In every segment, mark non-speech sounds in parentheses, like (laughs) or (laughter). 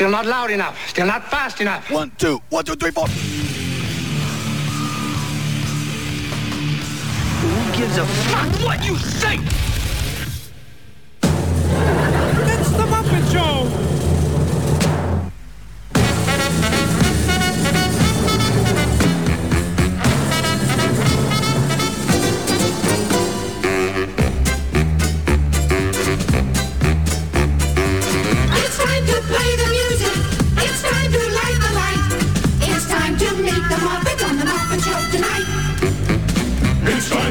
Still not loud enough. Still not fast enough. One, two, one, two, three, four. Who gives a fuck what you say? It's the Muppet Show! It's time to play the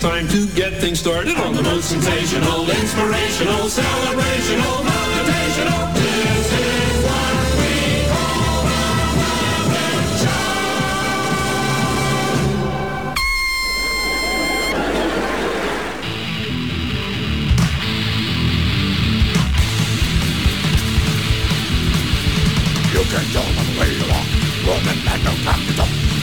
Time to get things started on the most sensational, inspirational, celebrational, motivational. This is what we call the Muppet Show. You can tell by the way you walk. Running back no time to talk.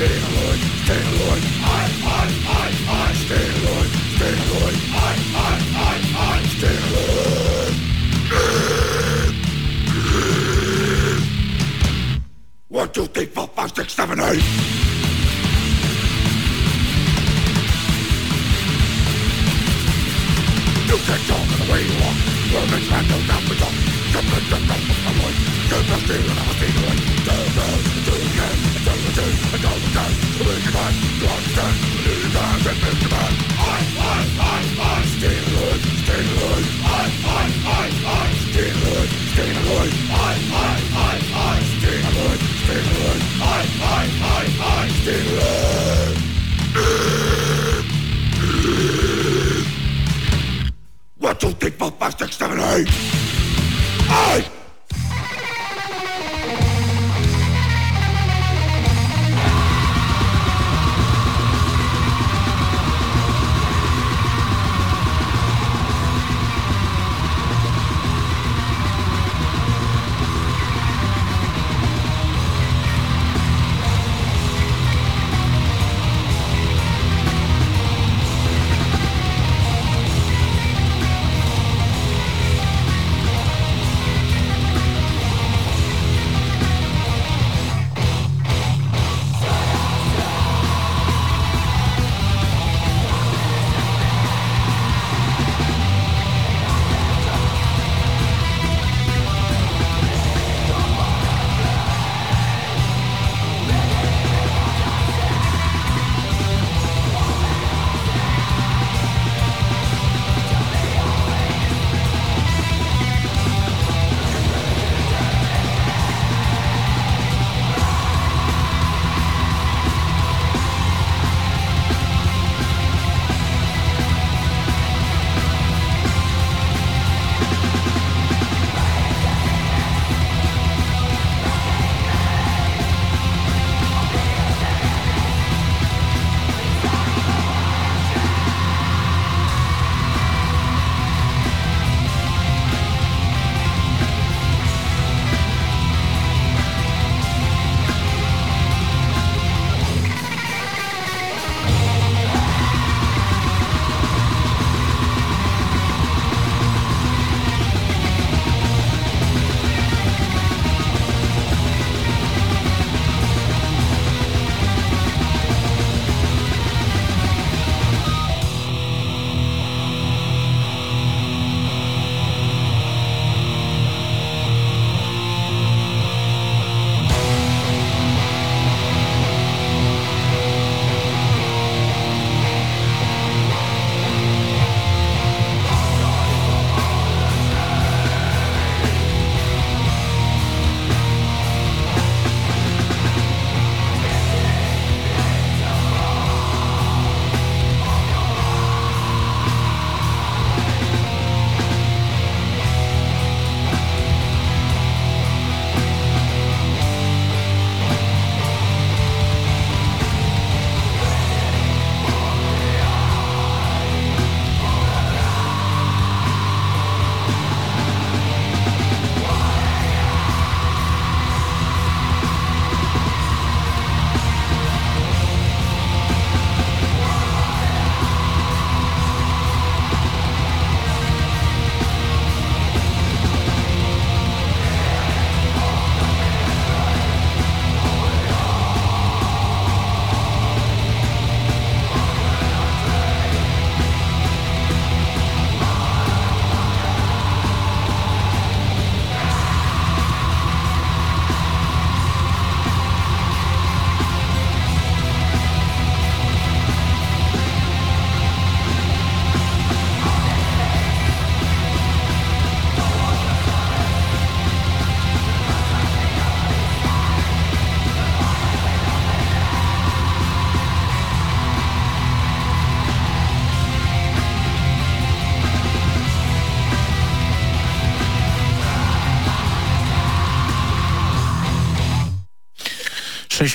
Stay alive, stay alive, I, I, I, I, stay alive, stay alive. One, two, three, four, five, six, seven, eight. You can talk in the way you walk. Learn and stand no down the top. Jump and jump up with the voice. Give the feel and I'll see the way. Do, do, do it again. And do it again. And do it again. To make it time. To understand. To do the time. And make it man. I, I, I, I. Stay in the hood. Stay in the hood. I, I, I, I. Stay in the hood. Stay in the hood. I, I, I, I. Stay in the hood. Stay in the hood. I, I, I, I. Stay in the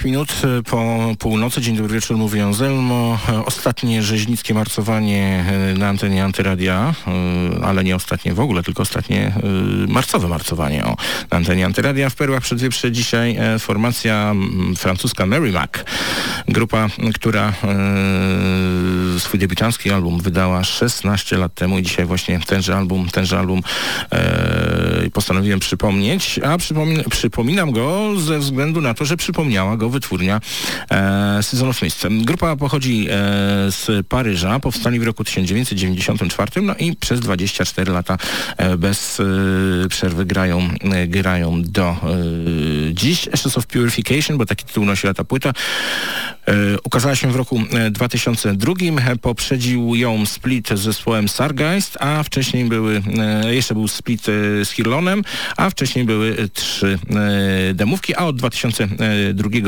minut e, po północy. Dzień dobry wieczór, mówi Zelmo. E, ostatnie rzeźnickie marcowanie e, na antenie Antyradia, ale nie ostatnie w ogóle, tylko ostatnie marcowe marcowanie o, na antenie Antyradia. W Perłach przedwieprze dzisiaj formacja francuska Mary Mac. Grupa, która swój debiutancki album wydała 16 lat temu i dzisiaj właśnie tenże album, tenże album postanowiłem przypomnieć, a przypominam go ze względu na to, że przypomniała go wytwórnia e, Season of Mist. Grupa pochodzi e, z Paryża, powstali w roku 1994, no i przez 24 lata e, bez e, przerwy grają, e, grają do e, dziś. Ashes of Purification, bo taki tytuł nosi ta płyta, ukazała się w roku 2002. Poprzedził ją split z zespołem Sargeist, a wcześniej były, jeszcze był split z Hirlonem, a wcześniej były trzy demówki, a od 2002 e,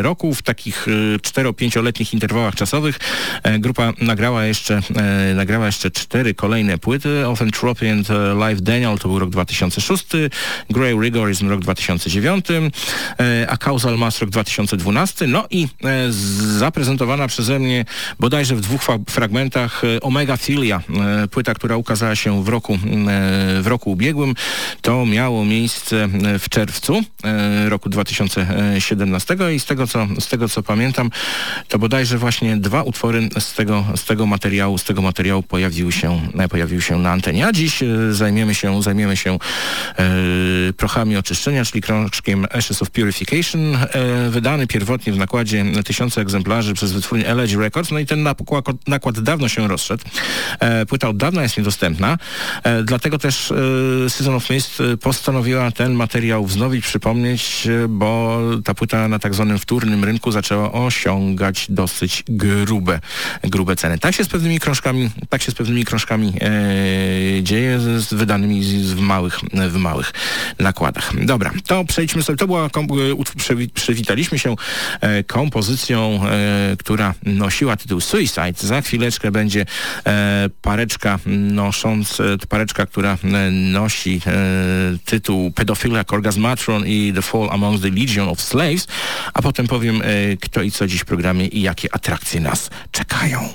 roku w takich 4-5-letnich e, interwałach czasowych e, grupa nagrała jeszcze, nagrała jeszcze cztery kolejne płyty. Of Entropy and Live Daniel to był rok 2006, Grey Rigorism rok 2009, a Causal Mass rok 2012. No i zaprezentowana przeze mnie bodajże w dwóch fragmentach Omega Filia, płyta, która ukazała się w roku, w roku ubiegłym. To miało miejsce w czerwcu roku 2017 i z tego, co, z tego co pamiętam, to bodajże właśnie dwa utwory z tego, z tego materiału, z tego materiału pojawiły się, pojawiły się na antenie. A dziś e, zajmiemy się, zajmiemy się e, prochami oczyszczenia, czyli krążkiem Ashes of Purification, e, wydany pierwotnie w nakładzie tysiące egzemplarzy przez wytwórnię LG Records, no i ten nakład, nakład dawno się rozszedł. E, płyta od dawna jest niedostępna, e, dlatego też e, Season of Mist postanowiła ten materiał wznowić, przypomnieć, bo ta płyta na tak zwanym wtórnym rynku zaczęła osiągać dosyć grube, grube ceny. Tak się z pewnymi krążkami, tak się z pewnymi krążkami e, dzieje, z, wydanymi z, w, małych, w małych nakładach. Dobra, to przejdźmy sobie, to była, e, przywitaliśmy się e, kompozycją, e, która nosiła tytuł Suicide. Za chwileczkę będzie e, pareczka nosząc, e, pareczka, która nosi tytuł Pedophilia Orgasmatron i The Fall Amongst the Legion of Slaves, a potem powiem e, kto i co dziś w programie i jakie atrakcje nas czekają.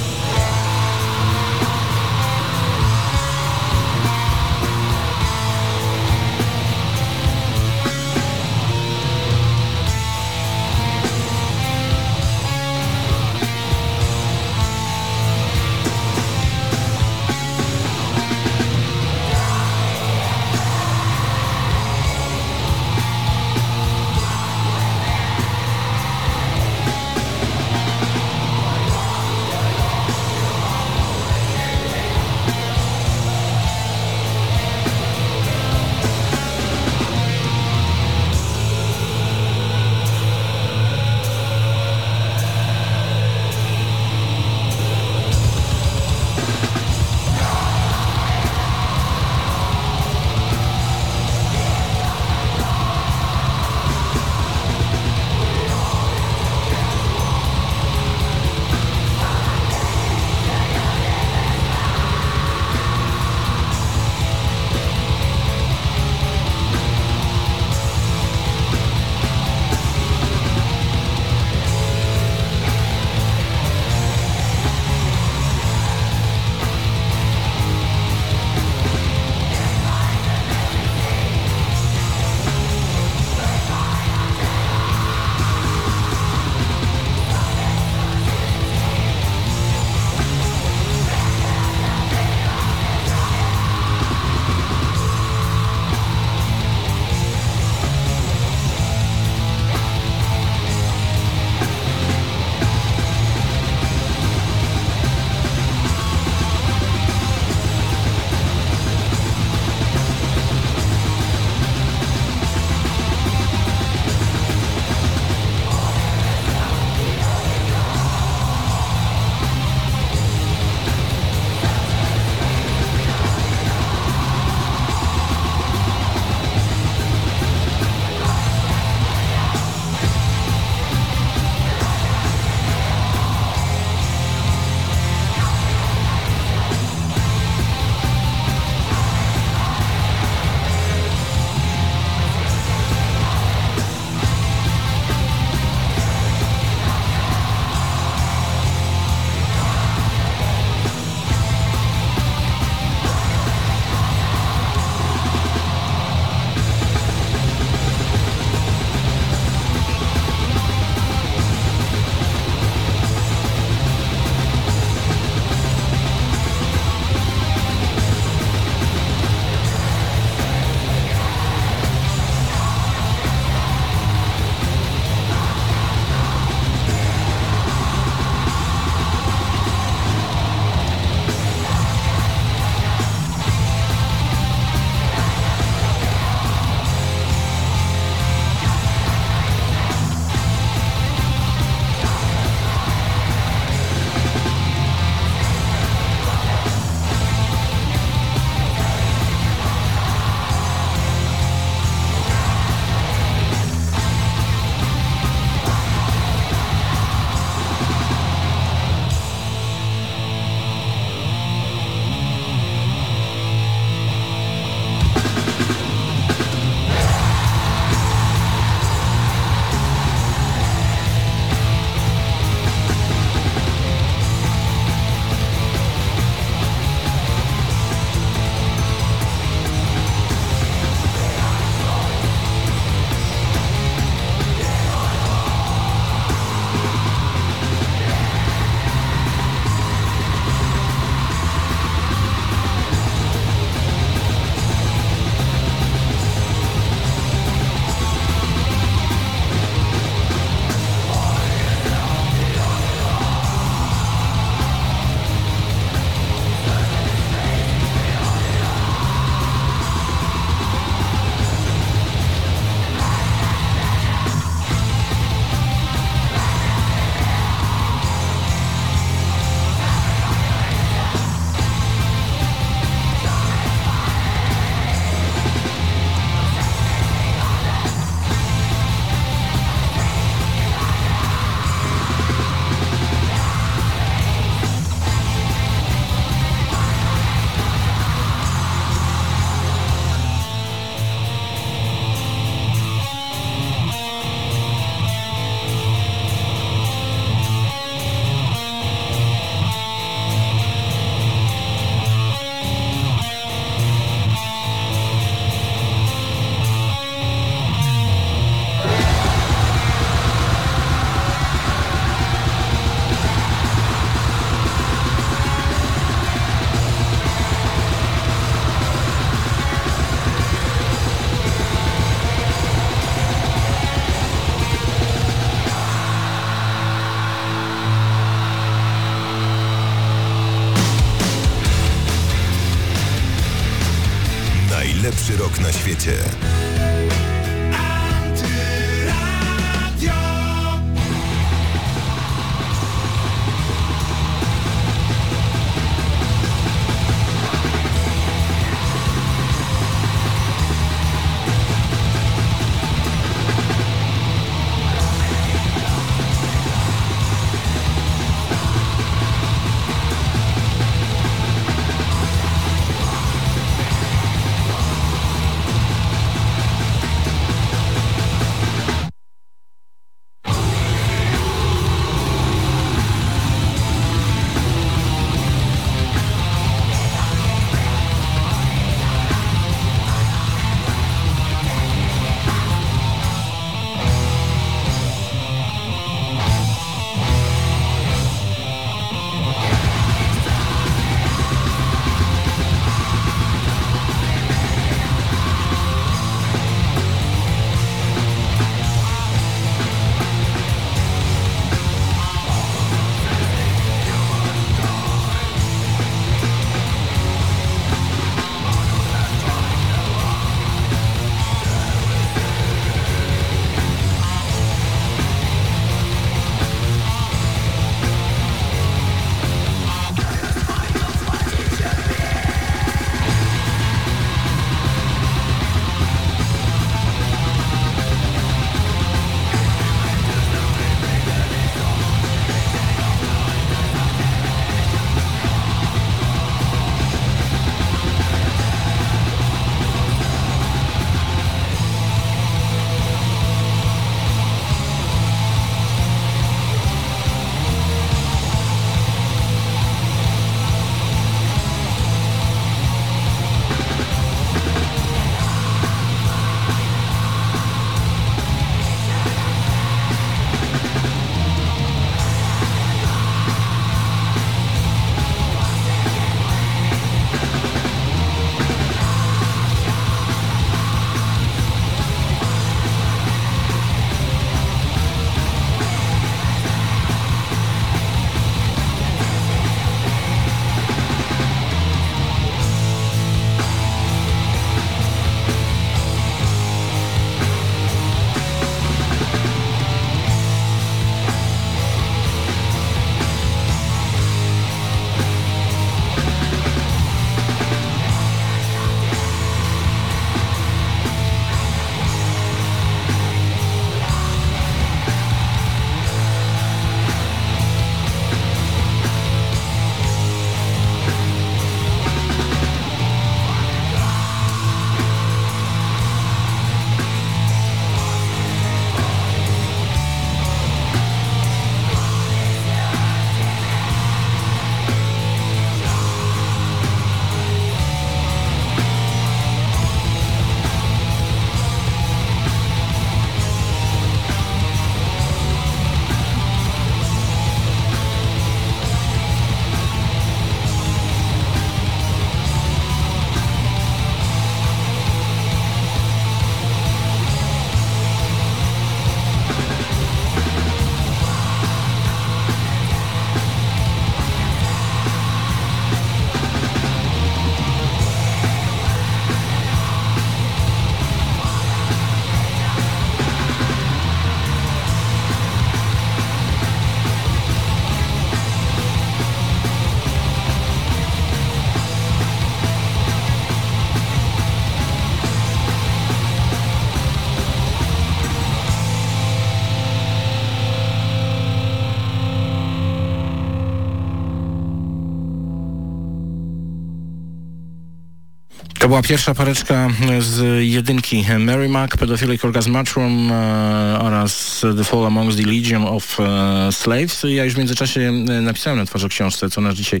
Była pierwsza pareczka z jedynki Mary Mac, Pedophilic Orgasm Mushroom e, oraz The Fall Amongst the Legion of e, Slaves. Ja już w międzyczasie e, napisałem na twarzy książce, co nas dzisiaj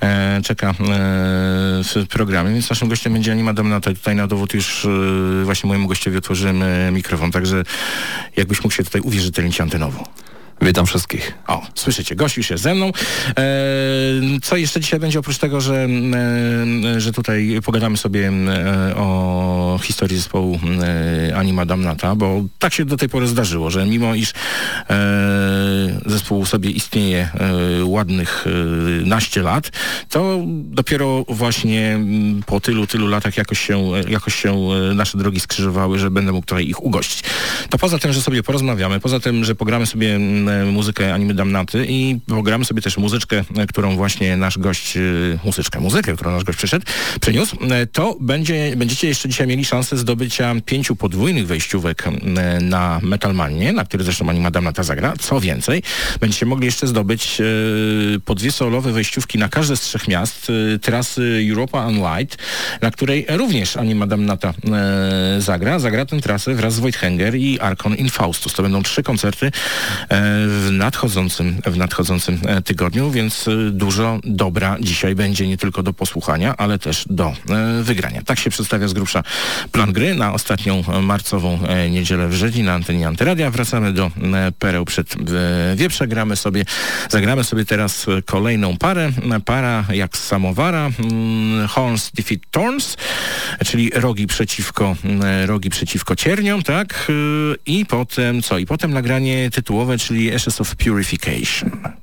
e, czeka e, w programie, więc naszym gościem będzie Anima Domnata. Tutaj na dowód już e, właśnie mojemu gościowi otworzyłem mikrofon, także jakbyś mógł się tutaj uwierzytelnić antenowo. Witam wszystkich. O, słyszycie, już jest ze mną. E, co jeszcze dzisiaj będzie oprócz tego, że, e, że tutaj pogadamy sobie e, o historii zespołu e, Anima Damnata, bo tak się do tej pory zdarzyło, że mimo iż e, zespół sobie istnieje e, ładnych naście lat, to dopiero właśnie m, po tylu, tylu latach jakoś się, jakoś się nasze drogi skrzyżowały, że będę mógł tutaj ich ugościć. To poza tym, że sobie porozmawiamy, poza tym, że pogramy sobie m, muzykę Animy Damnaty i pogramy sobie też muzyczkę, e, którą właśnie nasz gość, e, muzyczkę, muzykę, którą nasz gość przyszedł, przyniósł, e, to będzie, będziecie jeszcze dzisiaj mieli szansę zdobycia pięciu podwójnych wejściówek e, na Metalmanie, na który zresztą Anima Damnata zagra. Co więcej, będziecie mogli jeszcze zdobyć e, po dwie solowe wejściówki na każde z trzech miast e, trasy Europa Unwide, na której również Anima Damnata e, zagra. Zagra tę trasę wraz z Voidhanger i Arkon Infaustus. To będą trzy koncerty e, w nadchodzącym, w nadchodzącym e, tygodniu, więc e, dużo dobra dzisiaj będzie nie tylko do posłuchania, ale też do e, wygrania. Tak się przedstawia z grubsza plan gry na ostatnią marcową niedzielę w Żydzi na antenie Antyradia. Wracamy do pereł przed wieprze. Gramy sobie, zagramy sobie teraz kolejną parę. Para jak samowara, mm, Horns Defeat Thorns, czyli rogi przeciwko, rogi przeciwko cierniom, tak? I potem co? I potem nagranie tytułowe, czyli Ashes of Purification.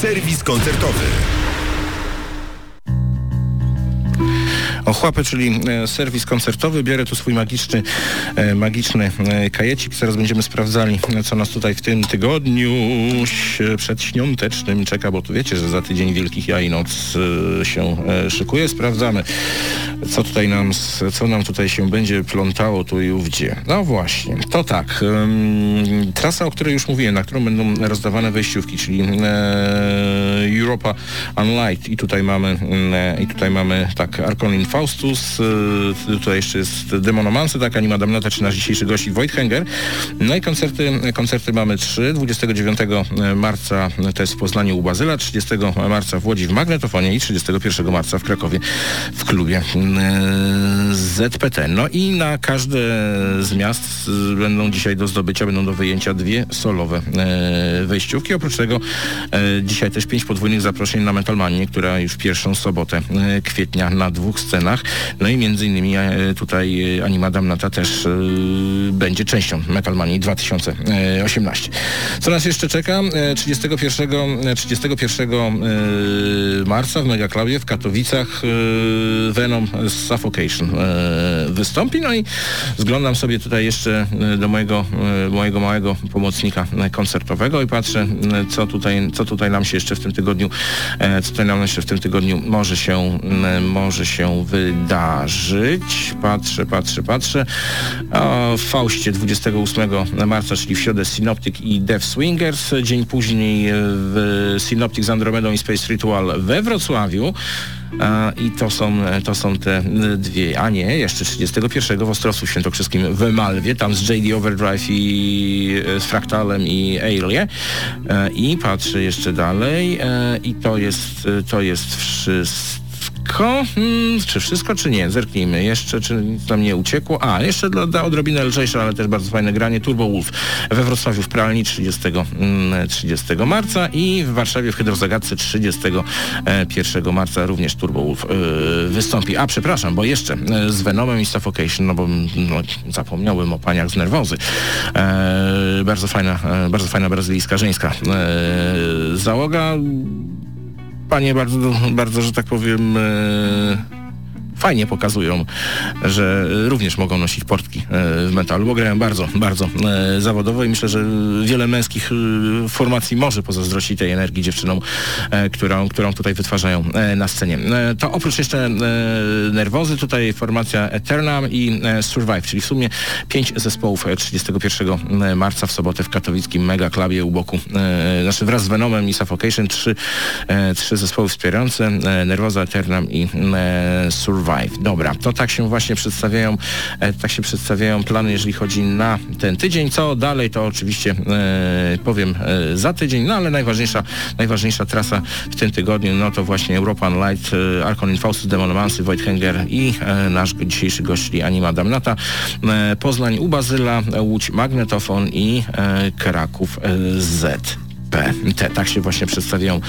Serwis koncertowy. Ochłapy, czyli e, serwis koncertowy. Biorę tu swój magiczny, e, magiczny e, kajecik. Zaraz będziemy sprawdzali, co nas tutaj w tym tygodniu przedświątecznym czeka, bo tu wiecie, że za tydzień Wielkich Jaj Noc się szykuje. Sprawdzamy, co tutaj nam, co nam tutaj się będzie plątało tu i ówdzie. No właśnie, to tak. trasa, o której już mówiłem, na którą będą rozdawane wejściówki, czyli Europa Unlight i tutaj mamy i tutaj mamy tak Arkonin Faustus, y, tutaj jeszcze jest Demonomancy, tak, Anima Damnata, czy nasz dzisiejszy gość Wojthanger. No i koncerty, koncerty mamy trzy. 29 marca to jest w Poznaniu u Bazyla, 30 marca w Łodzi w Magnetofonie i 31 marca w Krakowie w klubie y, ZPT. No i na każde z miast y, będą dzisiaj do zdobycia, będą do wyjęcia dwie solowe wejściówki. Oprócz tego dzisiaj też pięć podwójnych zaproszeń na Metalmanię, która już pierwszą sobotę kwietnia na dwóch scenach. No i między innymi e, tutaj e, Anima Damnata też e, będzie częścią Metalmanii 2018. Co nas jeszcze czeka? 31, 31 marca w Megaklubie w Katowicach Venom Suffocation wystąpi. No i zglądam sobie tutaj jeszcze do mojego, mojego małego pomocnika koncertowego i patrzę, co tutaj, co tutaj nam się jeszcze w tym tygodniu, co tutaj nam jeszcze w tym tygodniu może się, może się wydarzyć. Patrzę, patrzę, patrzę. w Faustie 28 marca, czyli w środę Synoptic i Death Swingers. Dzień później w Synoptic z Andromedą i Space Ritual we Wrocławiu. I to są, to są te dwie, a nie, jeszcze 31 w Ostrowcu Świętokrzyskim w Malwie, tam z JD Overdrive i z Fraktalem i Ailie. I patrzę jeszcze dalej i to jest, to jest wszystko wszystko? Hmm, czy wszystko, czy nie? Zerknijmy jeszcze, czy nic nam nie uciekło. A, jeszcze dla, dla odrobinę lżejsze, ale też bardzo fajne granie Turbo Wolf we Wrocławiu w Pralni 30, 30 mm, marca i w Warszawie w Hydrozagadce 31 marca również Turbo Wolf yy, wystąpi. A, przepraszam, bo jeszcze yy, z Venomem i Suffocation, no bo no, zapomniałbym o paniach z Nerwozy. Bardzo fajna, bardzo fajna brazylijska żeńska załoga panie bardzo, bardzo, że tak powiem, e, fajnie pokazują, że również mogą nosić portki e, w metalu, bo grają bardzo, bardzo e, zawodowo i myślę, że wiele męskich e, formacji może pozazdrościć tej energii dziewczynom, którą, którą tutaj wytwarzają na scenie. To oprócz jeszcze Nerwozy, tutaj formacja Eternam i Survive, czyli w sumie pięć zespołów 31 marca w sobotę w katowickim Mega Clubie u boku, znaczy wraz z Venomem i Suffocation, trzy, trzy zespoły wspierające, Nerwoza, Eternam i Survive. Survive. Dobra, to tak się właśnie przedstawiają, e, tak się przedstawiają plany, jeżeli chodzi na ten tydzień. Co dalej, to oczywiście e, powiem e, za tydzień, no ale najważniejsza, najważniejsza trasa w tym tygodniu, no to właśnie European Light, e, Archon Infaustus, Demonomancy, Voidhanger i e, nasz dzisiejszy gość, Anima Damnata, e, Poznań u Bazyla, Łódź Magnetofon i Kraków Z. Te, tak się właśnie przedstawiają e,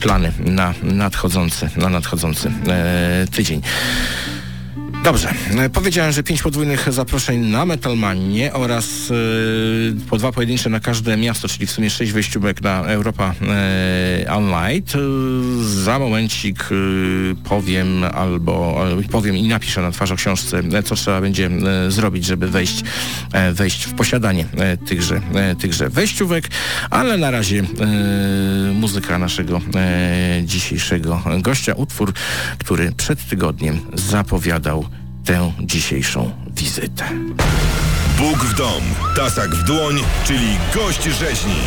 plany na nadchodzący, na nadchodzący e, tydzień. Dobrze, e, powiedziałem, że pięć podwójnych zaproszeń na Metalmanie oraz yy, po dwa pojedyncze na każde miasto, czyli w sumie sześć wejściówek na Europa yy, Online. Yy, za momencik powiem albo powiem i napiszę na twarz o książce, co trzeba będzie zrobić, żeby wejść, wejść w posiadanie tychże, tychże wejściówek, ale na razie muzyka naszego dzisiejszego gościa, utwór, który przed tygodniem zapowiadał tę dzisiejszą wizytę. Bóg w dom, tasak w dłoń, czyli gość rzeźni.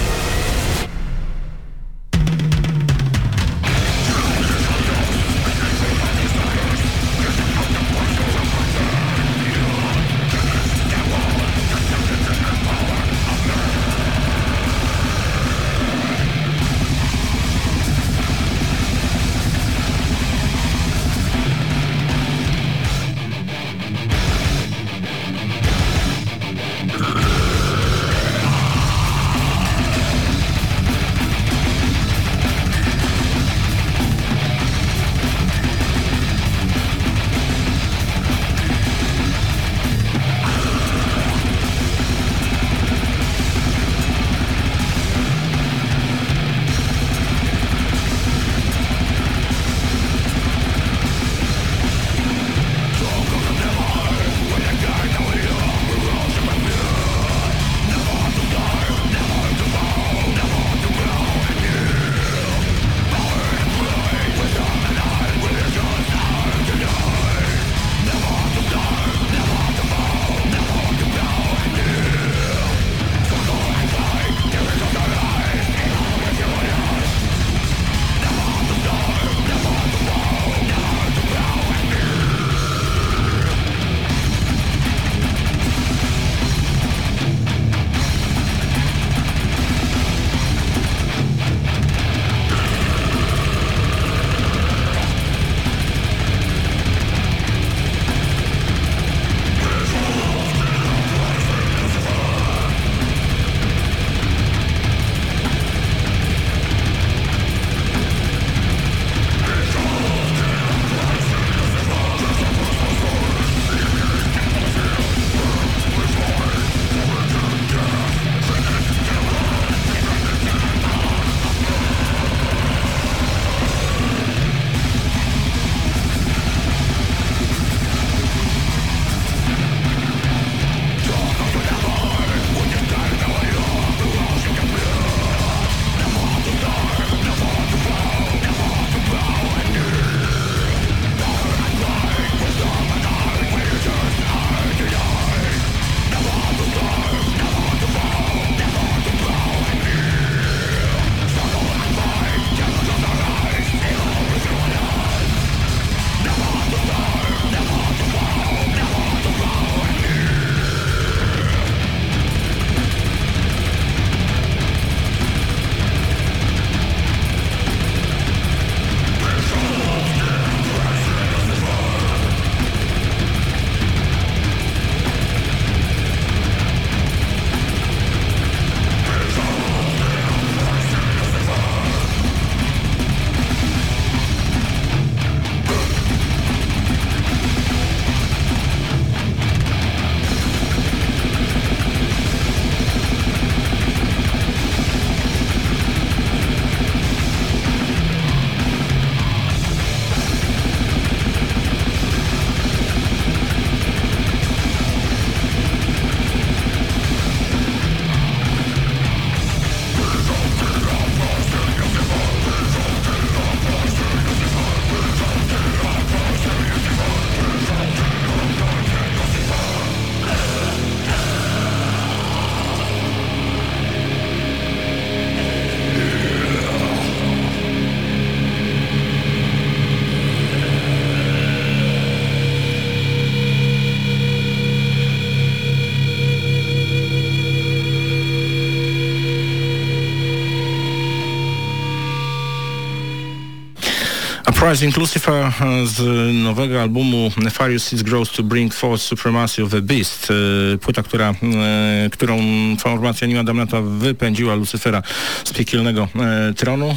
Uprising Lucifer e, z nowego albumu Nefarious Seeds Grows to Bring Forth Supremacy of the Beast. E, Płyta, która, e, którą formacja Nima Damnata wypędziła Lucyfera z piekielnego e, tronu.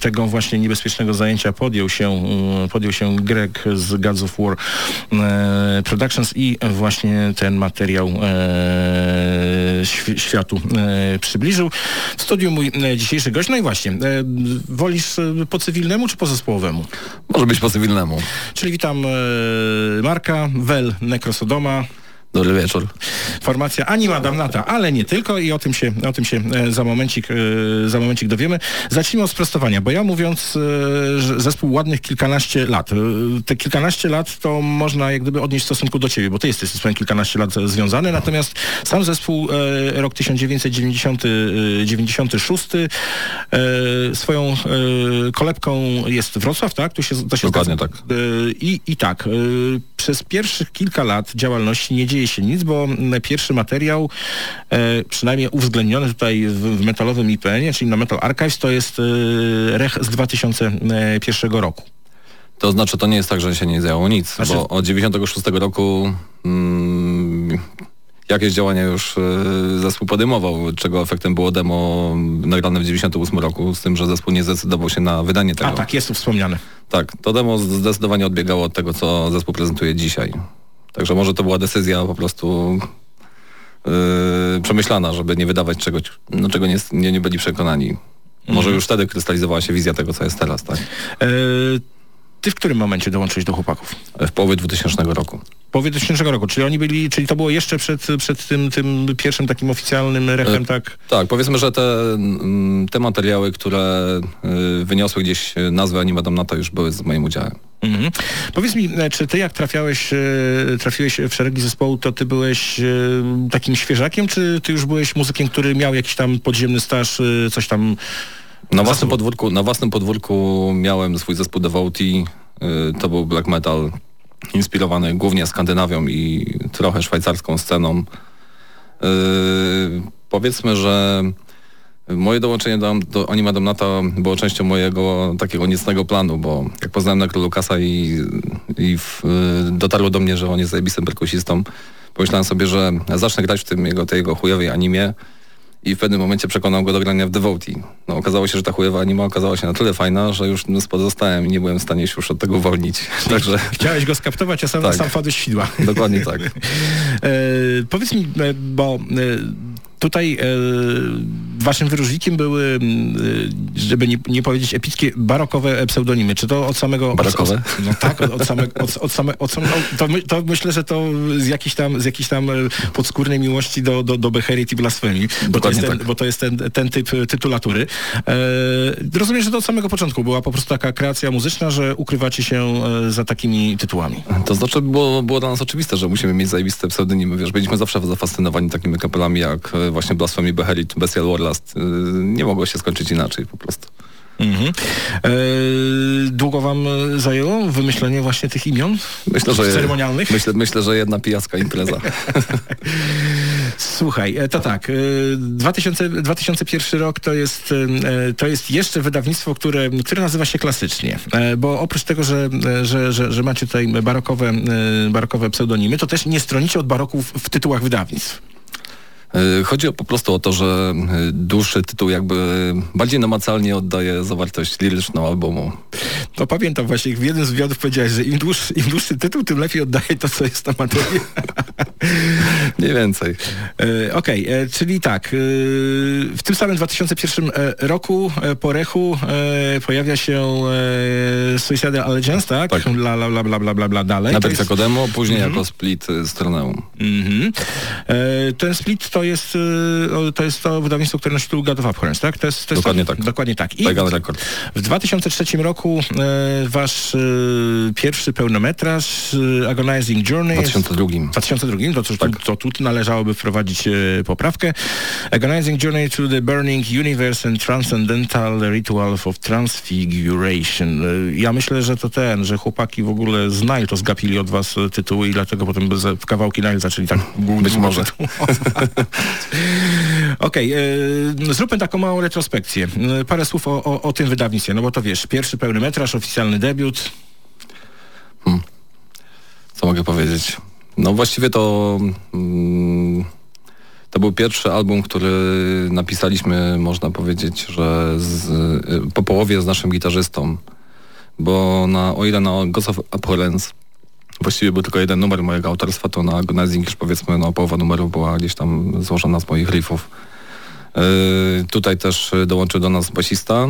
Tego właśnie niebezpiecznego zajęcia podjął się, podjął się Greg z Gods of War Productions i właśnie ten materiał światu e, przybliżył. W studiu mój e, dzisiejszy gość. No i właśnie, e, wolisz po cywilnemu czy po zespołowemu? Może być po cywilnemu. Czyli witam Marka, Wel, Nekrosodoma, Dobry wieczór. formacja Anima Damnata, ale nie tylko i o tym się, o tym się e, za momencik, e, za momencik dowiemy. Zacznijmy od sprostowania, bo ja mówiąc, e, że zespół ładnych kilkanaście lat, te kilkanaście lat to można jak gdyby odnieść w stosunku do ciebie, bo ty jesteś ze swoim kilkanaście lat związany, natomiast sam zespół rok 1996 e, swoją kolebką jest Wrocław, tak? Tu się, to się Dokładnie zgadza. tak. I, I tak, przez pierwszych kilka lat działalności nie dzieje się nic, bo pierwszy materiał, e, przynajmniej uwzględniony tutaj w, metalowym IPN-ie, czyli na Metal Archives, to jest e, rech z 2001 roku. To znaczy, to nie jest tak, że się nie działo nic, Znaczy- bo od 96 roku mm, jakieś działania już y, zespół podejmował, czego efektem było demo nagrane w 98 roku, z tym, że zespół nie zdecydował się na wydanie tego. A tak, jest tu wspomniane. Tak, to demo zdecydowanie odbiegało od tego, co zespół prezentuje dzisiaj. Także może to była decyzja po prostu yy, przemyślana, żeby nie wydawać czegoś, no, czego nie, nie, nie byli przekonani. Może już wtedy krystalizowała się wizja tego, co jest teraz, tak? E, ty w którym momencie dołączyłeś do chłopaków? W połowie 2000 roku. Połowie 2000 roku, czyli oni byli, czyli to było jeszcze przed, przed tym, tym pierwszym takim oficjalnym rechem, E, tak? Tak, powiedzmy, że te, mm, te materiały, które y, wyniosły gdzieś y, nazwę Anima Damnata już były z moim udziałem. Mhm. Powiedz mi, e, czy ty jak trafiałeś, e, trafiłeś w szeregi zespołu, to ty byłeś e, takim świeżakiem, czy ty już byłeś muzykiem, który miał jakiś tam podziemny staż, coś tam... Na własnym, podwórku, na własnym podwórku miałem swój zespół Devotee. y, To był black metal inspirowany głównie Skandynawią i trochę szwajcarską sceną. Y, Powiedzmy, że moje dołączenie do, do Anima Damnata było częścią mojego takiego niecnego planu, bo jak poznałem Necro Lucasa i, i w, y, dotarło do mnie, że on jest zajebistym perkusistą, pomyślałem sobie, że zacznę grać w tym jego, tej jego chujowej animie i w pewnym momencie przekonał go do grania w Devotee. No, okazało się, że ta chujowa anima okazała się na tyle fajna, że już pozostałem i nie byłem w stanie się już od tego uwolnić. (laughs) Także Chciałeś go skaptować, a sam, Tak. sam wpadłeś sidła. (laughs) dokładnie tak. E, powiedz mi, e, bo e, tutaj e, waszym wyróżnikiem były, m, e, żeby nie, nie powiedzieć epickie, barokowe pseudonimy. Czy to od samego... Barokowe? Od, no tak, od, od samego... Od, od same, od same, to, my, to myślę, że to z jakiejś tam, z jakiejś tam e, podskórnej miłości do, do, do Beherit i blasfemii, bo to jest ten, tak. bo to jest ten, ten typ e, tytulatury. E, rozumiem, że to od samego początku była po prostu taka kreacja muzyczna, że ukrywacie się e, za takimi tytułami. To znaczy było, było dla nas oczywiste, że musimy mieć zajebiste pseudonimy. Wiesz, byliśmy zawsze zafascynowani takimi kapelami jak właśnie Blasphemy, Behelit, Bestial Warlast. Y, Nie mogło się skończyć inaczej po prostu. Mhm. E, długo wam e, zajęło wymyślenie właśnie tych imion? Myślę, że, Ceremonialnych? myślę, myślę, że jedna pijacka impreza. (laughs) Słuchaj, e, to tak, e, 2000, 2001 rok to jest, e, to jest jeszcze wydawnictwo, które, które nazywa się klasycznie, e, bo oprócz tego, że, e, że, że, że macie tutaj barokowe, e, barokowe pseudonimy, to też nie stronicie od baroków w tytułach wydawnictw. Y, Chodzi po prostu o to, że y, dłuższy tytuł jakby bardziej namacalnie oddaje zawartość liryczną albumu. To pamiętam właśnie, w jednym z wywiadów powiedziałeś, że im dłuższy, im dłuższy tytuł, tym lepiej oddaje to, co jest na materii. (laughs) Mniej więcej. E, Okej, e, czyli tak, e, w tym samym 2001 e, roku po Rechu pojawia się Suicidal Allegiance, tak? Tak. Bla, bla, bla, bla, bla, bla, bla, dalej. Najpierw jest- jako demo, później jako split z Troneum. Mhm. E, Ten split to jest, to jest to wydawnictwo, które nosi tytuł God of Abhorrence, tak? To jest, to jest Dokładnie to, tak. Dokładnie tak. I Record. w 2003 roku wasz pierwszy pełnometraż Agonizing Journey. W 2002. W 2002, to, to, Tak. to, to tu należałoby wprowadzić e, poprawkę. Agonizing Journey to the Burning Universe and Transcendental Ritual of Transfiguration. E, Ja myślę, że to ten, że chłopaki w ogóle z Nile to zgapili od was e, tytuły i dlatego potem w kawałki Nile zaczęli tak Być może. (laughs) Okej, e, zróbmy taką małą retrospekcję. Parę słów o, o, o tym wydawnictwie, no bo to wiesz, pierwszy pełny metraż, oficjalny debiut. Co mogę powiedzieć? No właściwie to mm, to był pierwszy album, który napisaliśmy, można powiedzieć, że z, po połowie z naszym gitarzystą, bo na, o ile na Ghost of Abhorrence właściwie był tylko jeden numer mojego autorstwa, to na Agonizing już powiedzmy no, połowa numerów była gdzieś tam złożona z moich riffów. Y, tutaj też dołączył do nas basista,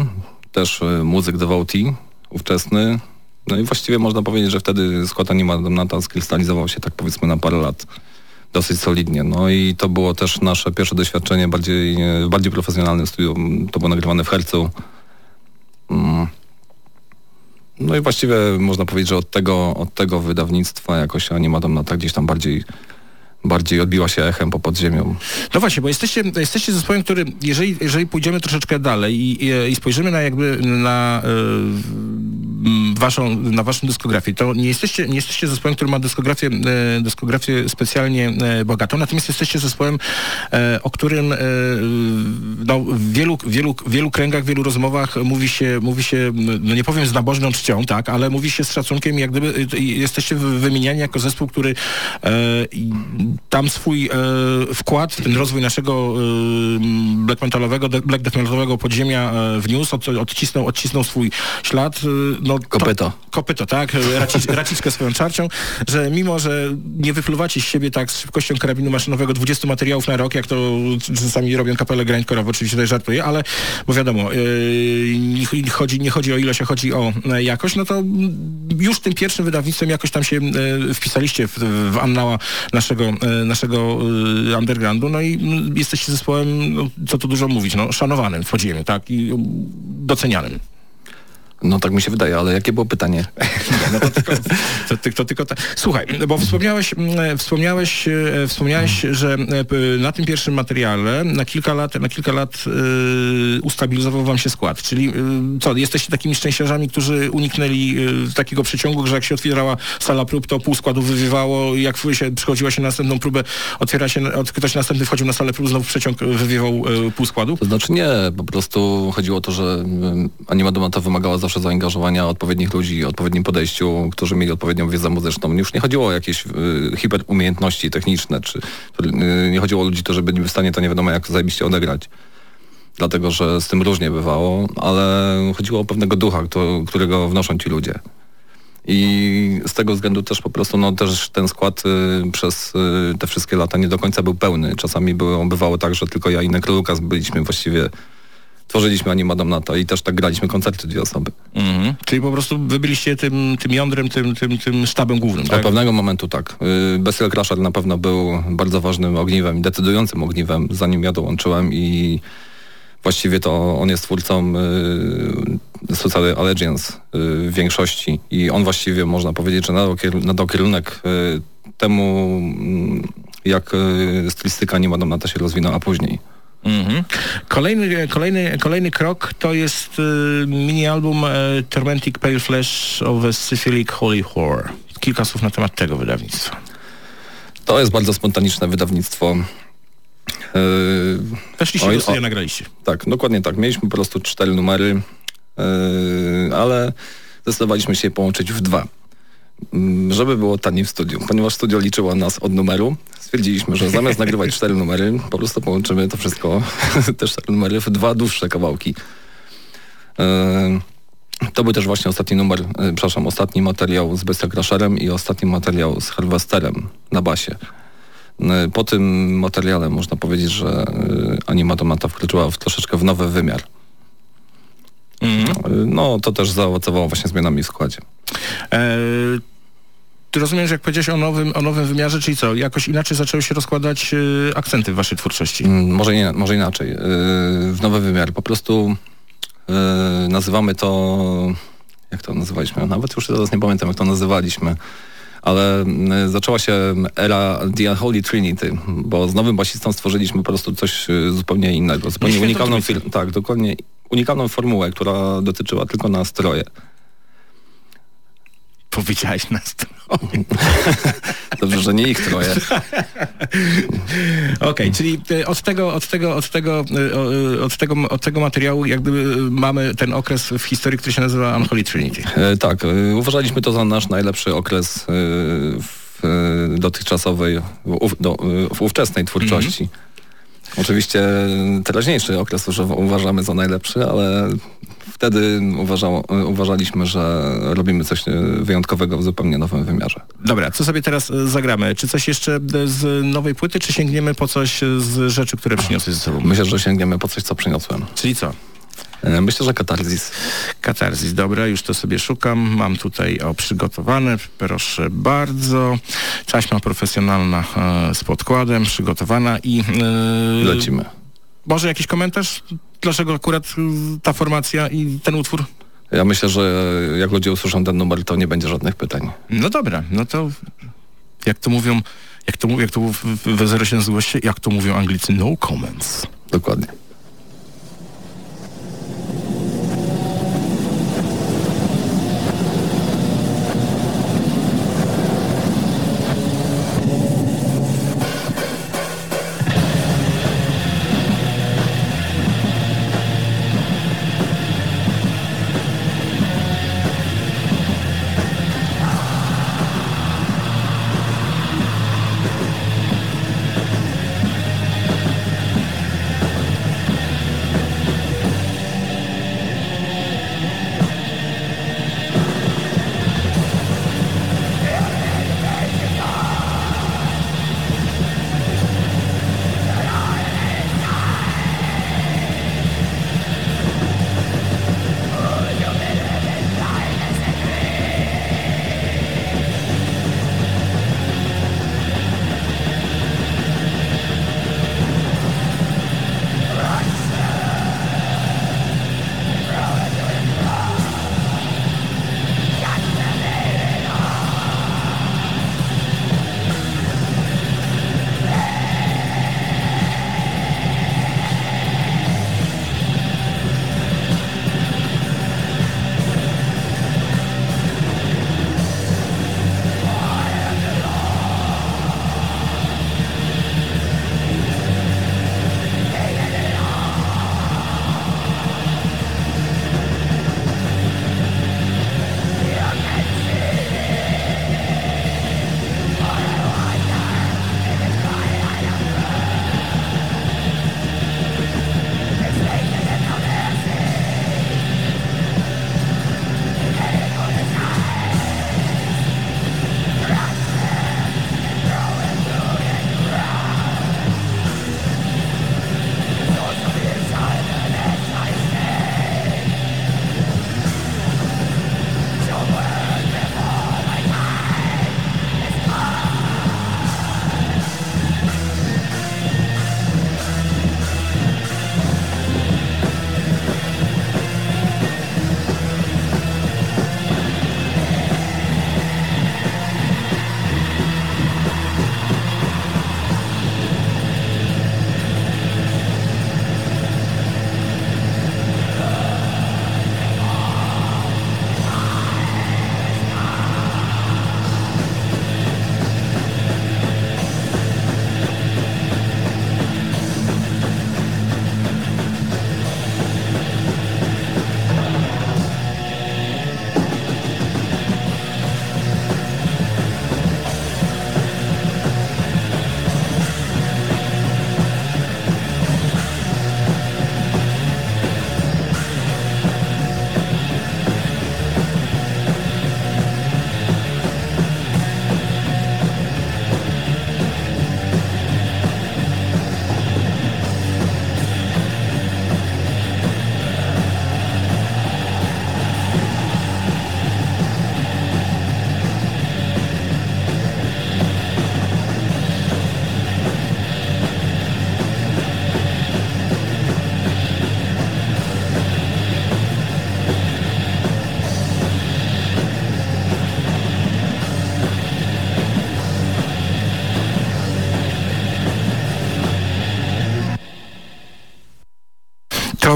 też y, muzyk devotee, ówczesny. No i właściwie można powiedzieć, że wtedy skład Animadamnata skrystalizował się tak powiedzmy na parę lat dosyć solidnie. No i to było też nasze pierwsze doświadczenie bardziej, e, w bardziej profesjonalnym studiu. To było nagrywane w Hercu. Mm. No i właściwie można powiedzieć, że od tego, od tego wydawnictwa jakoś Animadamnata gdzieś tam bardziej bardziej odbiła się echem po podziemią. No właśnie, bo jesteście, jesteście zespołem, który, jeżeli, jeżeli pójdziemy troszeczkę dalej i, i, i spojrzymy na jakby na m, waszą, na waszą dyskografię, to nie jesteście, nie jesteście zespołem, który ma dyskografię, e, dyskografię specjalnie e, bogatą, natomiast jesteście zespołem, e, o którym e, no, w wielu, wielu, wielu kręgach, wielu rozmowach mówi się, mówi się, no nie powiem z nabożną czcią, tak, ale mówi się z szacunkiem, jak gdyby jesteście wymieniani jako zespół, który e, tam swój e, wkład w ten rozwój naszego e, black metalowego, de, black death metalowego podziemia e, wniósł, od, odcisnął, odcisnął swój ślad. E, no, to- Kopyto. kopyto, tak, e, racic, (laughs) raciczkę swoją czarcią, że mimo, że nie wypluwacie z siebie tak z szybkością karabinu maszynowego 20 materiałów na rok, jak to czasami robią kapele grindcore'owe, oczywiście tutaj żartuję, ale bo wiadomo, e, nie, chodzi, nie chodzi o ilość, a chodzi o e, jakość, no to już tym pierwszym wydawnictwem jakoś tam się wpisaliście w, w annała naszego, naszego e, undergroundu, no i jesteście zespołem, no, co tu dużo mówić, no, szanowanym w podziemiu, tak, i docenianym. No tak mi się wydaje, ale jakie było pytanie? (laughs) No to tylko, to, to, tylko ta... Słuchaj, bo wspomniałeś, mm, wspomniałeś, e, wspomniałeś, że e, na tym pierwszym materiale na kilka lat, na kilka lat e, ustabilizował wam się skład. Czyli co, jesteście takimi szczęściarzami, którzy uniknęli takiego przeciągu, że jak się otwierała sala prób, to pół składu wywiewało, jak się, przychodziła się na następną próbę, otwiera się, ktoś następny wchodził na salę prób, znowu przeciąg wywiewał pół składu. To znaczy nie, po prostu chodziło o to, że ym, animadomata wymagała zawsze zaangażowania odpowiednich ludzi, odpowiednim podejściu, którzy mieli odpowiednią wiedzę muzyczną. Już nie chodziło o jakieś y, hiperumiejętności techniczne, czy y, nie chodziło o ludzi, którzy byli w stanie to nie wiadomo jak zajebiście odegrać. Dlatego, że z tym różnie bywało, ale chodziło o pewnego ducha, kto, którego wnoszą ci ludzie. I z tego względu też po prostu no, też ten skład y, przez y, te wszystkie lata nie do końca był pełny. Czasami było, bywało tak, że tylko ja i Nekro byliśmy właściwie, tworzyliśmy Animadam Nata i też tak graliśmy koncerty dwie osoby. Mhm. Czyli po prostu wy byliście tym, tym jądrem, tym, tym, tym sztabem głównym, Od tak? pewnego momentu tak. Y, Bestial Crusher na pewno był bardzo ważnym ogniwem, decydującym ogniwem, zanim ja dołączyłem i właściwie to on jest twórcą y, Social Allegiance y, w większości i on właściwie można powiedzieć, że nadał, kier- nadał kierunek y, temu, mm, jak y, stylistyka nie Madame Nata się rozwinęła później. Mhm. Kolejny, kolejny, kolejny krok to jest y, mini-album e, Tormentic Pale Flesh of a Syphilic Holy Horror. Kilka słów na temat tego wydawnictwa. To jest bardzo spontaniczne wydawnictwo. Y, Weszliście do studia, nagraliście. Tak, dokładnie tak. Mieliśmy po prostu cztery numery, yy, ale zdecydowaliśmy się je połączyć w dwa. Mm, Żeby było taniej w studiu. Ponieważ studio liczyło nas od numeru, stwierdziliśmy, że zamiast nagrywać (laughs) cztery numery, po prostu połączymy to wszystko, (laughs) te cztery numery w dwa dłuższe kawałki. Yy, To był też właśnie ostatni numer, yy, przepraszam, ostatni materiał z Bestia Crusherem i ostatni materiał z Harvesterem na basie. Yy, Po tym materiale można powiedzieć, że Animatomata wkroczyła w troszeczkę w nowy wymiar. Yy, No to też zaowocowało właśnie zmianami w składzie. E, ty rozumiesz, jak powiedziałeś o nowym, o nowym wymiarze, czyli co? Jakoś inaczej zaczęły się rozkładać e, akcenty w waszej twórczości. Mm, Może, nie, może inaczej. Yy, W nowy wymiar. Po prostu yy, nazywamy to... Jak to nazywaliśmy? Nawet już teraz nie pamiętam, jak to nazywaliśmy. ale zaczęła się era The Unholy Trinity, bo z nowym basistą stworzyliśmy po prostu coś y, zupełnie innego, zupełnie unikalną tak, dokładnie unikalną formułę, która dotyczyła tylko nastroje. Powiedziałeś na stronie. (laughs) Dobrze, że nie ich troje. (laughs) Okej, czyli y, od tego, od tego, od tego, o, y, od tego, od tego materiału jakby y, mamy ten okres w historii, który się nazywa Unholy Trinity. E, Tak, e, uważaliśmy to za nasz najlepszy okres e, w e, dotychczasowej, w, do, e, w ówczesnej twórczości. Oczywiście teraźniejszy okres uża- uważamy za najlepszy, ale wtedy uważało, e, uważaliśmy, że robimy coś e, wyjątkowego w zupełnie nowym wymiarze. Dobra, co sobie teraz y, zagramy? Czy coś jeszcze y, z nowej płyty, czy sięgniemy po coś z rzeczy, które przyniosłeś ze sobą? Myślę, że sięgniemy po coś, co przyniosłem. Czyli co? E, Myślę, że katarzis. Katarzis, dobra, już to sobie szukam. Mam tutaj o przygotowane, proszę bardzo. Taśma profesjonalna e, z podkładem, przygotowana i... e, Lecimy. Może jakiś komentarz? Dlaczego akurat y, ta formacja i ten utwór? Ja myślę, że jak ludzie usłyszą ten numer, to nie będzie żadnych pytań. No dobra, no to jak to mówią, jak to mówią, jak to w, w, w 07 złoście, jak to mówią Anglicy, no comments. Dokładnie.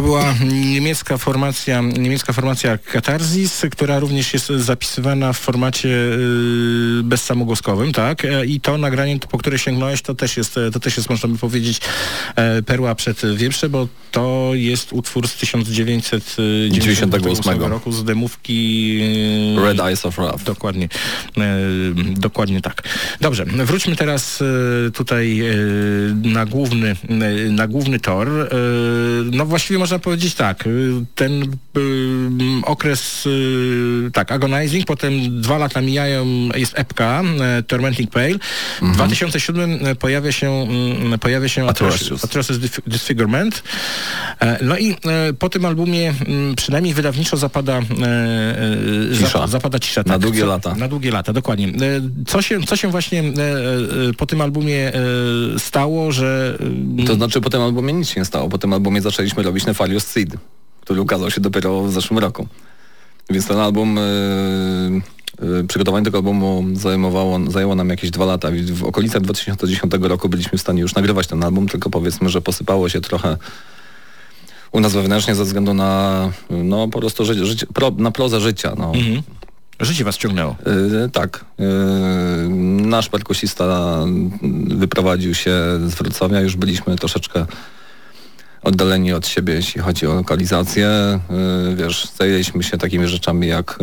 Była niemiecka formacja, niemiecka formacja Katarzys, która również jest zapisywana w formacie y, bezsamogłoskowym, tak? E, I to nagranie, po które sięgnąłeś, to też jest, to też jest można by powiedzieć, e, perła przed wieprze, bo jest utwór z 1998 roku z demówki y, Red Eyes of Wrath. Dokładnie. E, dokładnie tak. Dobrze, wróćmy teraz tutaj na główny, na główny tor. No właściwie można powiedzieć tak, ten okres, tak, Agonizing, potem dwa lata mijają, jest epka, Tormenting Pale. Mhm. W 2007 pojawia się, mm, pojawia się Atrocious, Atrocious Disfigurement. E, no i e, po tym albumie mm, przynajmniej wydawniczo zapada e, cisza. zapada cisza. Tak, na długie lata. Na długie lata, dokładnie. Co się, co się właśnie po tym albumie stało, że... To znaczy po tym albumie nic się nie stało. Po tym albumie zaczęliśmy robić Nefarious Seed, który ukazał się dopiero w zeszłym roku. Więc ten album, przygotowanie tego albumu zajmowało, zajęło nam jakieś dwa lata. W okolicach 2010 roku byliśmy w stanie już nagrywać ten album, tylko powiedzmy, że posypało się trochę u nas wewnętrznie ze względu na no po prostu ży, życie, pro, na prozę życia. No. Mhm. Życie was ciągnęło. Yy, tak. Yy, nasz perkusista wyprowadził się z Wrocławia, już byliśmy troszeczkę oddaleni od siebie, jeśli chodzi o lokalizację. Yy, wiesz, zajęliśmy się takimi rzeczami jak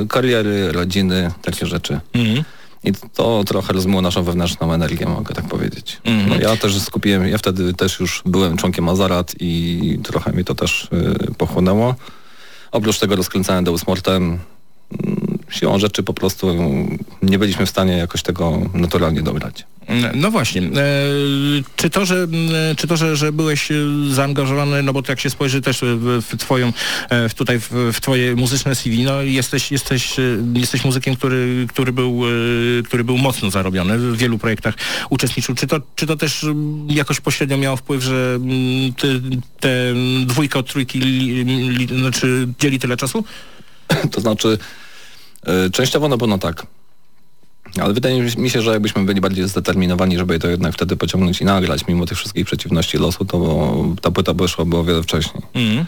yy, kariery, rodziny, takie rzeczy. Mhm. I to trochę rozmyło naszą wewnętrzną energię, mogę tak powiedzieć. Mhm. No, ja też skupiłem, ja wtedy też już byłem członkiem Azarat i trochę mi to też yy, pochłonęło. Oprócz tego rozkręcałem Deus Mortem, siłą rzeczy po prostu nie byliśmy w stanie jakoś tego naturalnie dograć. No właśnie. E, czy to, że, e, czy to że, że byłeś e, zaangażowany, no bo to jak się spojrzy też w, twoją, w tutaj w, w, twoje muzyczne CV, no jesteś, jesteś, jesteś muzykiem, który, który, był, który był mocno zarobiony, w wielu projektach uczestniczył. Czy to, czy to też jakoś pośrednio miało wpływ, że ty, te dwójka od trójki li, li, znaczy dzieli tyle czasu? To znaczy częściowo na pewno tak. Ale wydaje mi się, że jakbyśmy byli bardziej zdeterminowani, żeby to jednak wtedy pociągnąć i nagrać, mimo tych wszystkich przeciwności losu, to ta płyta by szła o wiele wcześniej. Mm.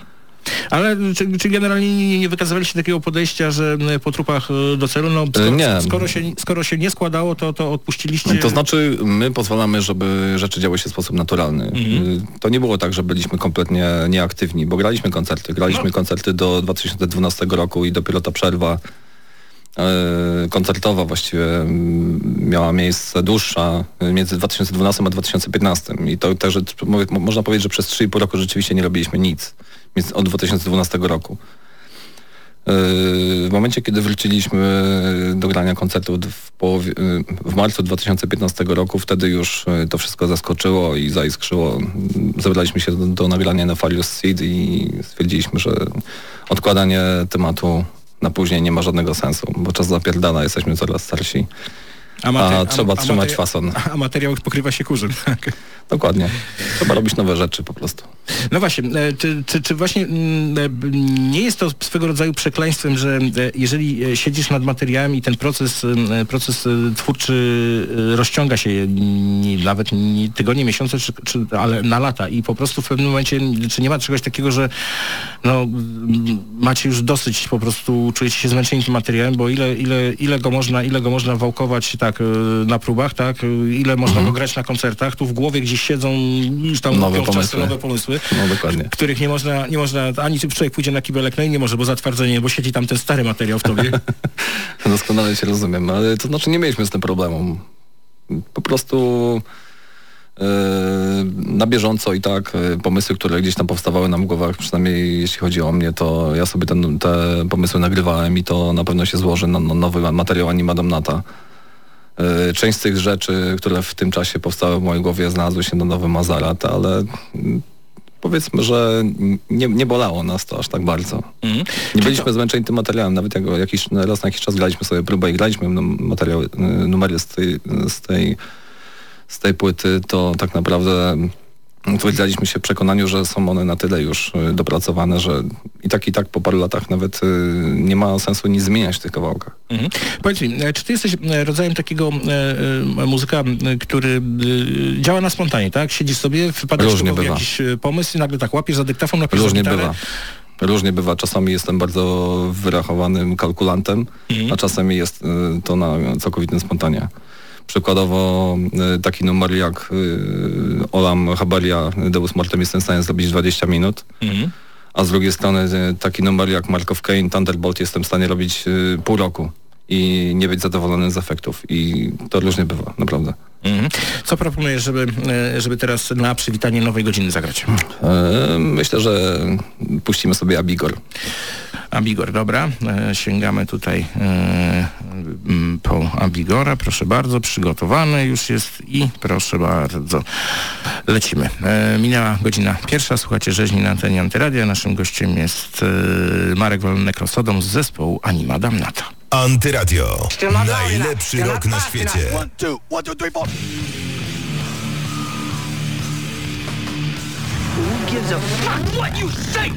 Ale czy, czy generalnie nie, nie wykazywaliście takiego podejścia, że po trupach e, do celu, no skoro, nie. Skoro, się, skoro się nie składało, to, to odpuściliście? To znaczy my pozwalamy, żeby rzeczy działy się w sposób naturalny. Mhm. To nie było tak, że byliśmy kompletnie nieaktywni, bo graliśmy koncerty. Graliśmy no. koncerty do 2012 roku i dopiero ta przerwa E, koncertowa właściwie miała miejsce dłuższa między 2012 a 2015 i to także można powiedzieć, że przez 3,5 roku rzeczywiście nie robiliśmy nic od 2012 roku. E, w momencie, kiedy wróciliśmy do grania koncertów w, połowie, w marcu 2015 roku, wtedy już to wszystko zaskoczyło i zaiskrzyło. Zebraliśmy się do, do nagrania na Farius Seed i stwierdziliśmy, że odkładanie tematu na później nie ma żadnego sensu, bo czas zapierdala, jesteśmy coraz starsi. A, a trzeba a, trzymać fason. A materiał pokrywa się kurzem. Tak. Dokładnie. Trzeba robić nowe rzeczy po prostu. No właśnie, e, czy, czy, czy właśnie mm, e, nie jest to swego rodzaju przekleństwem, że e, jeżeli siedzisz nad materiałem i ten proces, proces twórczy rozciąga się nie, nawet nie tygodnie, miesiące, czy, czy, ale na lata i po prostu w pewnym momencie, czy nie ma czegoś takiego, że no, macie już dosyć po prostu, czujecie się zmęczeni tym materiałem, bo ile, ile, ile, go, można, ile go można wałkować tak na próbach, tak, ile można mhm. go grać na koncertach, tu w głowie gdzieś siedzą już tam nowe pomysły. nowe pomysły, no, dokładnie. których nie można, nie można, ani człowiek pójdzie na kibelek, no i nie może, bo zatwardzenie, bo siedzi tam ten stary materiał w tobie. (laughs) Doskonale się rozumiem, ale to znaczy nie mieliśmy z tym problemu. Po prostu yy, na bieżąco i tak yy, pomysły, które gdzieś tam powstawały nam w głowach, przynajmniej jeśli chodzi o mnie, to ja sobie ten, te pomysły nagrywałem i to na pewno się złoży na, na nowy materiał Animadam Nata. E, część z tych rzeczy, które w tym czasie powstały w mojej głowie, znalazły się na Nowy Mazarat, ale mm, powiedzmy, że nie, nie bolało nas to aż tak bardzo. Mm. Nie byliśmy to... zmęczeni tym materiałem, nawet jak jakiś, raz na jakiś czas graliśmy sobie próbę i graliśmy materiał, y, numery z tej, z tej, z tej płyty, to tak naprawdę utwierdzaliśmy się w przekonaniu, że są one na tyle już y, dopracowane, że i tak i tak po paru latach nawet y, nie ma sensu nic zmieniać w tych kawałkach. Mhm. Powiedz mi, e, czy ty jesteś e, rodzajem takiego e, e, muzyka, który e, działa na spontanie, tak? Siedzisz sobie, wpadasz w jakiś pomysł i nagle tak łapiesz za dyktafon, napiszesz Różnie gitarę. bywa. Różnie bywa. Czasami jestem bardzo wyrachowanym kalkulantem, a czasami jest y, to na całkowitym spontanie. Przykładowo y, taki numer jak y, Olam Habaria Deus Mortem jestem w stanie zrobić w 20 minut, Mhm. a z drugiej strony y, taki numer jak Markov Kane Thunderbolt jestem w stanie robić pół roku i nie być zadowolony z efektów. I to różnie bywa, naprawdę. Mhm. Co proponujesz, żeby, e, żeby teraz na przywitanie nowej godziny zagrać? E, Myślę, że puścimy sobie Abigor. Abigor, dobra. E, sięgamy tutaj po Abigora. Proszę bardzo, przygotowany już jest i proszę bardzo. Lecimy. Minęła godzina pierwsza. Słuchacie rzeźni na antenie Antyradia. Naszym gościem jest Marek Wolny-Nekrosodom z zespołu Anima Damnata. Antyradio. Najlepszy rok na świecie. enough. One, two, one, two, three, four. Who gives a fuck what you say?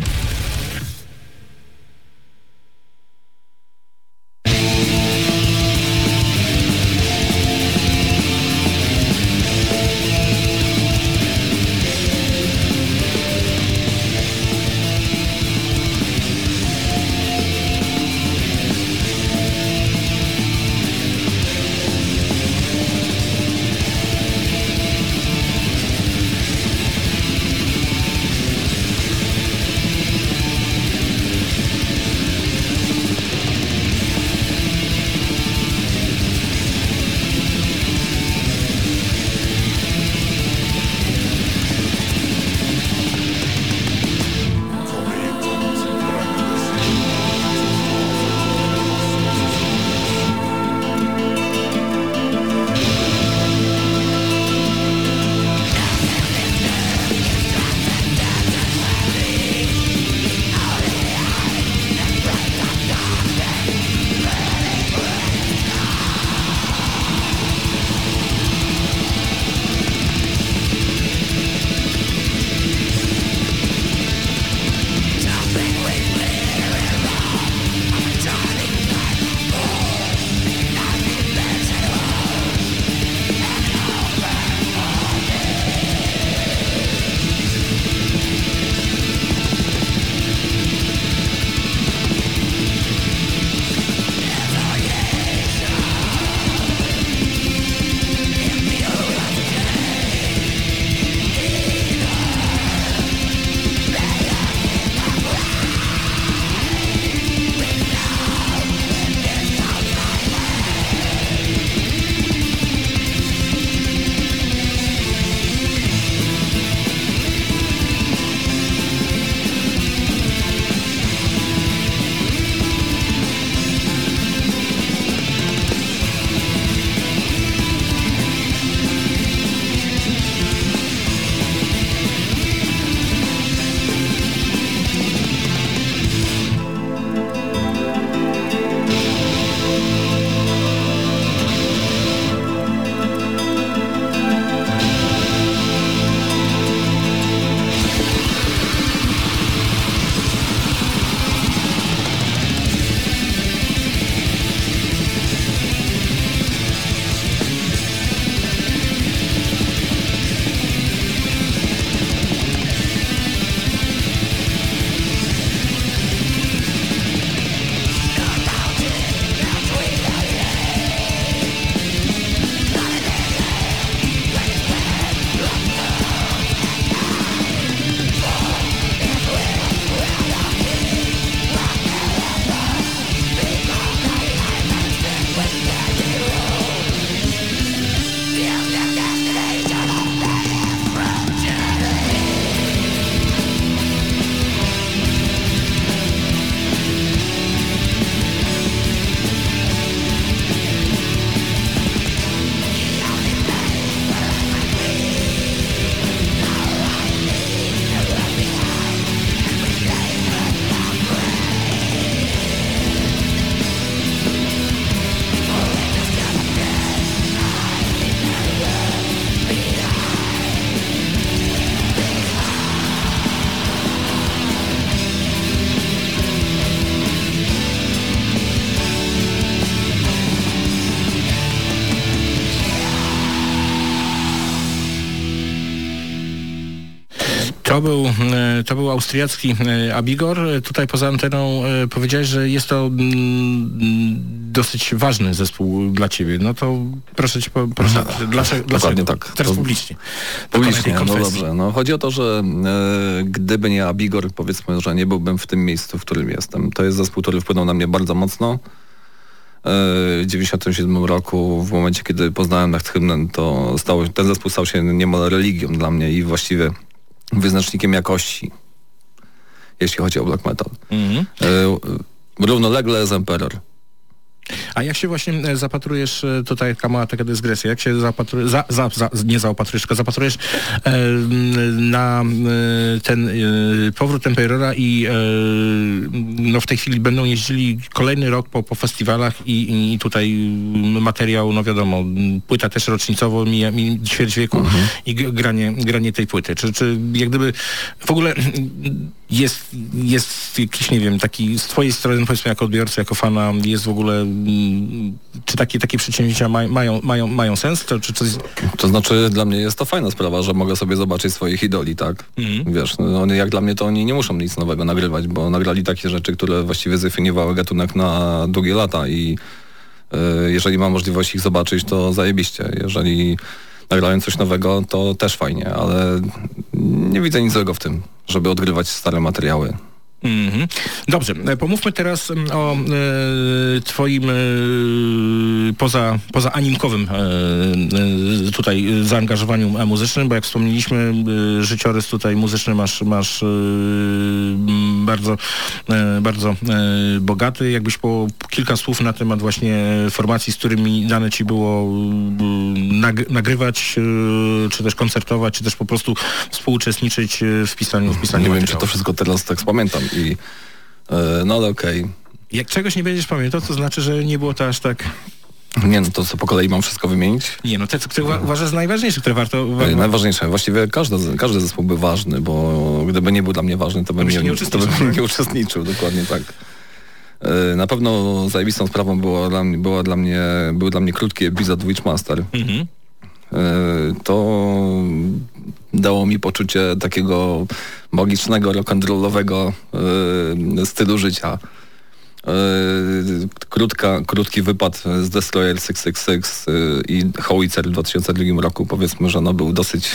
To był, e, to był austriacki e, Abigor. Tutaj poza anteną e, powiedziałeś, że jest to mm, dosyć ważny zespół dla ciebie. No to proszę cię, po- proszę, No, dlaczego? tak. Teraz To- publicznie. Publicznie, no dobrze. No, chodzi o to, że e, gdyby nie Abigor, powiedzmy, że nie byłbym w tym miejscu, w którym jestem. To jest zespół, który wpłynął na mnie bardzo mocno. W 97 roku, w momencie, kiedy poznałem Nachthymnen, to stało, ten zespół stał się niemal religią dla mnie i właściwie wyznacznikiem jakości, jeśli chodzi o black metal. Mhm. E, równolegle z Emperor. A jak się właśnie e, zapatrujesz, e, tutaj taka mała taka dysgresja, jak się zapatrujesz, za, za, za, nie zaopatrujesz, tylko zapatrujesz e, na ten e, powrót Emperora i e, no w tej chwili będą jeździli kolejny rok po, po festiwalach i, i tutaj materiał, no wiadomo, płyta też rocznicowo, mija, mi ćwierć wieku i g- granie, granie tej płyty. Czy, czy jak gdyby w ogóle jest, jest jakiś, nie wiem, taki z twojej strony, powiedzmy jako odbiorcy, jako fana, jest w ogóle, czy takie, takie przedsięwzięcia maj, mają, mają, mają sens? To, czy. To znaczy dla mnie jest to fajna sprawa, że mogę sobie zobaczyć swoich idoli, tak? Mhm. Wiesz, no, oni, jak dla mnie to oni nie muszą nic nowego nagrywać, bo nagrali takie rzeczy, które właściwie zdefiniowały gatunek na długie lata i y, jeżeli mam możliwość ich zobaczyć, to zajebiście. Jeżeli nagrają coś nowego, to też fajnie, ale nie widzę nic złego w tym, żeby odgrywać stare materiały. Mhm. Dobrze, e, pomówmy teraz em, o e, twoim e, poza, poza animkowym e, e, tutaj zaangażowaniu e, muzycznym, bo jak wspomnieliśmy, życiorys tutaj muzyczny masz, masz bardzo, bardzo bogaty. Jakbyś po kilka słów na temat właśnie formacji, z którymi dane ci było nag, nagrywać, czy też koncertować, czy też po prostu współuczestniczyć w pisaniu, w pisaniu Nie wiem, czy to wszystko teraz tak pamiętam i y, no ale okej. Jak czegoś nie będziesz pamiętał, to znaczy, że nie było to aż tak... Nie, no to co po kolei mam wszystko wymienić? Nie, no te, które uwa- uważasz za najważniejsze, które warto... Wa- E, Najważniejsze, właściwie każdy, każdy zespół był ważny, bo gdyby nie był dla mnie ważny, to bym nie, nie to uczestniczył, bym tak? nie uczestniczył, dokładnie tak. E, Na pewno zajebistą sprawą było dla mnie, była dla mnie, był dla mnie krótki epizod Witchmaster. Mhm. E, To dało mi poczucie takiego magicznego, rock'n'rollowego e, stylu życia. E, Krótka, krótki wypad z Destroyer 666 e, i Howitzer w 2002 roku powiedzmy, że no był dosyć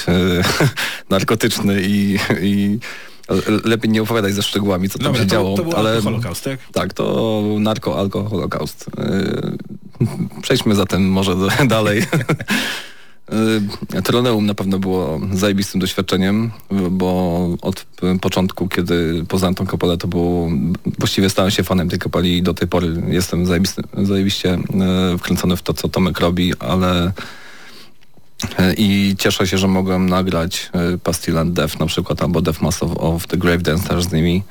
(laughs) narkotyczny i, i le- lepiej nie opowiadać ze szczegółami, co tam Dobra, się to, działo. to był ale Holokaust, tak? tak, to narko, alko, holokaust. Yy, Przejdźmy zatem może (laughs) dalej. Yy, Troneum na pewno było zajebistym doświadczeniem, bo od początku, kiedy poznałem tą kapelę, to było, właściwie stałem się fanem tej kapeli i do tej pory jestem zajebiście yy, wkręcony w to, co Tomek robi, ale i cieszę się, że mogłem nagrać yy, Pastilant Death na przykład, albo Death Mass of, of the Grave Dancers z nimi.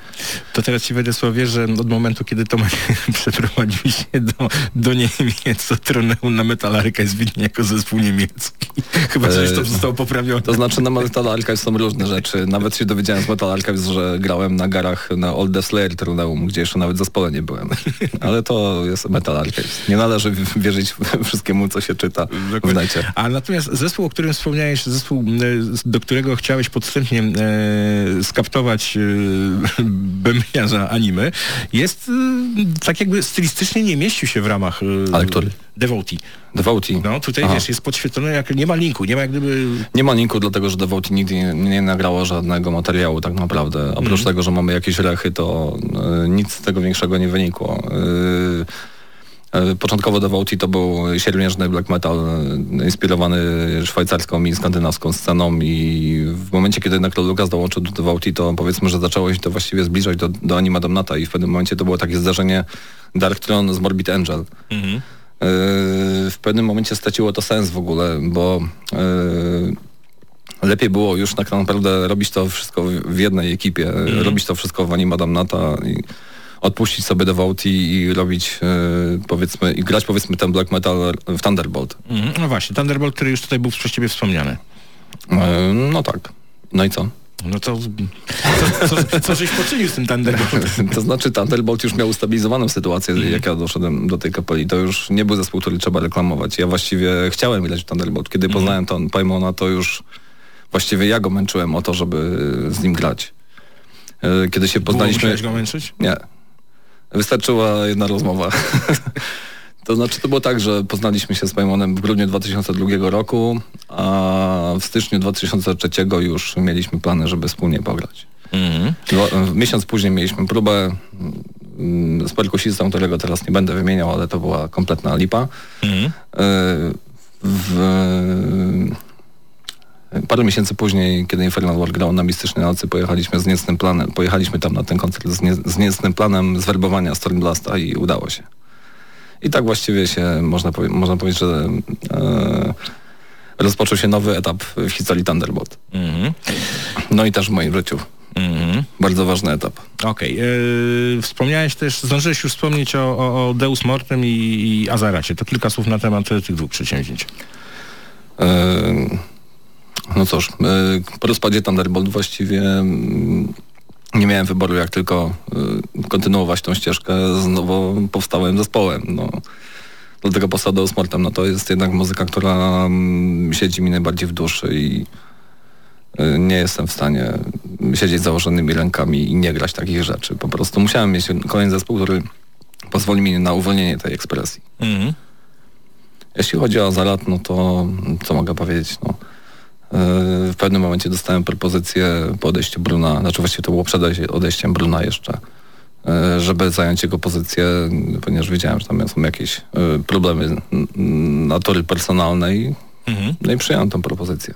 To teraz ci wejdę słowie, że od momentu, kiedy Tomek (laughs) przeprowadził się do, do Niemiec, to Troneum na Metal Archive widnie jako zespół niemiecki. (laughs) Chyba coś to E, zostało poprawione. To znaczy na Metal Archives są różne rzeczy. Nawet się dowiedziałem z Metal Archives, że grałem na garach na Old Death Slayer Troneum, gdzie jeszcze nawet zespole nie byłem. (laughs) Ale to jest Metal Archives. Nie należy wierzyć wszystkiemu, co się czyta w necie. A natomiast zespół, o którym wspomniałeś, zespół, e, do którego chciałeś podstępnie e, skaptować e, (laughs) bębniarza anime, jest e, tak jakby stylistycznie nie mieścił się w ramach e, Ale który? Devotee. Devotee. No tutaj Aha. wiesz, jest podświetlone, jak nie ma linku, nie ma jak gdyby... Nie ma linku, dlatego że Devotee nigdy nie, nie nagrało żadnego materiału tak naprawdę. Oprócz tego, że mamy jakieś rechy, to y, nic z tego większego nie wynikło. Y, Początkowo Devotee to był siermiężny black metal y, inspirowany szwajcarską i skandynawską sceną i w momencie, kiedy jednak Lucas dołączył do Devotee, to powiedzmy, że zaczęło się to właściwie zbliżać do, do Anima Damnata i w pewnym momencie to było takie zdarzenie Dark Throne z Morbid Angel. Yy, w pewnym momencie straciło to sens w ogóle, bo yy, lepiej było już tak naprawdę robić to wszystko w- jednej ekipie, robić to wszystko w Anima Damnata i odpuścić sobie Devotee i robić yy, powiedzmy, i grać powiedzmy ten black metal w Thunderbolt. Mhm. No właśnie, Thunderbolt, który już tutaj był przez ciebie wspomniany. Yy, no tak. No i co? No to co, co, co żeś poczynił z tym Thunderboltem? (laughs) to znaczy Thunderbolt już miał ustabilizowaną sytuację, jak ja doszedłem do tej kapeli. To już nie był zespół, który trzeba reklamować. Ja właściwie chciałem grać w Thunderbolt. Kiedy poznałem to Paimona, to już właściwie ja go męczyłem o to, żeby z nim grać. E, Kiedy się Było poznaliśmy... musiałeś go męczyć? Nie. Wystarczyła jedna rozmowa. (laughs) to znaczy to było tak, że poznaliśmy się z Pajmonem w grudniu 2002 roku, a w styczniu 2003 już mieliśmy plany, żeby wspólnie pograć. Dwa- Miesiąc później mieliśmy próbę mm, z perkusistą, którego teraz nie będę wymieniał, ale to była kompletna lipa. Mhm. E, W, parę miesięcy później, kiedy Infernal War grał na Mistycznej Nocy, pojechaliśmy z niecnym planem, pojechaliśmy tam na ten koncert z, nie, z niecnym planem zwerbowania Stormblasta i udało się. I tak właściwie się, można, powie, można powiedzieć, że e, rozpoczął się nowy etap w historii Thunderbolt. Mhm. No i też w moim życiu. Mhm. Bardzo ważny etap. Okej. Yy, wspomniałeś też, zdążyłeś już wspomnieć o, o, o Deus Mortem i, i Azaracie. To kilka słów na temat e, tych dwóch przedsięwzięć. E, No cóż, e, po rozpadzie Thunderbolt właściwie mm, nie miałem wyboru, jak tylko e, kontynuować tą ścieżkę z nowo powstałym zespołem. No, dlatego posta Deus Mortem, no to jest jednak muzyka, która mm, siedzi mi najbardziej w duszy i e, nie jestem w stanie siedzieć z założonymi rękami i nie grać takich rzeczy. Po prostu musiałem mieć kolejny zespół, który pozwoli mi na uwolnienie tej ekspresji. Mhm. Jeśli chodzi o Zarat, no to co mogę powiedzieć? No, w pewnym momencie dostałem propozycję po odejściu Bruna, znaczy właściwie to było przed odejściem Bruna jeszcze, yy, żeby zająć jego pozycję, ponieważ wiedziałem, że tam są jakieś yy, problemy natury personalnej. Mhm. No i przyjąłem tę propozycję.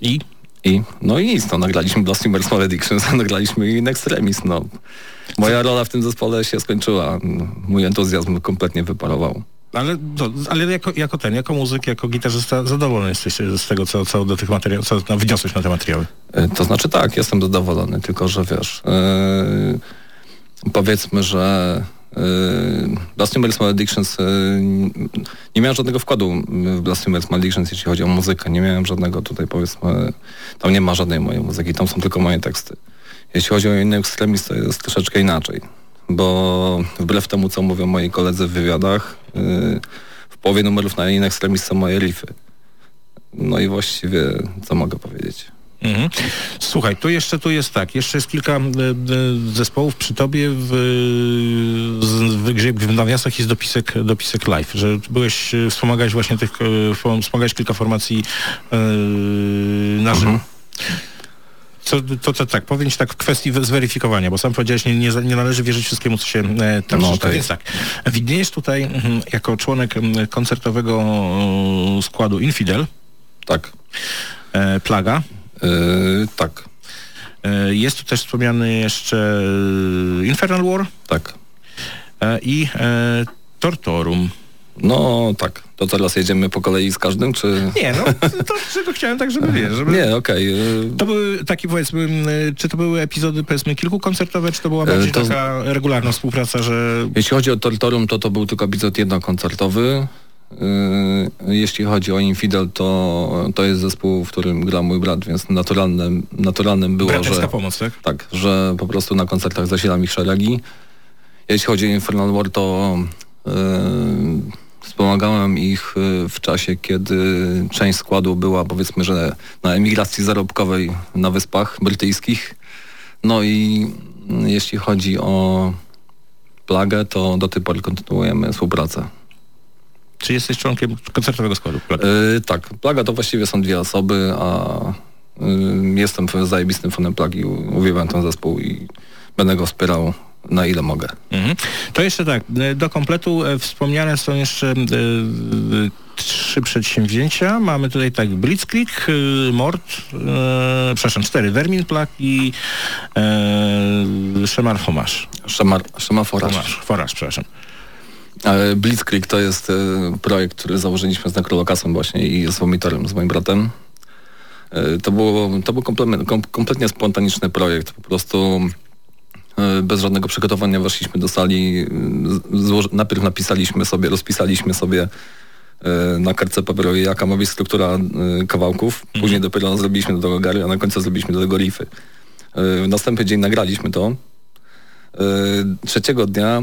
I? I, no i nic, no, nagraliśmy Blasphemous Maledictions, (laughs) nagraliśmy In Extremis, no. Moja rola w tym zespole się skończyła. Mój entuzjazm kompletnie wyparował. Ale, ale jako, jako ten, jako muzyk, jako gitarzysta zadowolony jesteś z tego, co, co do tych materiałów, co no, wyniosłeś na te materiały. E, To znaczy tak, jestem zadowolony, tylko że wiesz, yy, powiedzmy, że yy, Blasphemous Maledictions yy, nie miałem żadnego wkładu w Blasphemous Maledictions, jeśli chodzi o muzykę. Nie miałem żadnego tutaj, powiedzmy, tam nie ma żadnej mojej muzyki, tam są tylko moje teksty. Jeśli chodzi o inny ekstremizm, to jest troszeczkę inaczej, bo wbrew temu, co mówią moi koledzy w wywiadach, w połowie numerów na In Extremis są moje riffy. No i właściwie, co mogę powiedzieć? Mhm. Słuchaj, tu jeszcze tu jest tak, jeszcze jest kilka e, e, zespołów przy tobie w, w grze, w nawiasach jest dopisek, dopisek live, że byłeś, e, wspomagałeś właśnie tych, wspomagałeś kilka formacji e, na żywo. Co, to, to tak, powiem ci tak w kwestii we- zweryfikowania, bo sam powiedziałeś, nie, nie, nie należy wierzyć wszystkiemu, co się e, tam No, okej. Więc tak, widniejesz tutaj mhm, jako członek koncertowego e, składu Infidel, Tak. e, Plaga, Yy, tak, E, Jest tu też wspomniany jeszcze e, Infernal War tak. e, i e, Tortorum. No tak. To teraz jedziemy po kolei z każdym, czy... Nie, no to czego chciałem tak, żeby wiesz, żeby... Nie, okej. yy, To były takie powiedzmy, m, czy to były epizody powiedzmy kilkukoncertowe, czy to była E, bardziej to z- taka regularna współpraca, że... Jeśli chodzi o Tortorum, to to był tylko epizod jednokoncertowy. Yy, Jeśli chodzi o Infidel, to, to jest zespół, w którym gra mój brat, więc naturalnym, naturalnym było, Braterska że... pomoc, tak? Tak, że po prostu na koncertach zasilam ich szeregi. Jeśli chodzi o Infernal War, to yy, wspomagałem ich yy, w czasie, kiedy część składu była powiedzmy, że na emigracji zarobkowej na Wyspach Brytyjskich. No i mm, jeśli chodzi o plagę, to do tej pory kontynuujemy współpracę. Czy jesteś członkiem koncertowego składu? Yy, tak, plaga to właściwie są dwie osoby, a yy, jestem zajebistym fanem plagi, uwielbiam ten zespół i będę go wspierał na ile mogę. Mhm. To jeszcze tak, e, do kompletu e, wspomniane są jeszcze e, trzy przedsięwzięcia. Mamy tutaj tak Blitzkrieg, Mord, e, przepraszam, cztery, Vermin Plak i e, Szemar Homasz. Szemar. Homasz, Foraż, przepraszam. Blitzkrieg to jest projekt, który założyliśmy z Nekrolokasem właśnie i z Vomitorem, z moim bratem. To, było, to był kompletnie, kom, kompletnie spontaniczny projekt. Po prostu bez żadnego przygotowania weszliśmy do sali. Złoży, najpierw napisaliśmy sobie, rozpisaliśmy sobie e, na kartce papierowej, jaka ma być struktura kawałków. Później dopiero zrobiliśmy do tego gary, a na końcu zrobiliśmy do tego riffy. Następny dzień nagraliśmy to. Trzeciego dnia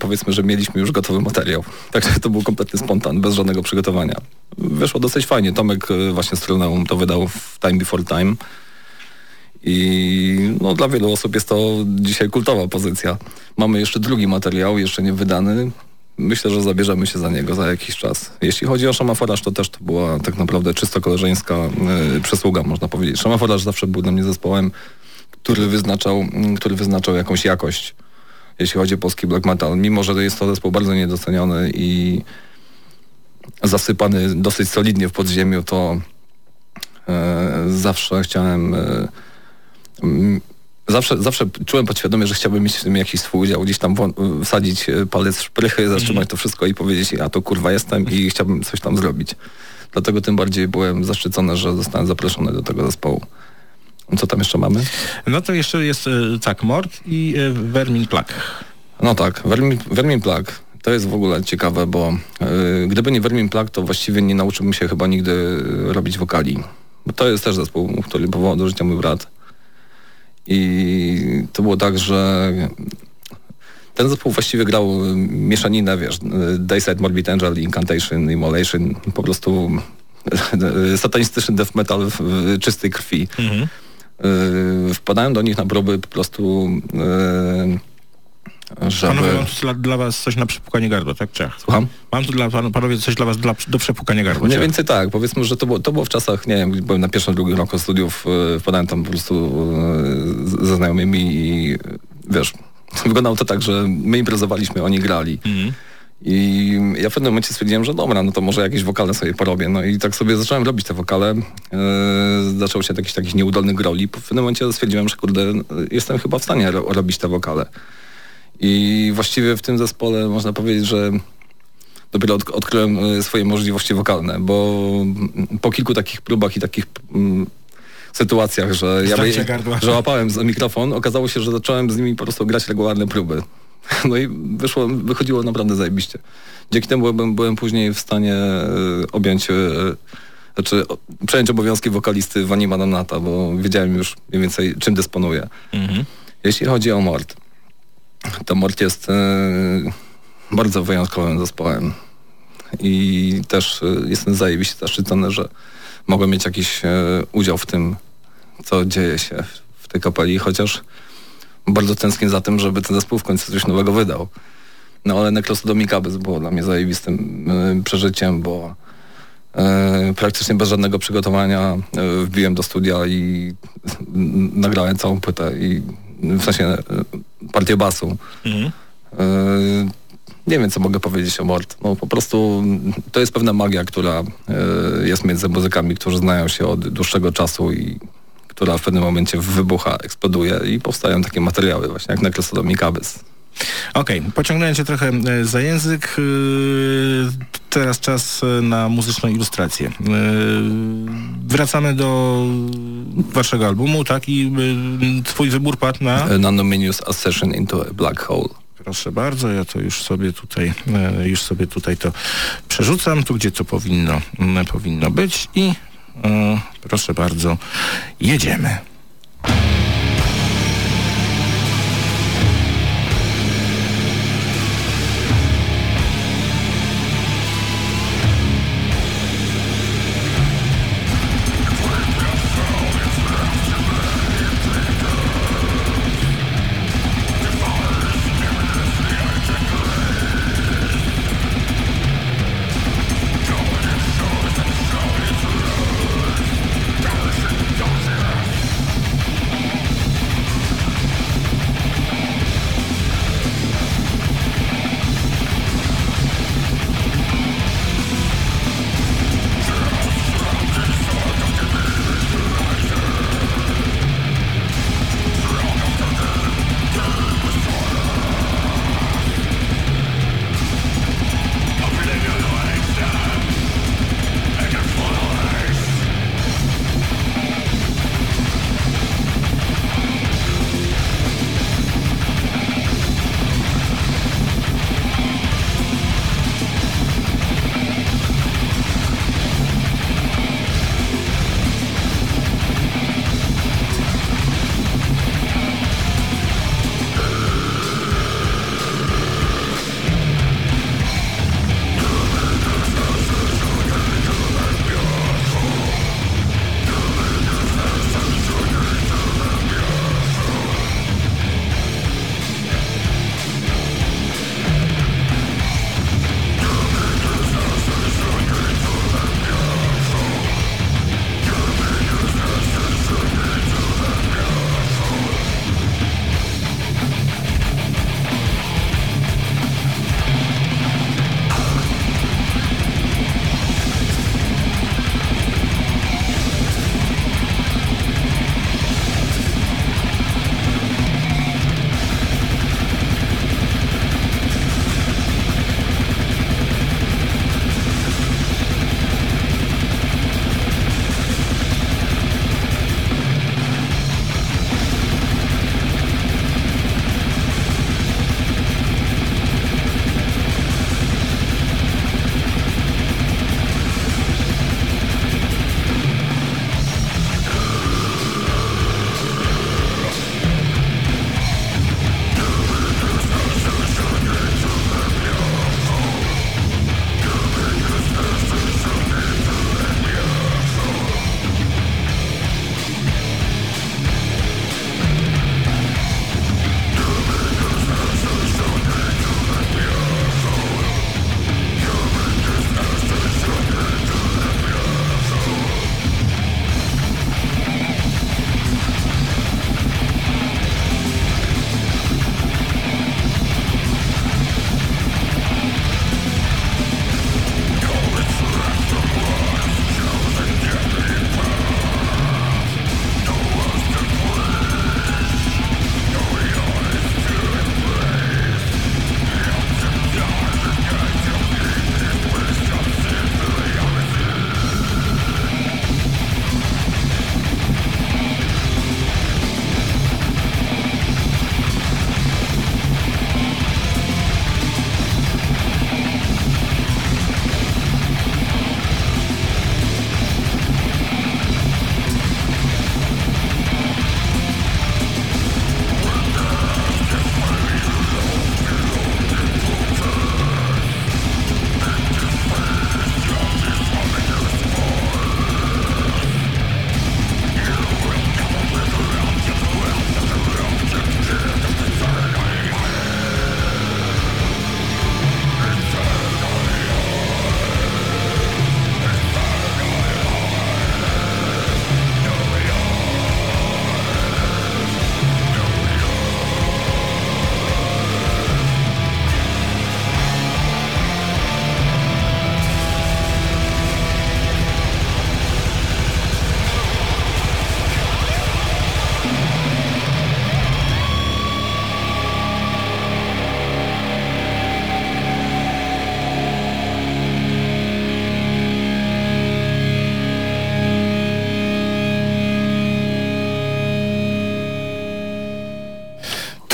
powiedzmy, że mieliśmy już gotowy materiał. (laughs) Także to był kompletny spontan, bez żadnego przygotowania. wyszło dosyć fajnie. Tomek właśnie z to wydał w Time Before Time. I no, dla wielu osób jest to dzisiaj kultowa pozycja. Mamy jeszcze drugi materiał, jeszcze nie wydany. Myślę, że zabierzemy się za niego za jakiś czas. Jeśli chodzi o Szamaforaż, to też to była tak naprawdę czysto koleżeńska y, przysługa, można powiedzieć. Szamaforaż zawsze był dla mnie zespołem, który wyznaczał, który wyznaczał jakąś jakość, jeśli chodzi o polski black metal. Mimo, że jest to zespół bardzo niedoceniony i zasypany dosyć solidnie w podziemiu, to e, zawsze chciałem e, zawsze, zawsze czułem podświadomie, że chciałbym mieć w tym jakiś swój udział, gdzieś tam wsadzić e, palec w szprychy, zatrzymać to wszystko i powiedzieć, a to kurwa jestem i chciałbym coś tam zrobić. Dlatego tym bardziej byłem zaszczycony, że zostałem zaproszony do tego zespołu. Co tam jeszcze mamy? No to jeszcze jest tak, Mord i Vermin Plug. No tak, Vermin, Vermin Plug to jest w ogóle ciekawe, bo yy, gdyby nie Vermin Plug, to właściwie nie nauczyłbym się chyba nigdy robić wokali. Bo to jest też zespół, który powołał do życia mój brat. I to było tak, że ten zespół właściwie grał mieszaninę, wiesz, Dayside Morbid Angel, Incantation, Immolation, po prostu (laughs) satanistyczny death metal w, czystej krwi. Mhm. Yy, wpadałem do nich na próby po prostu yy, żeby... Panowie, mam tu dla, was coś na przepukanie gardła, tak? Czech. Słucham? Mam tu dla pan, panowie coś dla was dla, do przepukania gardła. Mniej więcej tak. Powiedzmy, że to było, to było w czasach, nie wiem, byłem na pierwszym, drugim roku studiów, yy, wpadałem tam po prostu yy, ze znajomymi i wiesz, (laughs) wyglądało to tak, że my imprezowaliśmy, oni grali. Mhm. I ja w pewnym momencie stwierdziłem, że dobra, no to może jakieś wokale sobie porobię. No i tak sobie zacząłem robić te wokale. Yy, zaczął się jakiś taki nieudolny groli. W pewnym momencie stwierdziłem, że kurde, jestem chyba w stanie ro robić te wokale. I właściwie w tym zespole można powiedzieć, że dopiero od, odkryłem e, swoje możliwości wokalne, bo po kilku takich próbach i takich mm, sytuacjach, że ja że łapałem za mikrofon, okazało się, że zacząłem z nimi po prostu grać regularne próby. (laughs) No i wyszło, wychodziło naprawdę zajebiście. Dzięki temu byłem, byłem później w stanie e, objąć, e, znaczy przejąć obowiązki wokalisty w Anima Donata, bo wiedziałem już mniej więcej czym dysponuję. Mhm. Jeśli chodzi o Mord, to Mort jest e, bardzo wyjątkowym zespołem i też e, jestem zajebiście zaszczycony, że mogę mieć jakiś e, udział w tym, co dzieje się w tej kapeli, chociaż bardzo tęsknię za tym, żeby ten zespół w końcu coś nowego wydał. No ale Necrosodomicabes było dla mnie zajebistym przeżyciem, bo praktycznie bez żadnego przygotowania wbiłem do studia i nagrałem całą płytę i w sensie e, partię basu. Mhm. E, nie wiem, co mogę powiedzieć o Mort. No, po prostu to jest pewna magia, która e, jest między muzykami, którzy znają się od dłuższego czasu i która w pewnym momencie wybucha, eksploduje i powstają takie materiały właśnie jak Necrosodomic Abyss. Okej, okay. pociągnąłem cię trochę e, za język. E, teraz czas e, na muzyczną ilustrację. Wracamy do waszego albumu, tak? I twój wybór padł na... Nanominius Ascension into a Black Hole. Proszę bardzo, ja to już sobie tutaj, już sobie tutaj to przerzucam, tu gdzie to powinno, powinno być i proszę bardzo, jedziemy.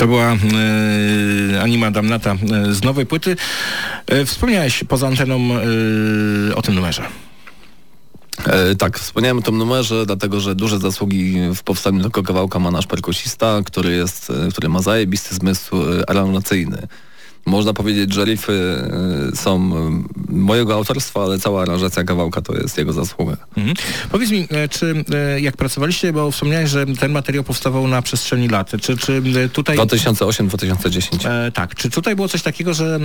To była e, Anima Damnata e, z nowej płyty. E, wspomniałeś poza anteną e, o tym numerze. Tak, wspomniałem o tym numerze, dlatego że duże zasługi w powstaniu tego kawałka ma nasz perkusista, który jest, który ma zajebisty zmysł aranżacyjny. Można powiedzieć, że riffy e, są e, mojego autorstwa, ale cała aranżacja kawałka to jest jego zasługa. Mhm. Powiedz mi, e, czy e, jak pracowaliście, bo wspomniałeś, że ten materiał powstawał na przestrzeni lat. Czy, czy e, tutaj... 2008-2010. E, tak, czy tutaj było coś takiego, że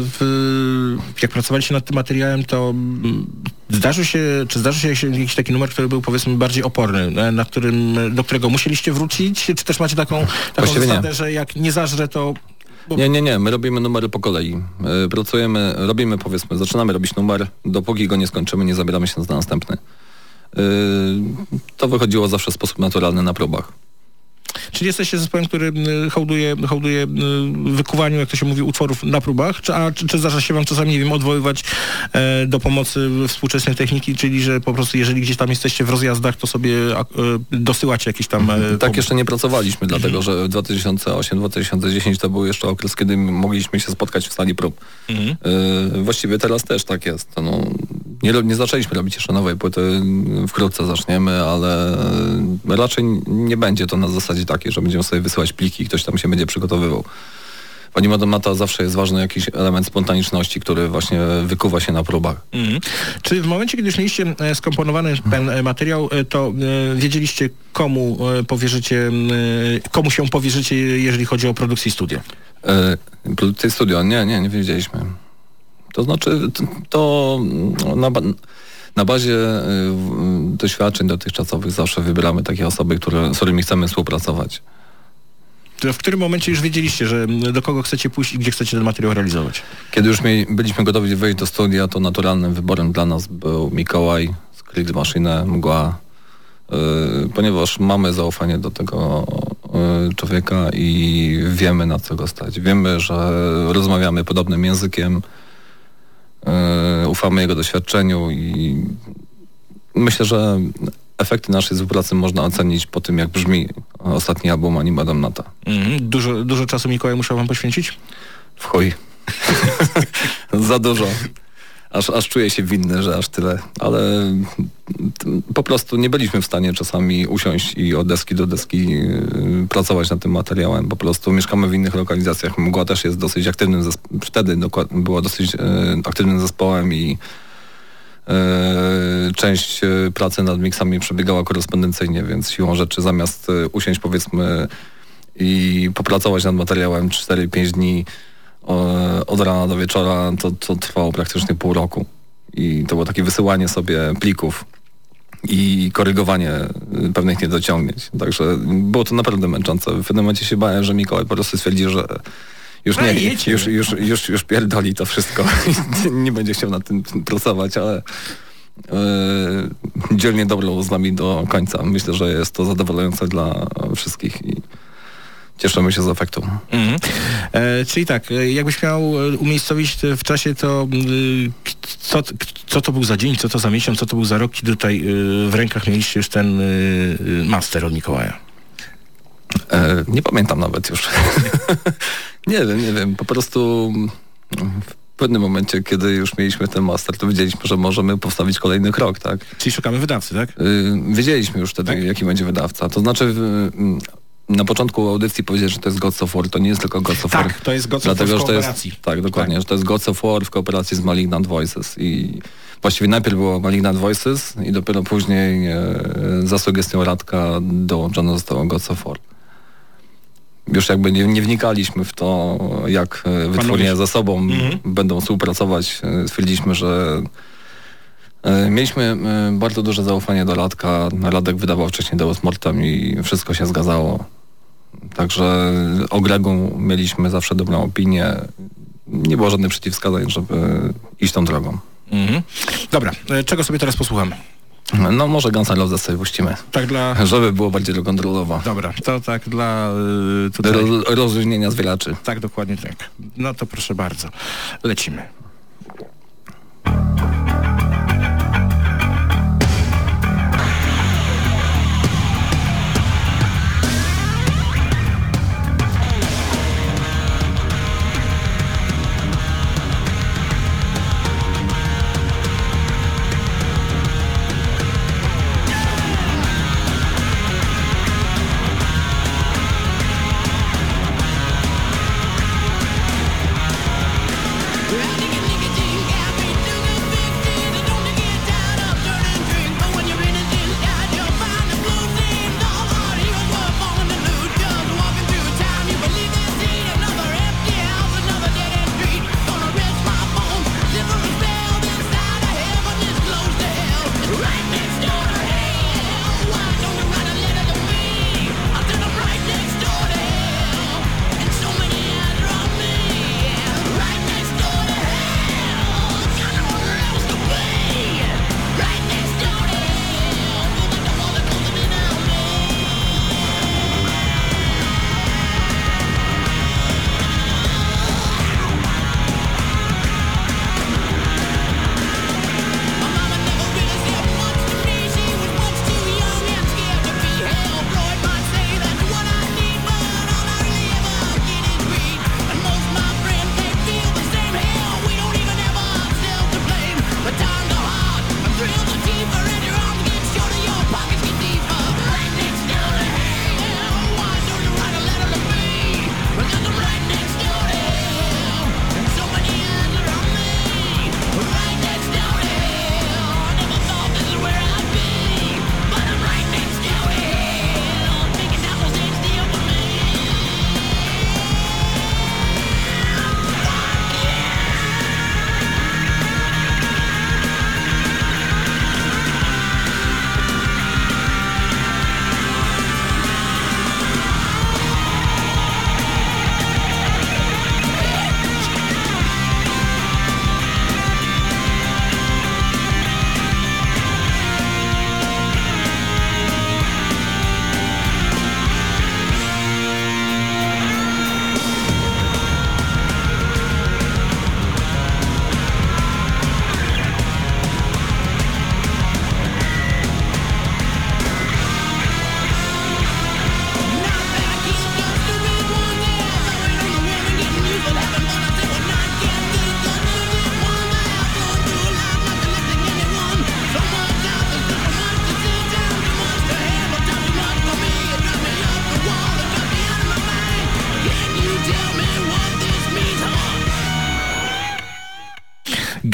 w, jak pracowaliście nad tym materiałem, to mm, zdarzył się, czy zdarzył się jakiś taki numer, który był powiedzmy bardziej oporny, na którym, do którego musieliście wrócić, czy też macie taką, taką zasadę, że jak nie zażre, to Nie, nie, nie, my robimy numery po kolei. E, Pracujemy, robimy powiedzmy, zaczynamy robić numer, dopóki go nie skończymy, nie zabieramy się za następny. E, To wychodziło zawsze w sposób naturalny na próbach. Czyli jesteście zespołem, który hołduje, hołduje wykuwaniu, jak to się mówi, utworów na próbach, czy, a, czy, czy zdarza się wam czasami, nie wiem, odwoływać e, do pomocy współczesnej techniki, czyli że po prostu jeżeli gdzieś tam jesteście w rozjazdach, to sobie e, dosyłacie jakieś tam... E, Tak pom- jeszcze nie pracowaliśmy, dlatego że 2008-2010 to był jeszcze okres, kiedy mogliśmy się spotkać w sali prób. Mhm. E, Właściwie teraz też tak jest. No, nie, nie zaczęliśmy robić jeszcze nowej płyty, wkrótce zaczniemy, ale raczej nie będzie to na zasadzie takiej, że będziemy sobie wysyłać pliki i ktoś tam się będzie przygotowywał. Pani Madomata zawsze jest ważny jakiś element spontaniczności, który właśnie wykuwa się na próbach. Mhm. Czy w momencie, kiedy już mieliście e, skomponowany ten materiał, e, to e, wiedzieliście, komu powierzycie, komu się powierzycie, jeżeli chodzi o produkcję studia? E, Produkcję studio, nie, nie, nie wiedzieliśmy. To znaczy, to, na, na bazie w- doświadczeń dotychczasowych zawsze wybieramy takie osoby, które, z którymi chcemy współpracować. To w którym momencie już wiedzieliście, że m, do kogo chcecie pójść i gdzie chcecie ten materiał realizować? Kiedy już byliśmy gotowi wejść do studia, to naturalnym wyborem dla nas był Mikołaj z Click Machine, Mgła, e, ponieważ mamy zaufanie do tego e, człowieka i wiemy na co go stać. Wiemy, że rozmawiamy podobnym językiem, ufamy jego doświadczeniu i myślę, że efekty naszej współpracy można ocenić po tym, jak brzmi ostatni album Anima Damnata. Mhm. Dużo, dużo czasu Mikołaj musiał wam poświęcić? W chuj. (laughs) Za dużo. Aż, aż czuję się winny, że aż tyle. Ale po prostu nie byliśmy w stanie czasami usiąść i od deski do deski yy, pracować nad tym materiałem. Po prostu mieszkamy w innych lokalizacjach. Mgła też jest dosyć aktywnym zespołem. Wtedy była dosyć yy, aktywnym zespołem i yy, część pracy nad miksami przebiegała korespondencyjnie, więc siłą rzeczy zamiast usiąść powiedzmy i popracować nad materiałem 4-5 dni od rana do wieczora, to, to trwało praktycznie pół roku. I to było takie wysyłanie sobie plików i korygowanie y, pewnych niedociągnięć. Także było to naprawdę męczące. W pewnym momencie się bałem, że Mikołaj po prostu stwierdzi, że już A, nie, już, już, już, już pierdoli to wszystko. (laughs) nie będzie chciał nad tym pracować, ale yy, dzielnie dobrał z nami do końca. Myślę, że jest to zadowalające dla wszystkich i cieszymy się z efektu. Mhm. E, czyli tak, e, jakbyś miał e, umiejscowić to w czasie to, y, co, co to był za dzień, co to za miesiąc, co to był za rok, kiedy tutaj y, w rękach mieliście już ten master od Mikołaja? E, nie pamiętam nawet już. (laughs) nie wiem, nie wiem. Po prostu mm, w pewnym momencie, kiedy już mieliśmy ten master, to wiedzieliśmy, że możemy postawić kolejny krok, tak? Czyli szukamy wydawcy, tak? Y, wiedzieliśmy już wtedy, Tak? jaki będzie wydawca. To znaczy mm, na początku audycji powiedzieć, że to jest Gods of War. To nie jest tylko Gods of War. Tak, to jest Gods of War Dlatego, w że to jest, kooperacji. tak, dokładnie, że to jest Gods of War w kooperacji z Malignant Voices i właściwie najpierw było Malignant Voices i dopiero później e, za sugestią Radka dołączone zostało Gods of War. Już jakby nie, nie wnikaliśmy w to, jak e, wytwórnie ze sobą Mhm. będą współpracować. E, Stwierdziliśmy, że e, mieliśmy bardzo duże zaufanie do Radka. Radek wydawał wcześniej Deus Mortem i wszystko się zgadzało. Także o Gregu mieliśmy zawsze dobrą opinię. Nie było żadnych przeciwwskazań, żeby iść tą drogą. Mhm. Dobra, e, czego sobie teraz posłuchamy? No może Guns N' Roses sobie puścimy, Tak dla... żeby było bardziej rock'n'rollowo. Dobra, to tak dla y, tutaj... Do roz- rozluźnienia zwieraczy. Tak, dokładnie tak. No to proszę bardzo. Lecimy.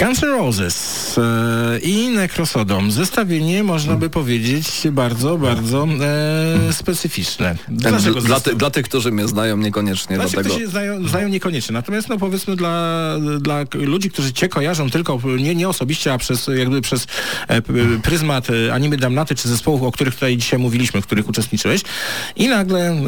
Guns N' Roses i Necrosodom. Zestawienie, można by powiedzieć, bardzo, bardzo e, specyficzne. Dlaczego Dla, ty, dla tych, którzy mnie znają, niekoniecznie. Znaczy, dlatego... którzy znają, znają niekoniecznie. Natomiast no powiedzmy dla, dla ludzi, którzy cię kojarzą tylko nie, nie osobiście, a przez jakby przez e, pryzmat e, animy Damnaty czy zespołów, o których tutaj dzisiaj mówiliśmy, w których uczestniczyłeś i nagle e,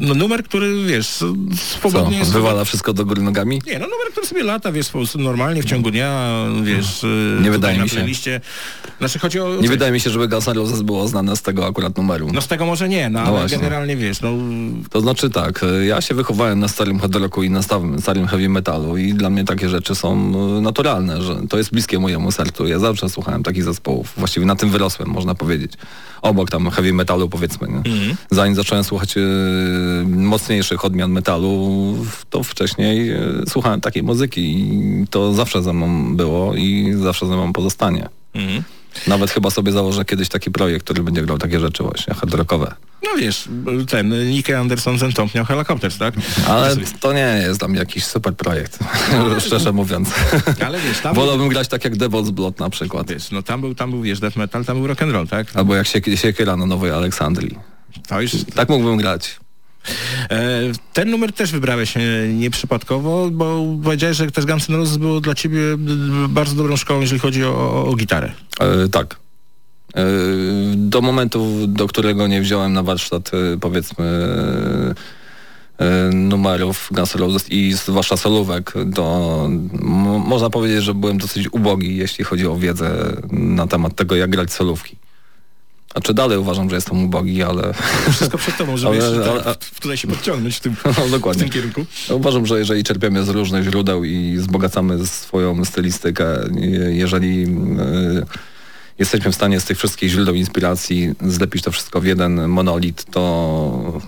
no, numer, który wiesz, Co, swobodnie jest wywala wszystko do góry nogami? nie, no numer, który sobie lata, wiesz, po prostu normalnie w ciągu dnia, wiesz, e, Nie wydaje mi się. playliście. Znaczy chodzi o... Nie wydaje mi się, żeby Guns N' Roses było znane z tego akurat numeru. No z tego może nie, no, No ale właśnie. generalnie wiesz, no To znaczy tak, ja się wychowałem na starym hard rocku i na stawym, starym heavy metalu i dla mnie takie rzeczy są e, naturalne, że to jest bliskie mojemu sercu. Ja zawsze słuchałem takich zespołów. Właściwie na tym wyrosłem, można powiedzieć. Obok tam heavy metalu powiedzmy. Nie? Zanim zacząłem słuchać e, mocniejszych odmian metalu, to wcześniej e, słuchałem takiej muzyki i to zawsze ze mną było i zawsze ze mną pozostanie. Nawet chyba sobie założę kiedyś taki projekt, który będzie grał takie rzeczy właśnie hard rockowe. No wiesz, ten Nick Anderson zentąpniał helikopters, tak? Ale to nie jest mnie jakiś super projekt, (laughs) szczerze mówiąc. Ale wiesz, tam był, Wolałbym grać tak jak Devil's Blood na przykład. wiesz, no tam był, tam był, wiesz, death metal, tam był rock and roll, tak? Albo jak się Siekiera na Nowej Aleksandrii. To już, Tak mógłbym grać. E, ten numer też wybrałeś e, nieprzypadkowo, bo powiedziałeś, że też Guns N' Roses było dla ciebie d- bardzo dobrą szkołą, jeżeli chodzi o, o, gitarę. E, tak. E, do momentu, do którego nie wziąłem na warsztat e, powiedzmy e, numerów Guns N' Roses i zwłaszcza solówek, to można powiedzieć, że byłem dosyć ubogi, jeśli chodzi o wiedzę na temat tego, jak grać solówki. A czy dalej uważam, że jestem ubogi, ale Wszystko przed tobą, żeby (laughs) Ale- jeszcze ale- tak, tutaj się podciągnąć w tym, (laughs) no, w tym kierunku. Uważam, że jeżeli czerpiemy z różnych źródeł i wzbogacamy swoją stylistykę, je- jeżeli e, jesteśmy w stanie z tych wszystkich źródeł inspiracji zlepić to wszystko w jeden monolit, to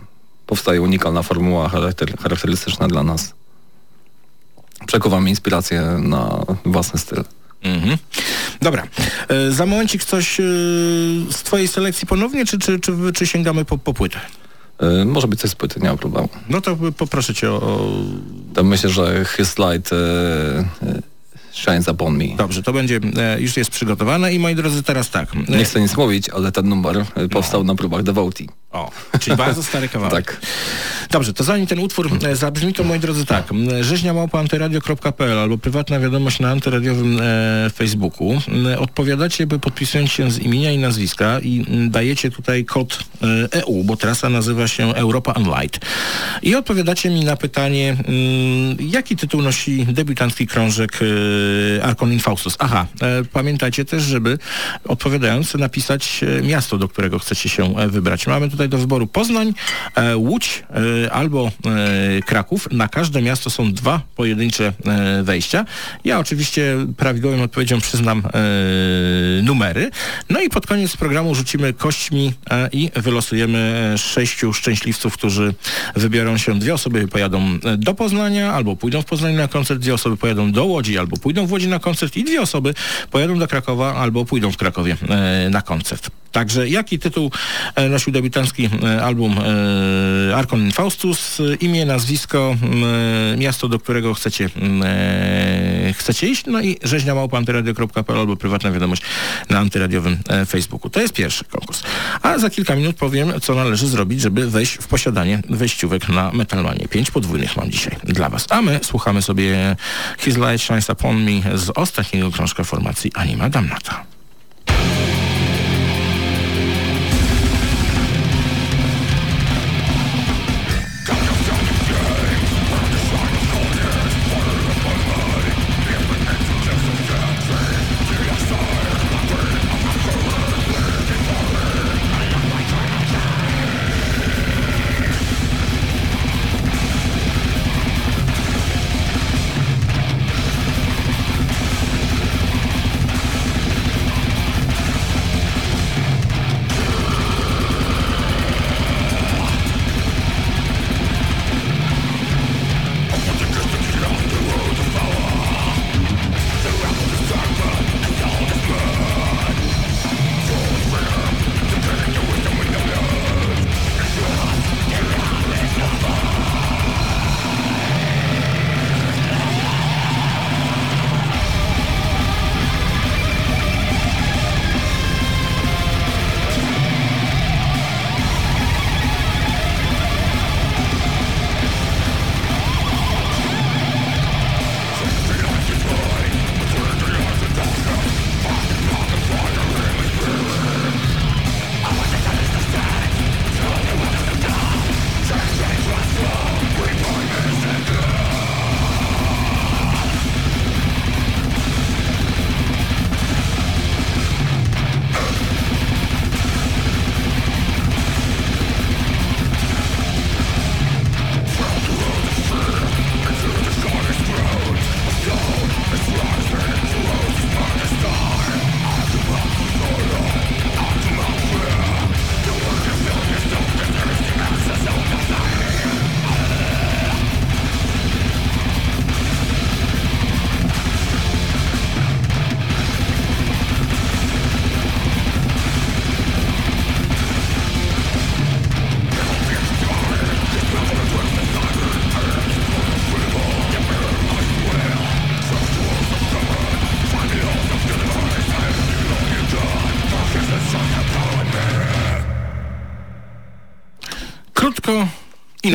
powstaje unikalna formuła charakter, charakterystyczna dla nas. Przekuwamy inspirację na własny styl. Mhm. Dobra. E, za momencik coś e, z twojej selekcji ponownie, czy, czy, czy, czy sięgamy po, po płytę? E, Może być coś z płyty, nie ma problemu. No to poproszę cię o... o... To myślę, że His Light Shines Upon Me. Dobrze, to będzie, już jest przygotowane i moi drodzy, teraz tak. Nie chcę nic mówić, ale ten numer powstał na próbach Devotee. O, czyli bardzo stary kawałek. (laughs) Tak. Dobrze, to zanim ten utwór e, zabrzmi, to moi drodzy tak, rzeźnia małpa antyradio.pl albo prywatna wiadomość na antyradiowym e, Facebooku. Odpowiadacie, by podpisując się z imienia i nazwiska i dajecie tutaj kod e, EU, bo trasa nazywa się Europa Unlight. I odpowiadacie mi na pytanie, m, jaki tytuł nosi debiutancki krążek e, Arkon Infaustus. Aha, e, pamiętajcie też, żeby odpowiadając napisać e, miasto, do którego chcecie się wybrać. Mamy tutaj do wyboru Poznań, e, Łódź e, albo e, Kraków. Na każde miasto są dwa pojedyncze wejścia. Ja oczywiście prawidłową odpowiedzią przyznam numery. No i pod koniec programu rzucimy kośćmi i wylosujemy sześciu szczęśliwców, którzy wybiorą się. Dwie osoby pojadą do Poznania albo pójdą w Poznań na koncert, dwie osoby pojadą do Łodzi albo pójdą w Łodzi na koncert i dwie osoby pojadą do Krakowa albo pójdą w Krakowie na koncert. Także jaki tytuł nosił e, album e, Arkon Infaustus, e, imię, nazwisko, miasto, do którego chcecie, m, e, chcecie iść, no i rzeźnia małpa antyradio.pl albo prywatna wiadomość na antyradiowym Facebooku. To jest pierwszy konkurs. A za kilka minut powiem, co należy zrobić, żeby wejść w posiadanie wejściówek na Metalmanie. Pięć podwójnych mam dzisiaj dla Was. A my słuchamy sobie His Light Shines Upon Me z ostatniego krążka formacji Anima Damnata.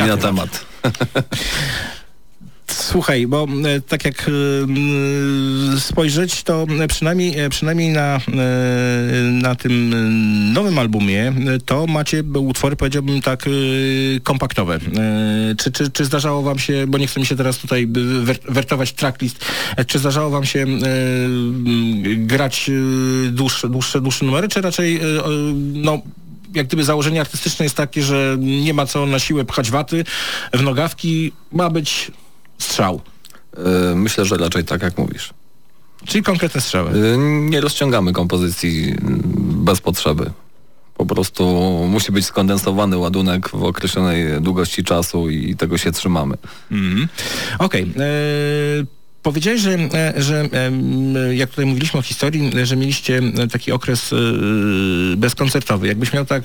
Na, temat. temat. Słuchaj, bo e, tak jak e, spojrzeć, to przynajmniej, e, przynajmniej na, na tym nowym albumie to macie utwory, powiedziałbym tak, kompaktowe. Czy, czy, czy zdarzało wam się, bo nie chcę mi się teraz tutaj wer, wertować tracklist, czy zdarzało wam się grać dłuższe, dłuższe, dłuższe numery, czy raczej no jak gdyby założenie artystyczne jest takie, że nie ma co na siłę pchać waty w nogawki, ma być strzał. Y, Myślę, że raczej tak jak mówisz. Czyli konkretne strzały. Y, Nie rozciągamy kompozycji bez potrzeby. Po prostu musi być skondensowany ładunek w określonej długości czasu i tego się trzymamy. Mhm. Okej. e, Powiedziałeś, że, e, że jak tutaj mówiliśmy o historii, że mieliście e, taki okres e, bezkoncertowy. Jakbyś miał tak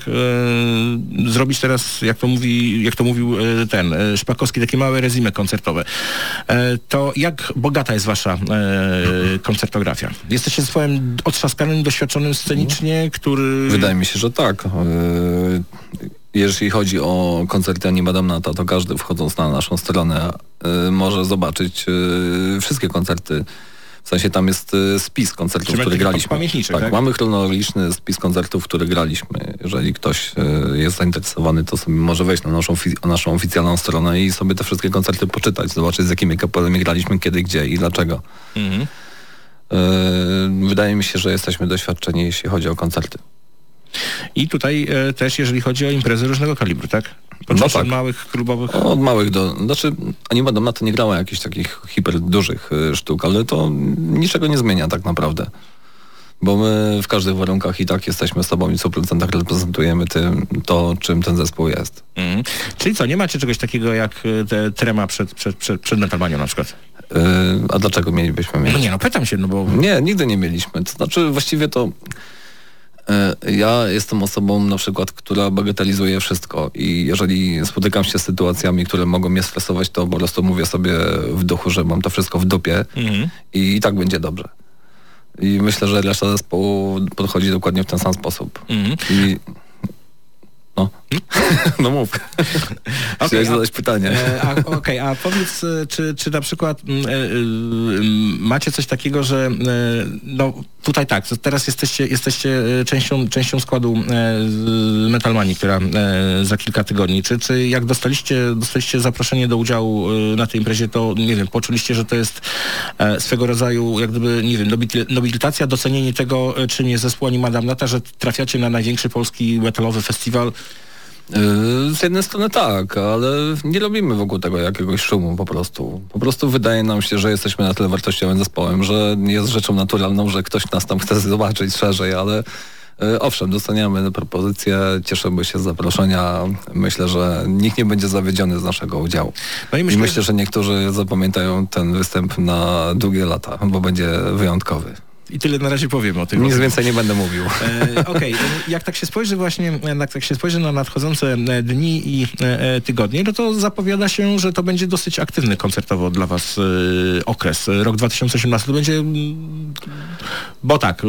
zrobić teraz, jak to, mówi, jak to mówił ten Szpakowski, takie małe rezime koncertowe, to jak bogata jest wasza koncertografia? Jesteście zespołem otrzaskanym, doświadczonym scenicznie, który... Wydaje mi się, że tak. Jeżeli chodzi o koncerty Ani Madame Nata, to każdy wchodząc na naszą stronę y, może zobaczyć y, wszystkie koncerty. W sensie tam jest y, spis koncertów, które graliśmy. pamiętniczy, tak? mamy chronologiczny spis koncertów, które graliśmy. Jeżeli ktoś jest zainteresowany, to sobie może wejść na naszą, naszą oficjalną stronę i sobie te wszystkie koncerty poczytać, zobaczyć z jakimi kapelami graliśmy, kiedy, gdzie i dlaczego. Mhm. Wydaje mi się, że jesteśmy doświadczeni, jeśli chodzi o koncerty. I tutaj e, też, jeżeli chodzi o imprezy różnego kalibru, tak? Począwszy tak. od małych, klubowych... Od małych do... Znaczy, Anima Doma to nie grała jakichś takich hiper dużych y, sztuk, ale to niczego nie zmienia tak naprawdę. Bo my w każdych warunkach i tak jesteśmy sobą i w 100% reprezentujemy tym, to, czym ten zespół jest. Mhm. Czyli co, nie macie czegoś takiego jak e, te trema przed, przed, przed, przed Metalmanią na przykład? Yy, a dlaczego mielibyśmy mieć? No nie, no pytam się, no bo... Nie, nigdy nie mieliśmy. To znaczy właściwie to e, ja jestem osobą na przykład, która bagatelizuje wszystko i jeżeli spotykam się z sytuacjami, które mogą mnie stresować, to po prostu mówię sobie w duchu, że mam to wszystko w dupie Mhm. i, i tak będzie dobrze. I myślę, że reszta zespołu podchodzi dokładnie w ten sam sposób. Mhm. I no, (laughs) no mów. (laughs) Chciałeś a- zadać pytanie. E, a, Okej, a powiedz, e, czy, czy na przykład m, e, e, m, macie coś takiego, że no tutaj tak, teraz jesteście, jesteście częścią, częścią składu Metalmanii, która za kilka tygodni. Czy, czy jak dostaliście, dostaliście zaproszenie do udziału na tej imprezie, to nie wiem, poczuliście, że to jest swego rodzaju jak gdyby, nie wiem, nobil- nobilitacja, docenienie tego, czym jest zespół Anima Damnata, że trafiacie na największy polski metalowy festiwal Z jednej strony tak, ale nie robimy wokół tego jakiegoś szumu po prostu. Po prostu wydaje nam się, że jesteśmy na tyle wartościowym zespołem, że jest rzeczą naturalną, że ktoś nas tam chce (laughs) zobaczyć szerzej, ale yy, owszem, dostaniemy propozycję, cieszymy się z zaproszenia. Myślę, że nikt nie będzie zawiedziony z naszego udziału. No i I myślę, myślę, że niektórzy zapamiętają ten występ na długie lata, bo będzie wyjątkowy. I tyle na razie powiem o tym. Nic więcej nie będę mówił. E, Okej, jak tak się spojrzy właśnie, e, jak tak się spojrzy na nadchodzące e, dni i e, e, tygodnie, no to zapowiada się, że to będzie dosyć aktywny koncertowo dla Was e, okres. Rok 2018 to będzie, mm, bo tak,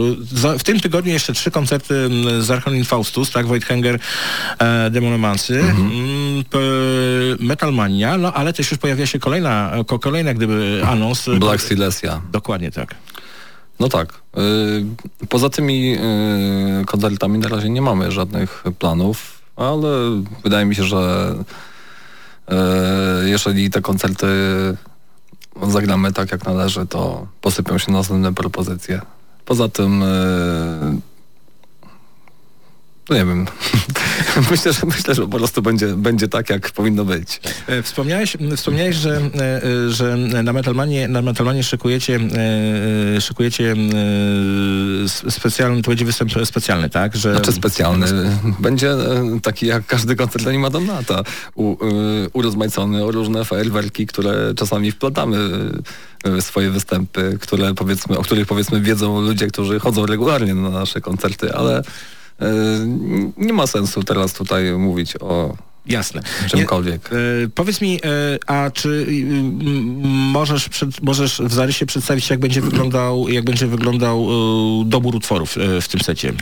w tym tygodniu jeszcze trzy koncerty z Archonin Faustus, tak, Voidhanger, e, Demonomancy, p- Metalmania, no ale też już pojawia się kolejna, ko, kolejna gdyby anons. Black Silesia. Dokładnie tak. No tak. Y, Poza tymi y, koncertami na razie nie mamy żadnych planów, ale wydaje mi się, że y, jeżeli te koncerty zagramy tak jak należy, to posypią się następne propozycje. Poza tym nie wiem. (laughs) myślę, że myślę, że po prostu będzie, będzie tak, jak powinno być. E, Wspomniałeś, wspomniałeś że, e, e, że na Metalmanie, na Metalmanie szykujecie, szykujecie specjalny, to będzie występ specjalny, tak? Że, Znaczy specjalny. Będzie taki jak każdy koncert Anima Donata. U, urozmaicony o różne fajerwerki, które czasami wplatamy w swoje występy, które powiedzmy, o których powiedzmy wiedzą ludzie, którzy chodzą regularnie na nasze koncerty, ale nie ma sensu teraz tutaj mówić o Jasne. czymkolwiek. Nie, e, powiedz mi, e, a czy m, możesz, przed, możesz w zarysie przedstawić, jak będzie wyglądał, jak będzie wyglądał e, dobór utworów e, w tym secie?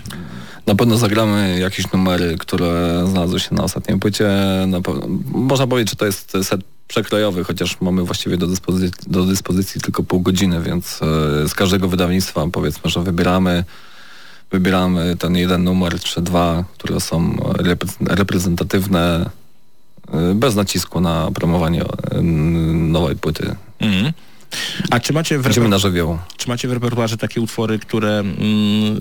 Na pewno zagramy jakieś numery, które znalazły się na ostatniej płycie. Na można powiedzieć, że to jest set przekrojowy, chociaż mamy właściwie do dyspozycji, do dyspozycji tylko pół godziny, więc e, z każdego wydawnictwa powiedzmy, że wybieramy wybieramy ten jeden numer czy dwa, które są reprezentatywne e, bez nacisku na promowanie e, nowej płyty. Mm. A czy macie, w na żywioł. czy macie w repertuarze takie utwory, które mm,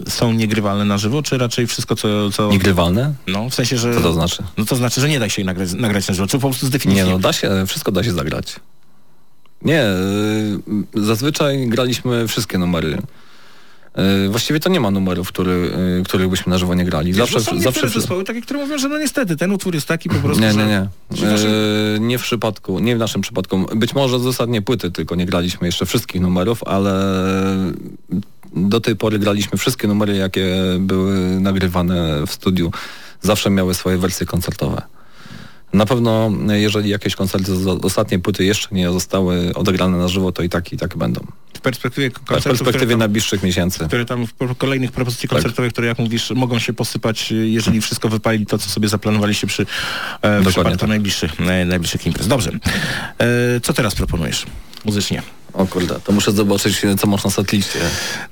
są niegrywalne na żywo, czy raczej wszystko, co... co... Niegrywalne? No, w sensie, że... Co to znaczy? No to znaczy, że nie da się nagrać, nagrać na żywo, czy po prostu z definicji... Nie, no da się, wszystko da się zagrać. Nie, y, zazwyczaj graliśmy wszystkie numery. E, właściwie to nie ma numerów, który, e, których byśmy na żywo nie grali. Zawsze, są zawsze zespoły, takie, które mówią, że no niestety ten utwór jest taki po prostu. Nie, nie, nie. E, nie w przypadku, nie w naszym przypadku. Być może z ostatniej płyty tylko nie graliśmy jeszcze wszystkich numerów, ale do tej pory graliśmy wszystkie numery, jakie były nagrywane w studiu. Zawsze miały swoje wersje koncertowe. Na pewno, jeżeli jakieś koncerty z ostatniej płyty jeszcze nie zostały odegrane na żywo, to i tak i tak będą. W perspektywie koncertów, W perspektywie tam, najbliższych miesięcy. Które tam w kolejnych propozycji koncertowych, tak. które jak mówisz, mogą się posypać, jeżeli wszystko wypali to, co sobie zaplanowaliście przy e, przypadku tak. najbliższych, najbliższych imprez. Dobrze. E, co teraz proponujesz muzycznie? O kurde, to muszę zobaczyć, co masz na setliście.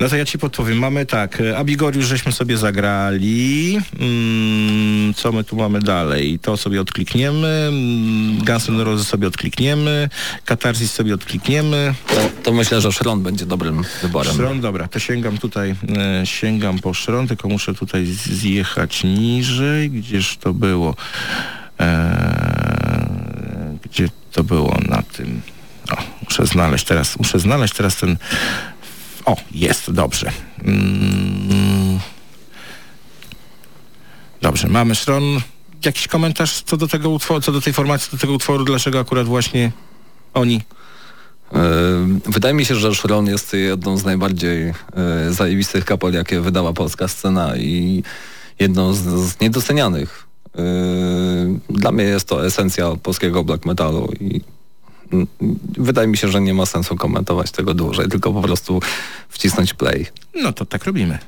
No to ja ci podpowiem. Mamy tak, Abigoriusz żeśmy sobie zagrali. Mm, co my tu mamy dalej? To sobie odklikniemy. Mm, Guns N' Roses sobie odklikniemy. Katarsis sobie odklikniemy. To, to myślę, że Szron będzie dobrym wyborem. Szron, dobra. To sięgam tutaj, e, sięgam po Szron, tylko muszę tutaj zjechać niżej. Gdzież to było? E, gdzie to było na tym? Muszę znaleźć teraz, muszę znaleźć teraz ten... O, jest, dobrze. Mm. Dobrze, mamy stron. Jakiś komentarz co do tego utworu, co do tej formacji, do tego utworu, dlaczego akurat właśnie oni? E, wydaje mi się, że Szron jest jedną z najbardziej e, zajebistych kapel, jakie wydała polska scena i jedną z, z niedocenianych. E, dla mnie jest to esencja polskiego black metalu i wydaje mi się, że nie ma sensu komentować tego dłużej, tylko po prostu wcisnąć play. No to tak robimy.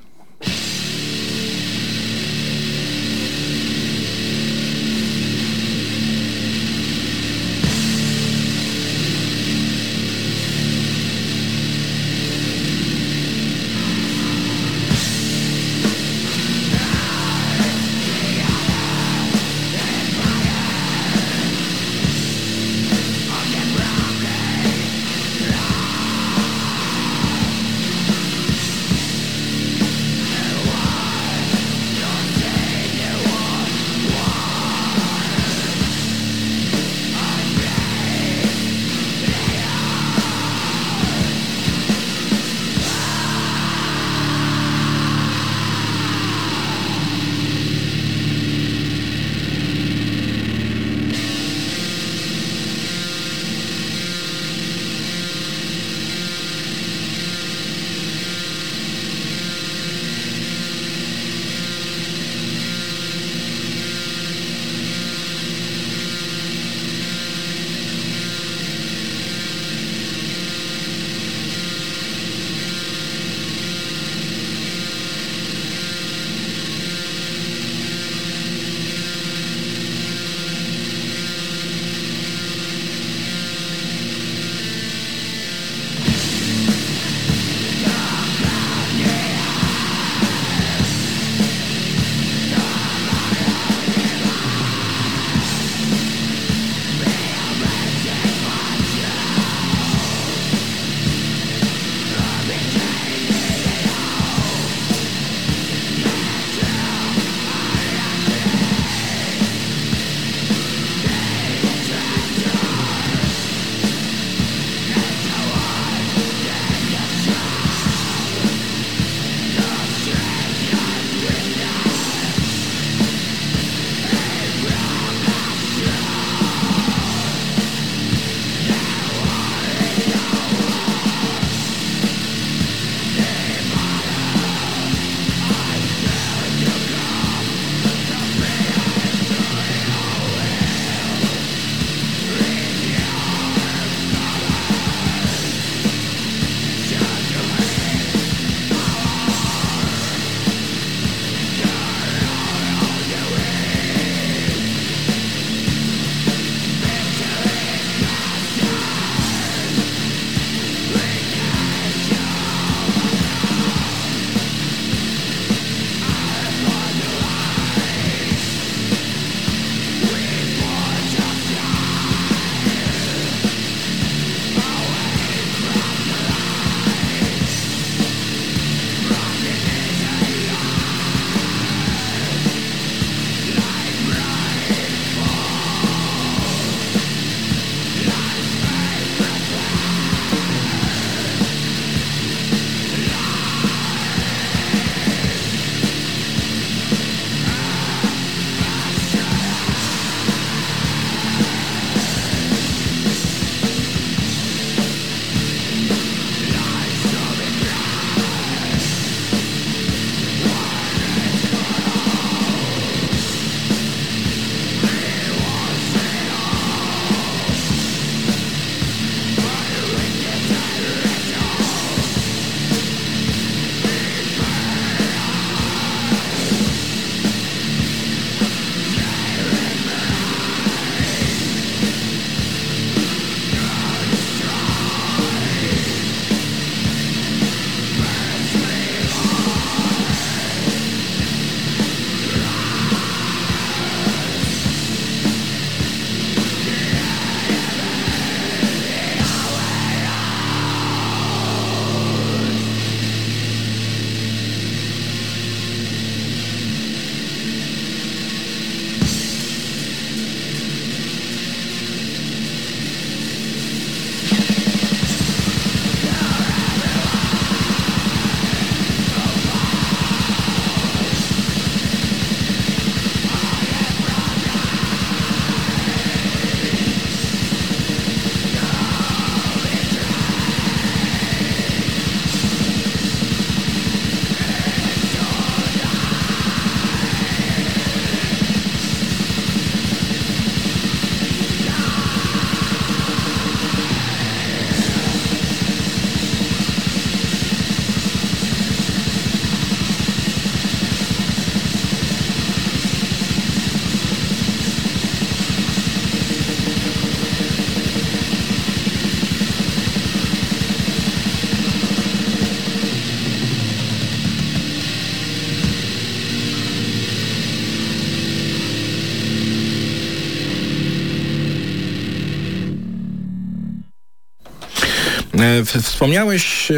Wspomniałeś,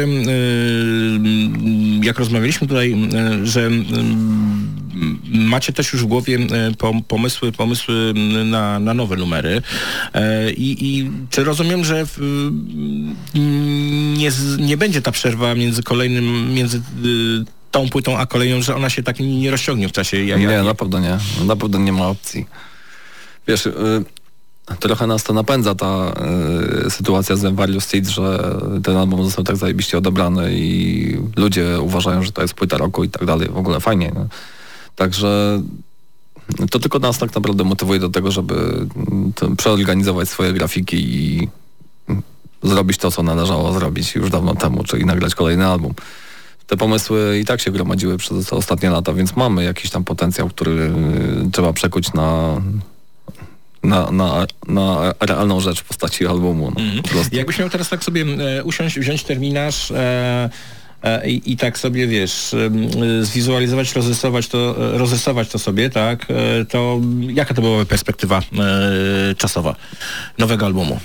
jak rozmawialiśmy tutaj, że macie też już w głowie pomysły, pomysły na, na nowe numery. I, I, czy rozumiem, że nie, nie będzie ta przerwa między kolejnym, między tą płytą a kolejną, że ona się tak nie rozciągnie w czasie? Ja, nie, na pewno nie. Na pewno nie ma opcji. Wiesz, y, trochę nas to napędza ta y, sytuacja z Various Seeds, że ten album został tak zajebiście odebrany i ludzie uważają, że to jest płyta roku i tak dalej. W ogóle fajnie. No. Także to tylko nas tak naprawdę motywuje do tego, żeby przeorganizować swoje grafiki i zrobić to, co należało zrobić już dawno temu, czyli nagrać kolejny album. Te pomysły i tak się gromadziły przez ostatnie lata, więc mamy jakiś tam potencjał, który y, trzeba przekuć na na, na, na realną rzecz w postaci albumu. No, mm. Jakbyś miał teraz tak sobie e, usiąść, wziąć terminarz e, e, i, i, tak sobie, wiesz, e, zwizualizować, rozrysować to, e, rozrysować to sobie, tak, to jaka to była perspektywa czasowa nowego albumu?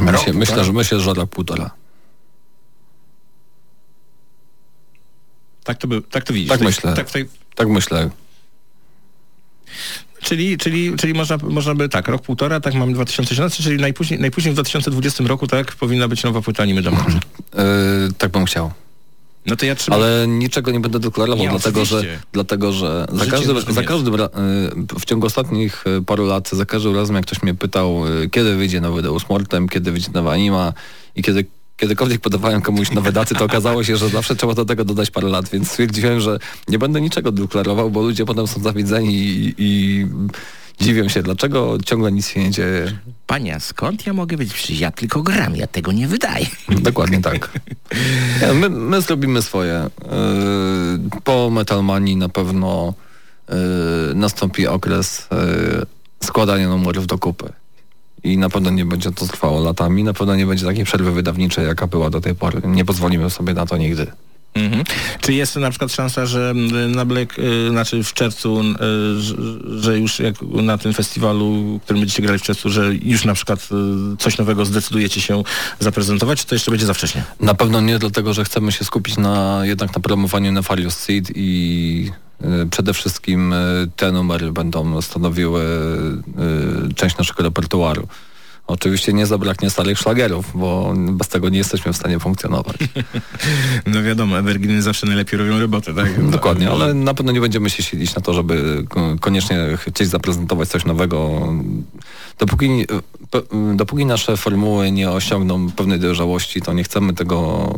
Myślę, myślę, że, myślę, że rok półtora. Tak to, by, tak to widzisz. Tak myślę. Tak, tej... tak myślę. Czyli, czyli, czyli można, można by tak, rok, półtora, tak mamy 2017, czyli najpóźniej, najpóźniej w 2020 roku tak powinna być nowa płyta anime Domowe. Yy, tak bym chciał. No to ja trzymam. Ale niczego nie będę deklarował, nie, dlatego, że, dlatego że za każdym, za każdym y, w ciągu ostatnich y, paru lat, za każdym razem jak ktoś mnie pytał, kiedy wyjdzie nowy Deus Mortem, kiedy wyjdzie nowa anima i kiedy kiedykolwiek podawałem komuś nowe daty, to okazało się, że zawsze trzeba do tego dodać parę lat, więc stwierdziłem, że nie będę niczego deklarował, bo ludzie potem są zawiedzeni i, i dziwią się, dlaczego ciągle nic się nie dzieje. Panie, skąd ja mogę być? Przecież ja tylko gram, ja tego nie wydaję. (laughs) Dokładnie tak. Ja, my, my, zrobimy swoje. Yy, po Metalmanii na pewno yy, nastąpi okres yy, składania numerów do kupy i na pewno nie będzie to trwało latami, na pewno nie będzie takiej przerwy wydawniczej, jaka była do tej pory. Nie pozwolimy sobie na to nigdy. Mhm. Czy jest na przykład szansa, że na Black, y, znaczy w czerwcu, y, że, już jak na tym festiwalu, którym będziecie grali w czerwcu, że już na przykład y, coś nowego zdecydujecie się zaprezentować, czy to jeszcze będzie za wcześnie? Na pewno nie, dlatego że chcemy się skupić na jednak na promowaniu Nefarious Seed i y, Przede wszystkim y, te numery będą stanowiły y, część naszego repertuaru. Oczywiście nie zabraknie starych szlagerów, bo bez tego nie jesteśmy w stanie funkcjonować. (laughs) No wiadomo, Evergreeny zawsze najlepiej robią robotę, tak? (laughs) Dokładnie, ale na pewno nie będziemy się siedzieć na to, żeby koniecznie chcieć zaprezentować coś nowego. Dopóki, dopóki nasze formuły nie osiągną pewnej dojrzałości, to nie chcemy tego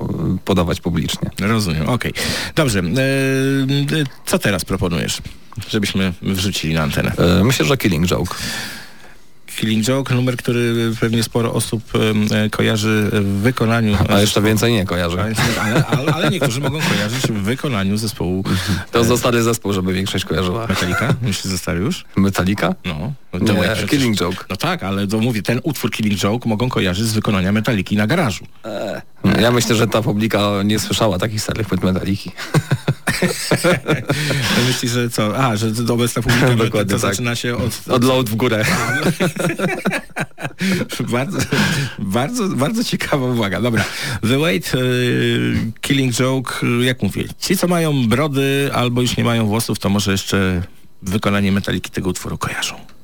podawać publicznie. Rozumiem, okej. Okay. Dobrze, e, co teraz proponujesz, żebyśmy wrzucili na antenę? E, myślę, że Killing Joke. Killing Joke, numer, który pewnie sporo osób e, kojarzy w wykonaniu. A jeszcze więcej nie kojarzy. Ale, ale, ale, niektórzy mogą kojarzyć w wykonaniu zespołu. To za stary zespół, żeby większość kojarzyła. Metallica? Myślisz, że stary już? Metallica? No. no nie, przecież, Killing Joke. No tak, ale to mówię, ten utwór Killing Joke mogą kojarzyć z wykonania Metalliki na garażu. E, ja myślę, że ta publika nie słyszała takich starych płyt Metalliki. (laughs) (laughs) Myślisz, że co? A, że obecna publika (laughs) Dokładnie, to tak. zaczyna się od... Od load w górę. (laughs) bardzo, bardzo, bardzo ciekawa uwaga. Dobra. The Wait, y, Killing Joke, jak mówię, ci co mają brody albo już nie mają włosów, to może jeszcze wykonanie metaliki tego utworu kojarzą.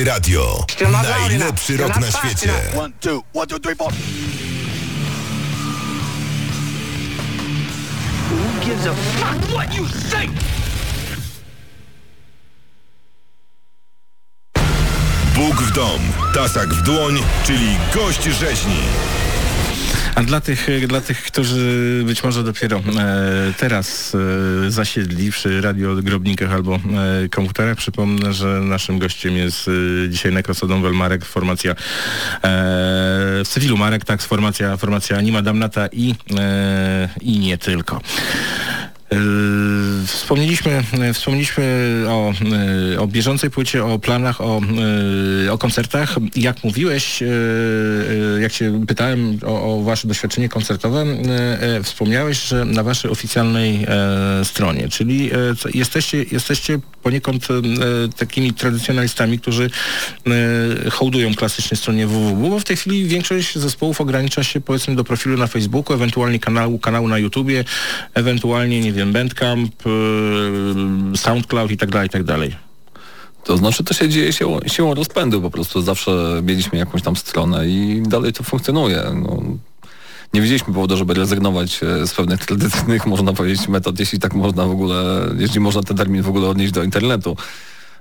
Antyradio. Najlepszy rok na świecie. One, two, one, two, three, four. Who gives a fuck what you say? Bóg w dom, tasak w dłoń, czyli gość rzeźni. A dla tych, dla tych, którzy być może dopiero e, teraz e, zasiedli przy radiogrobnikach albo e, komputerach, przypomnę, że naszym gościem jest e, dzisiaj Nekrosodon Marek, formacja e, w cywilu Marek, tak, formacja, formacja Anima Damnata i, e, i nie tylko. Yy, Wspomnieliśmy, yy, wspomnieliśmy o, yy, o bieżącej płycie, o planach, o, o koncertach. Jak mówiłeś, jak się pytałem o, o wasze doświadczenie koncertowe, wspomniałeś, że na waszej oficjalnej stronie, czyli jesteście, jesteście poniekąd takimi tradycjonalistami, którzy hołdują klasycznie stronie www, bo w tej chwili większość zespołów ogranicza się powiedzmy do profilu na Facebooku, ewentualnie kanału, kanału na YouTubie, ewentualnie, nie wiem, Bandcamp, yy, SoundCloud i tak dalej, i tak dalej. To znaczy to się dzieje siłą, siłą rozpędu, po prostu zawsze mieliśmy jakąś tam stronę i dalej to funkcjonuje. No, nie widzieliśmy powodu, żeby rezygnować e, z pewnych tradycyjnych, (laughs) można powiedzieć, metod, jeśli tak można w ogóle, jeśli można ten termin w ogóle odnieść do internetu,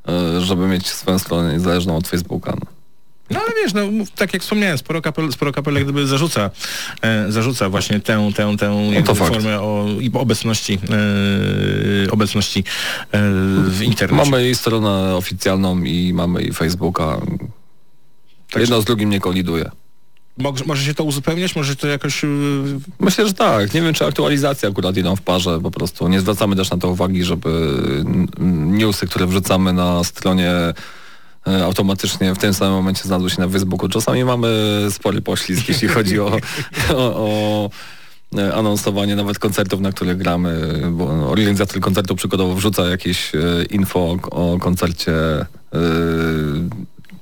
e, żeby mieć swoją stronę niezależną od Facebooka. No. No ale wiesz, no tak jak wspomniałem, sporo kapel, sporo kapel jak gdyby zarzuca, e, zarzuca właśnie tę, tę, tę fakt. formę o, i obecności, e, obecności e, w internecie. Mamy i stronę oficjalną i mamy i Facebooka. Jedno z drugim nie koliduje. Może, może się to uzupełniać? Może to jakoś... yy, Myślę, że tak. Nie wiem, czy aktualizacje akurat idą w parze. Po prostu nie zwracamy też na to uwagi, żeby newsy, które wrzucamy na stronie e, automatycznie w tym samym momencie znalazły się na Facebooku. Czasami mamy spory poślizg, jeśli (laughs) chodzi o, o, o e, anonsowanie nawet koncertów, na których gramy, bo organizator koncertu przykładowo wrzuca jakieś e, info o, koncercie e,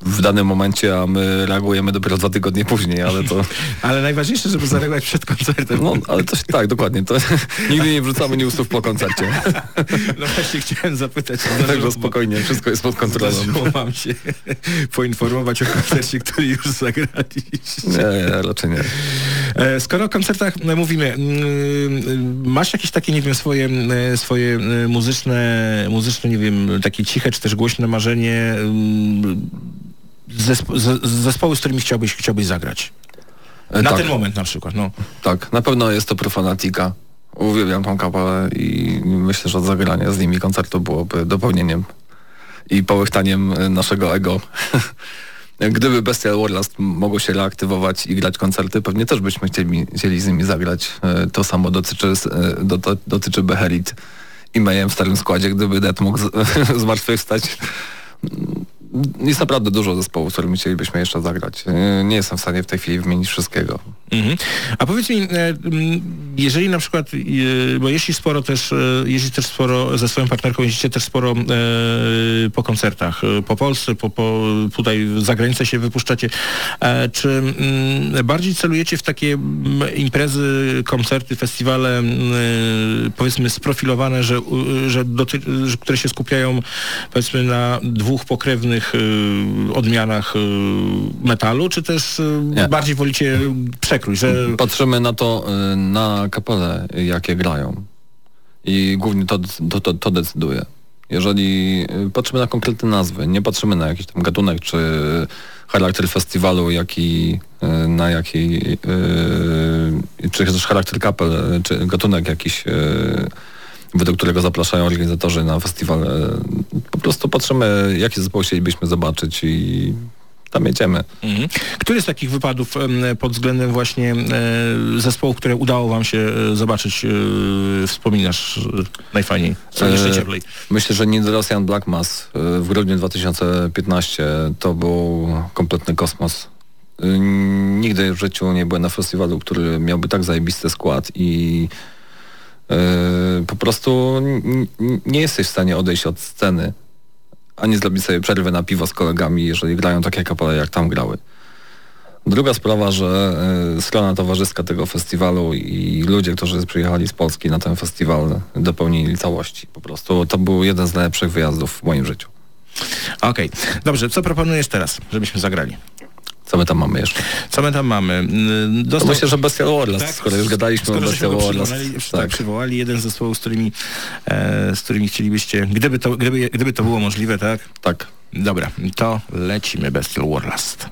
w danym momencie, a my reagujemy dopiero dwa tygodnie później, ale to... (laughs) Ale najważniejsze, żeby zareagować przed koncertem. No, ale to się- tak, dokładnie. To (laughs) nigdy nie wrzucamy newsów po koncercie. No właśnie chciałem zapytać. Także spokojnie, wszystko jest pod kontrolą. Zdarzyło wam się (laughs) poinformować o koncercie, który już zagraliście. Nie, nie, raczej nie. E, Skoro o koncertach mówimy, mm, masz jakieś takie, nie wiem, swoje, e, swoje e, muzyczne, muzyczne, nie wiem, takie ciche czy też głośne marzenie, mm, zespo, zespoły, z którymi chciałbyś, chciałbyś zagrać? E, Na tak, ten moment na przykład, no. Tak, na pewno jest to Profanatika. Uwielbiam tą kapelę i myślę, że zagranie z nimi koncertu byłoby dopełnieniem i połechtaniem e, naszego ego. (laughs) Gdyby Bestial Warlast mogło się reaktywować i grać koncerty, pewnie też byśmy chcieli, chcieli z nimi zagrać. E, To samo dotyczy, do, do, dotyczy Behelit i Mayhem w starym składzie. Gdyby Dead mógł z, (laughs) zmartwychwstać, jest naprawdę dużo zespołów, z którymi chcielibyśmy jeszcze zagrać. E, Nie jestem w stanie w tej chwili wymienić wszystkiego. Mhm. A powiedz mi, e, mm, jeżeli na przykład, e, bo jeździsz sporo też, jeździsz też sporo, ze swoją partnerką jeździcie też sporo po koncertach, po Polsce, po, po tutaj za granicę się wypuszczacie. Czy mm, bardziej celujecie w takie mm, imprezy, koncerty, festiwale, powiedzmy sprofilowane, że, że, doty, które się skupiają powiedzmy na dwóch pokrewnych e, odmianach e, metalu, czy też Nie. bardziej wolicie przekrój, że Patrzymy na to, y, na kapele, jakie grają. I głównie to, to, to, to decyduje. Jeżeli y, patrzymy na konkretne nazwy, nie patrzymy na jakiś tam gatunek, czy charakter festiwalu, jaki, y, na jaki, y, czy też charakter kapel, y, czy gatunek jakiś, y, według którego zapraszają organizatorzy na festiwal. y, Po prostu patrzymy, jakie zespoły chcielibyśmy zobaczyć i tam jedziemy. Mhm. Który z takich wypadów pod względem właśnie e, zespołów, które udało wam się e, zobaczyć, e, wspominasz e, najfajniej? Co E, jeszcze cieplej? Myślę, że Need Rosjan Black Mass w grudniu 2015 to był kompletny kosmos. Nigdy w życiu nie byłem na festiwalu, który miałby tak zajebisty skład i po prostu nie jesteś w stanie odejść od sceny, ani zrobić sobie przerwy na piwo z kolegami, jeżeli grają takie kapele, jak tam grały. Druga sprawa, że y, strona towarzyska tego festiwalu i ludzie, którzy przyjechali z Polski na ten festiwal dopełnili całości. Po prostu to był jeden z najlepszych wyjazdów w moim życiu. Okej, dobrze, co proponujesz teraz, żebyśmy zagrali? Co my tam mamy jeszcze? Co my tam mamy? Dostał... myślę, że Bestial Warless, Tak, skoro już gadaliśmy skoro o Bestial przywołali, tak. Tak. przywołali jeden z zespołów, z którymi, e, z którymi chcielibyście, gdyby to, gdyby, gdyby to było możliwe, tak? tak. Dobra, to lecimy Bestial Warlust.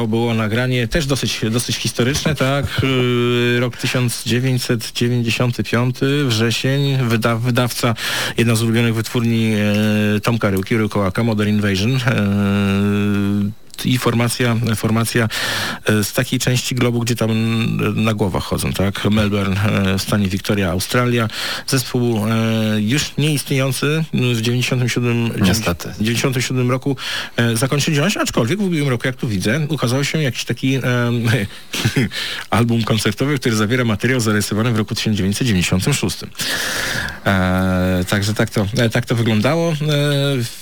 To było nagranie też dosyć, dosyć historyczne, tak? Y, rok 1995, wrzesień, wyda, wydawca, jedna z ulubionych wytwórni y, Tomka Ryłki, Ryłkołaka, Modern Invasion. I formacja, formacja e, z takiej części globu, gdzie tam mm, na głowach chodzą, tak? Melbourne e, stanie Victoria, Australia. Zespół e, już nieistniejący w 97, Niestety. 97 roku e, zakończył działalność, aczkolwiek w ubiegłym roku, jak tu widzę, ukazał się jakiś taki e, (laughs) album koncertowy, który zawiera materiał zarysowany w roku 1996. E, także tak to, e, tak to wyglądało. E,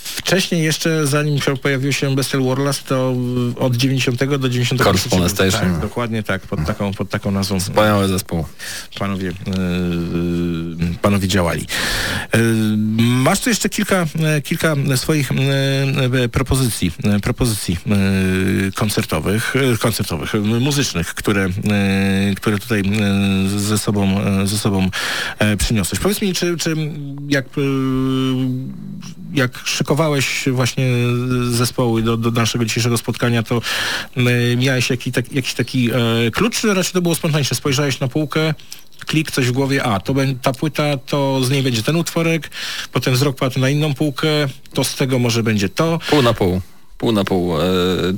wcześniej jeszcze, zanim pojawił się Bestial Warlust, to od 90 do 90 Corpse Molestation. Tak, dokładnie tak, pod taką, pod taką nazwą Wspaniały zespół. panowie, yy, panowie działali. Yy, masz tu jeszcze kilka, e, kilka swoich e, propozycji, e, propozycji e, koncertowych, e, koncertowych, e, muzycznych, które, e, które tutaj e, ze sobą, e, ze sobą e, przyniosłeś. Powiedz mi, czy, czy jak, e, jak szykowałeś właśnie zespoły do, do naszego dzisiejszego spotkania, to e, miałeś jaki, tak, jakiś taki e, klucz, czy raczej to było spontaniczne? Spojrzałeś na półkę, klik, coś w głowie, a to ta płyta, to z niej będzie ten utworek, potem wzrok padł na inną półkę, to z tego może będzie to. Pół na pół. Pół na pół. E,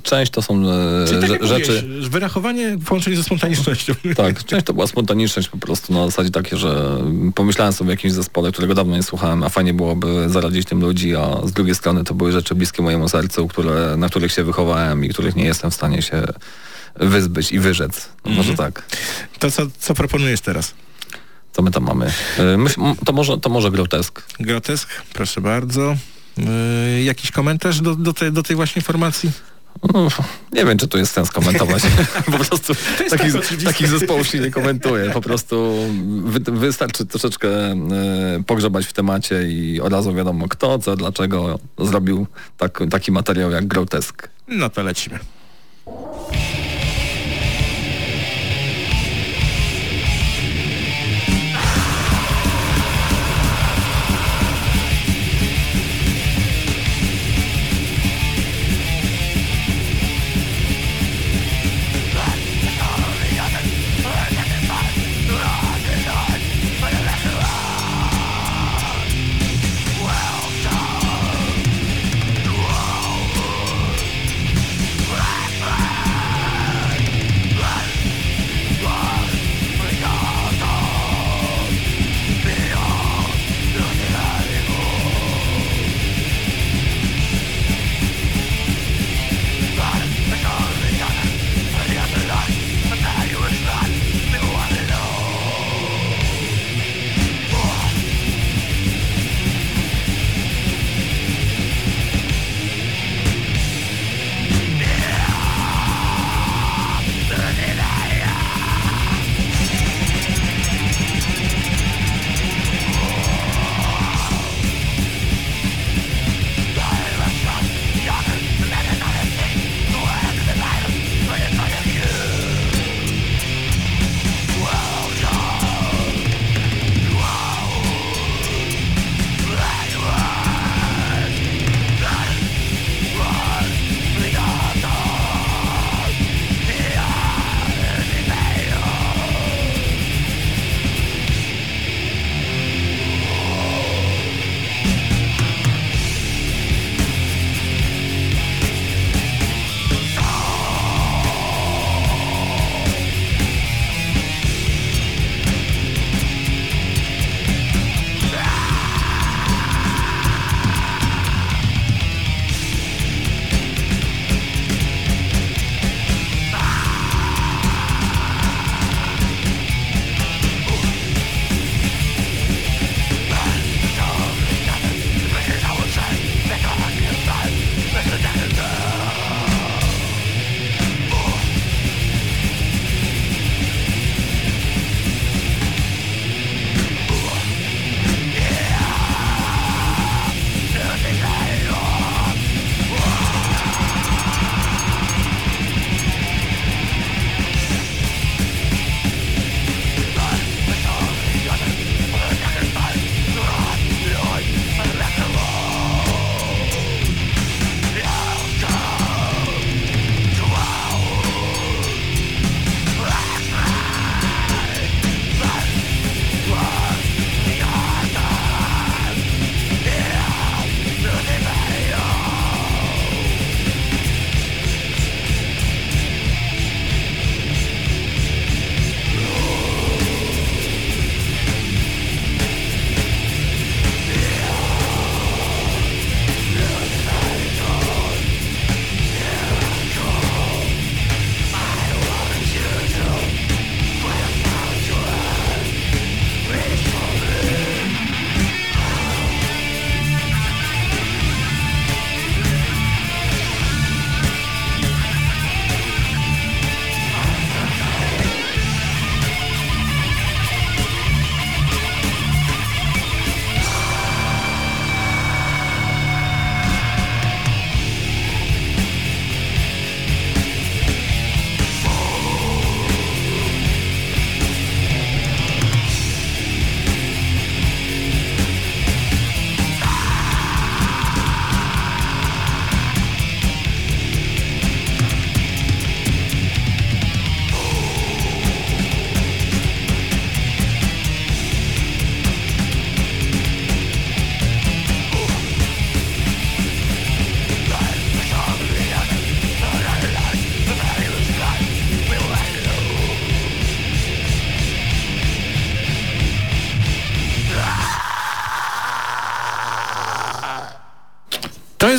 część to są e, tak rzeczy... mówiłeś, wyrachowanie w połączeniu ze spontanicznością. (laughs) Tak, część to była spontaniczność po prostu na zasadzie takie, że pomyślałem sobie o jakimś zespole, którego dawno nie słuchałem, a fajnie byłoby zaradzić tym ludzi, a z drugiej strony to były rzeczy bliskie mojemu sercu, które, na których się wychowałem i których nie jestem w stanie się wyzbyć i wyrzec. No, Może tak. To co, co proponujesz teraz? Co my tam mamy? Myśl, to, może, to może grotesk. Grotesk, proszę bardzo. Yy, jakiś komentarz do, do, tej, do tej właśnie formacji? Nie wiem, czy tu jest sens komentować. (laughs) po prostu takich, tak takich zespołów się nie komentuje. Po prostu wy, wystarczy troszeczkę e, pogrzebać w temacie i od razu wiadomo kto, co, dlaczego zrobił tak, taki materiał jak Grotesk. No to lecimy.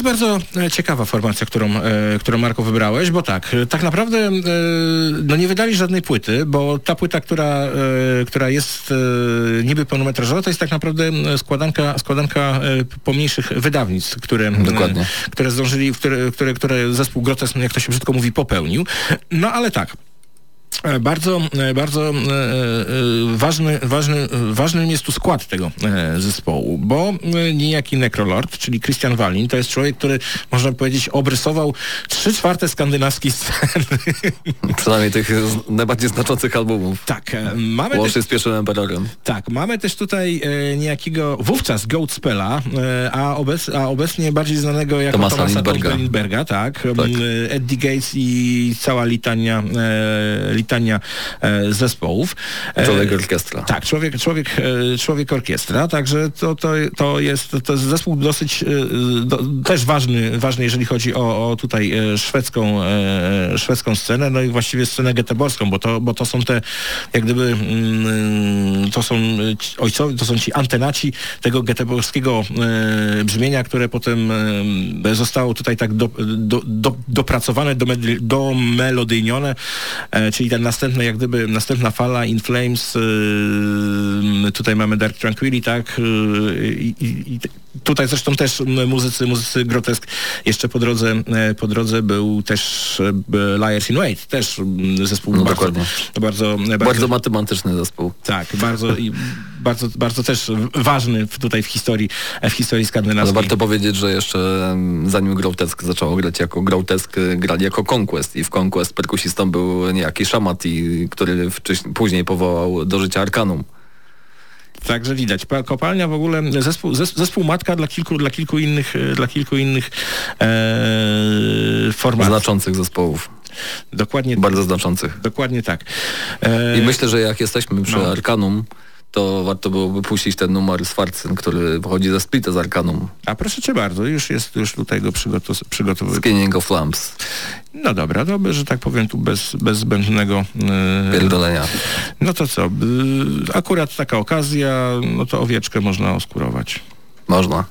Jest bardzo e, ciekawa formacja, którą, e, którą Marko wybrałeś, bo tak, e, tak naprawdę no nie wydali żadnej płyty, bo ta płyta, która, która jest niby pełnometrażowa, to jest tak naprawdę składanka, składanka pomniejszych wydawnictw, które, Dokładnie. które zdążyli, które, które, które zespół Grotes, no jak to się brzydko mówi, popełnił. No ale tak. E, Bardzo, e, bardzo e, ważny, ważny, ważnym jest tu skład tego zespołu, bo niejaki Necrolord, czyli Christian Wallin, to jest człowiek, który można powiedzieć obrysował trzy czwarte skandynawskiej sceny. (laughs) Przynajmniej tych najbardziej znaczących albumów. tak, mamy też, Łącznie z pierwszym Emperorem. tak, mamy też tutaj niejakiego wówczas Goat Spella, e, a, obec, a obecnie bardziej znanego jako Tomasa Tomasa Lindberga. Lindberga, Lindberga tak, tak. Eddie Gates i cała litania, e, litania e, zespołów. E, Człowiek orkiestra. Tak, człowiek, człowiek, e, człowiek orkiestra, także to, to, to, jest, to jest zespół dosyć do, też ważny, ważny, jeżeli chodzi o, o tutaj szwedzką, szwedzką scenę, no i właściwie scenę geteborską, bo to, bo to są te, jak gdyby, mm, to są ojcowie, to są ci antenaci tego geteborskiego brzmienia, które potem zostało tutaj tak do, do, do, dopracowane, domelodyjnione, czyli ten jak gdyby następna fala In Flames, e, tutaj mamy Dark Tranquility, tak, i, i, i tutaj zresztą też muzycy, muzycy Grotesk jeszcze po drodze, e, po drodze był też e, Liars in Wait, też zespół No, bardzo, bardzo, bardzo, Bardzo matematyczny zespół. tak, bardzo, i bardzo, bardzo też ważny tutaj w historii, w historii Ale skandynawskiej. warto powiedzieć, że jeszcze zanim Grotesque zaczęło grać jako Grotesque, y, grali jako Conquest i w Conquest perkusistą był niejaki Shamat, i, który wcześniej, później powołał do życia Arkanum. Także widać. Pa- Kopalnia w ogóle, zespół, zes- zespół matka dla kilku, dla kilku innych, e, dla kilku innych e, formacji. Znaczących zespołów. Dokładnie, Bardzo znaczących. dokładnie tak. E, I myślę, że jak jesteśmy przy no. Arkanum, to warto byłoby puścić ten numer z Farcyn, który pochodzi ze splita z Arkanum. A proszę cię bardzo, już jest, już tutaj go przygotu- przygotowuję. Skinning of Lamps. No dobra, to że tak powiem tu bez, bez zbędnego e, Pierdolenia. No to co, y, akurat taka okazja, no to owieczkę można oskurować. Można.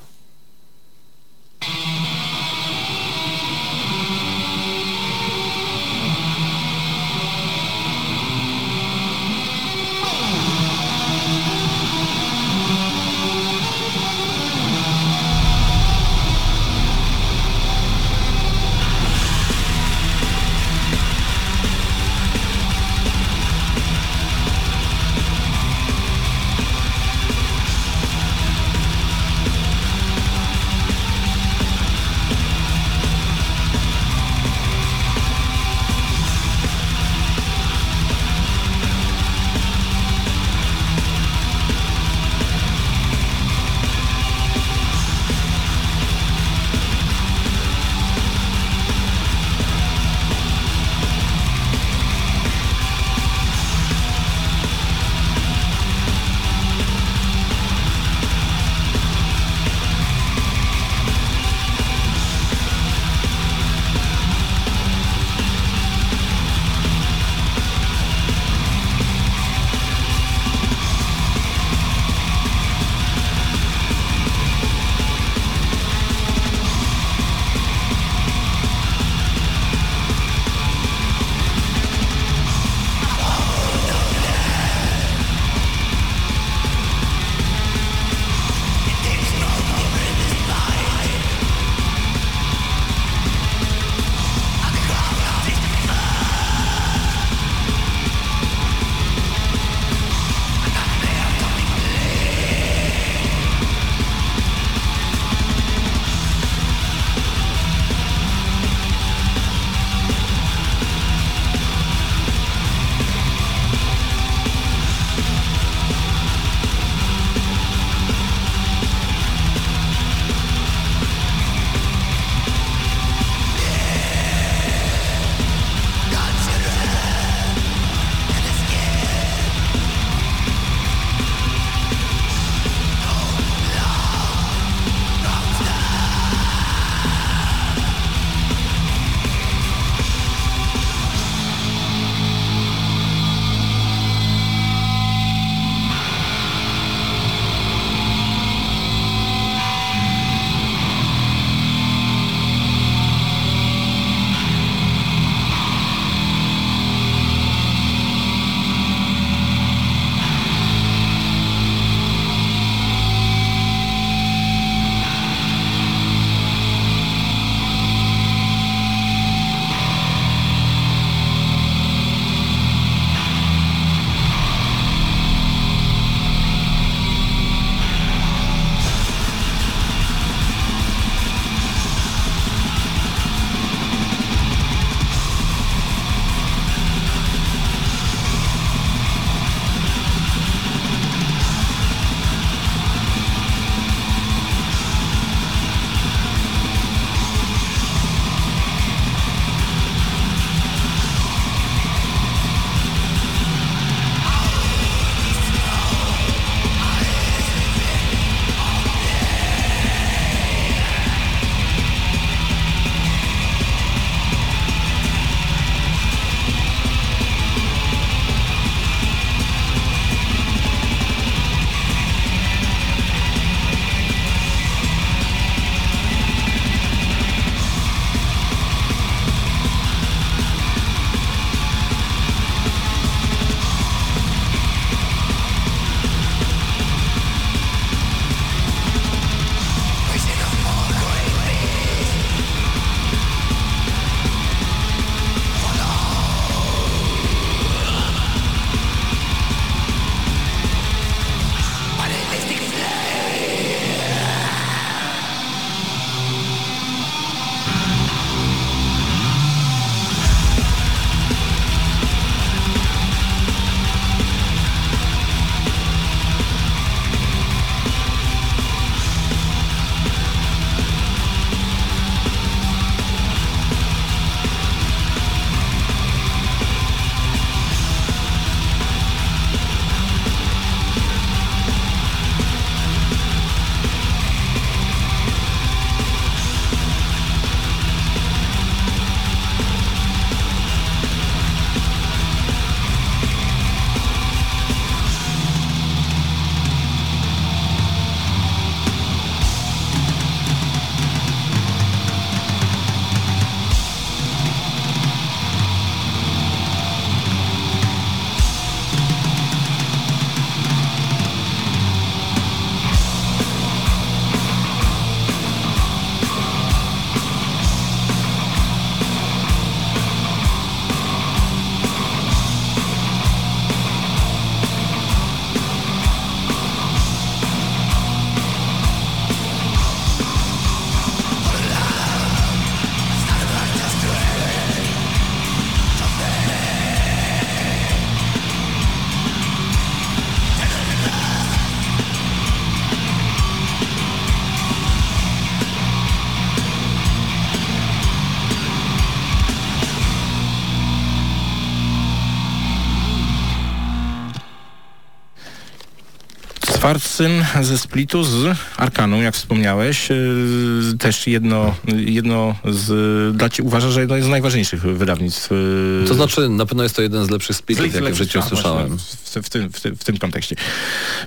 Twardsyn ze Splitu z Arkaną, jak wspomniałeś. Yy, też jedno, jedno z, dla Ciebie uważa, że jedno z najważniejszych wydawnictw. Yy, To znaczy, na pewno jest to jeden z lepszych splitów, jakie w życiu słyszałem. W, w, tym, w, tym, w tym kontekście.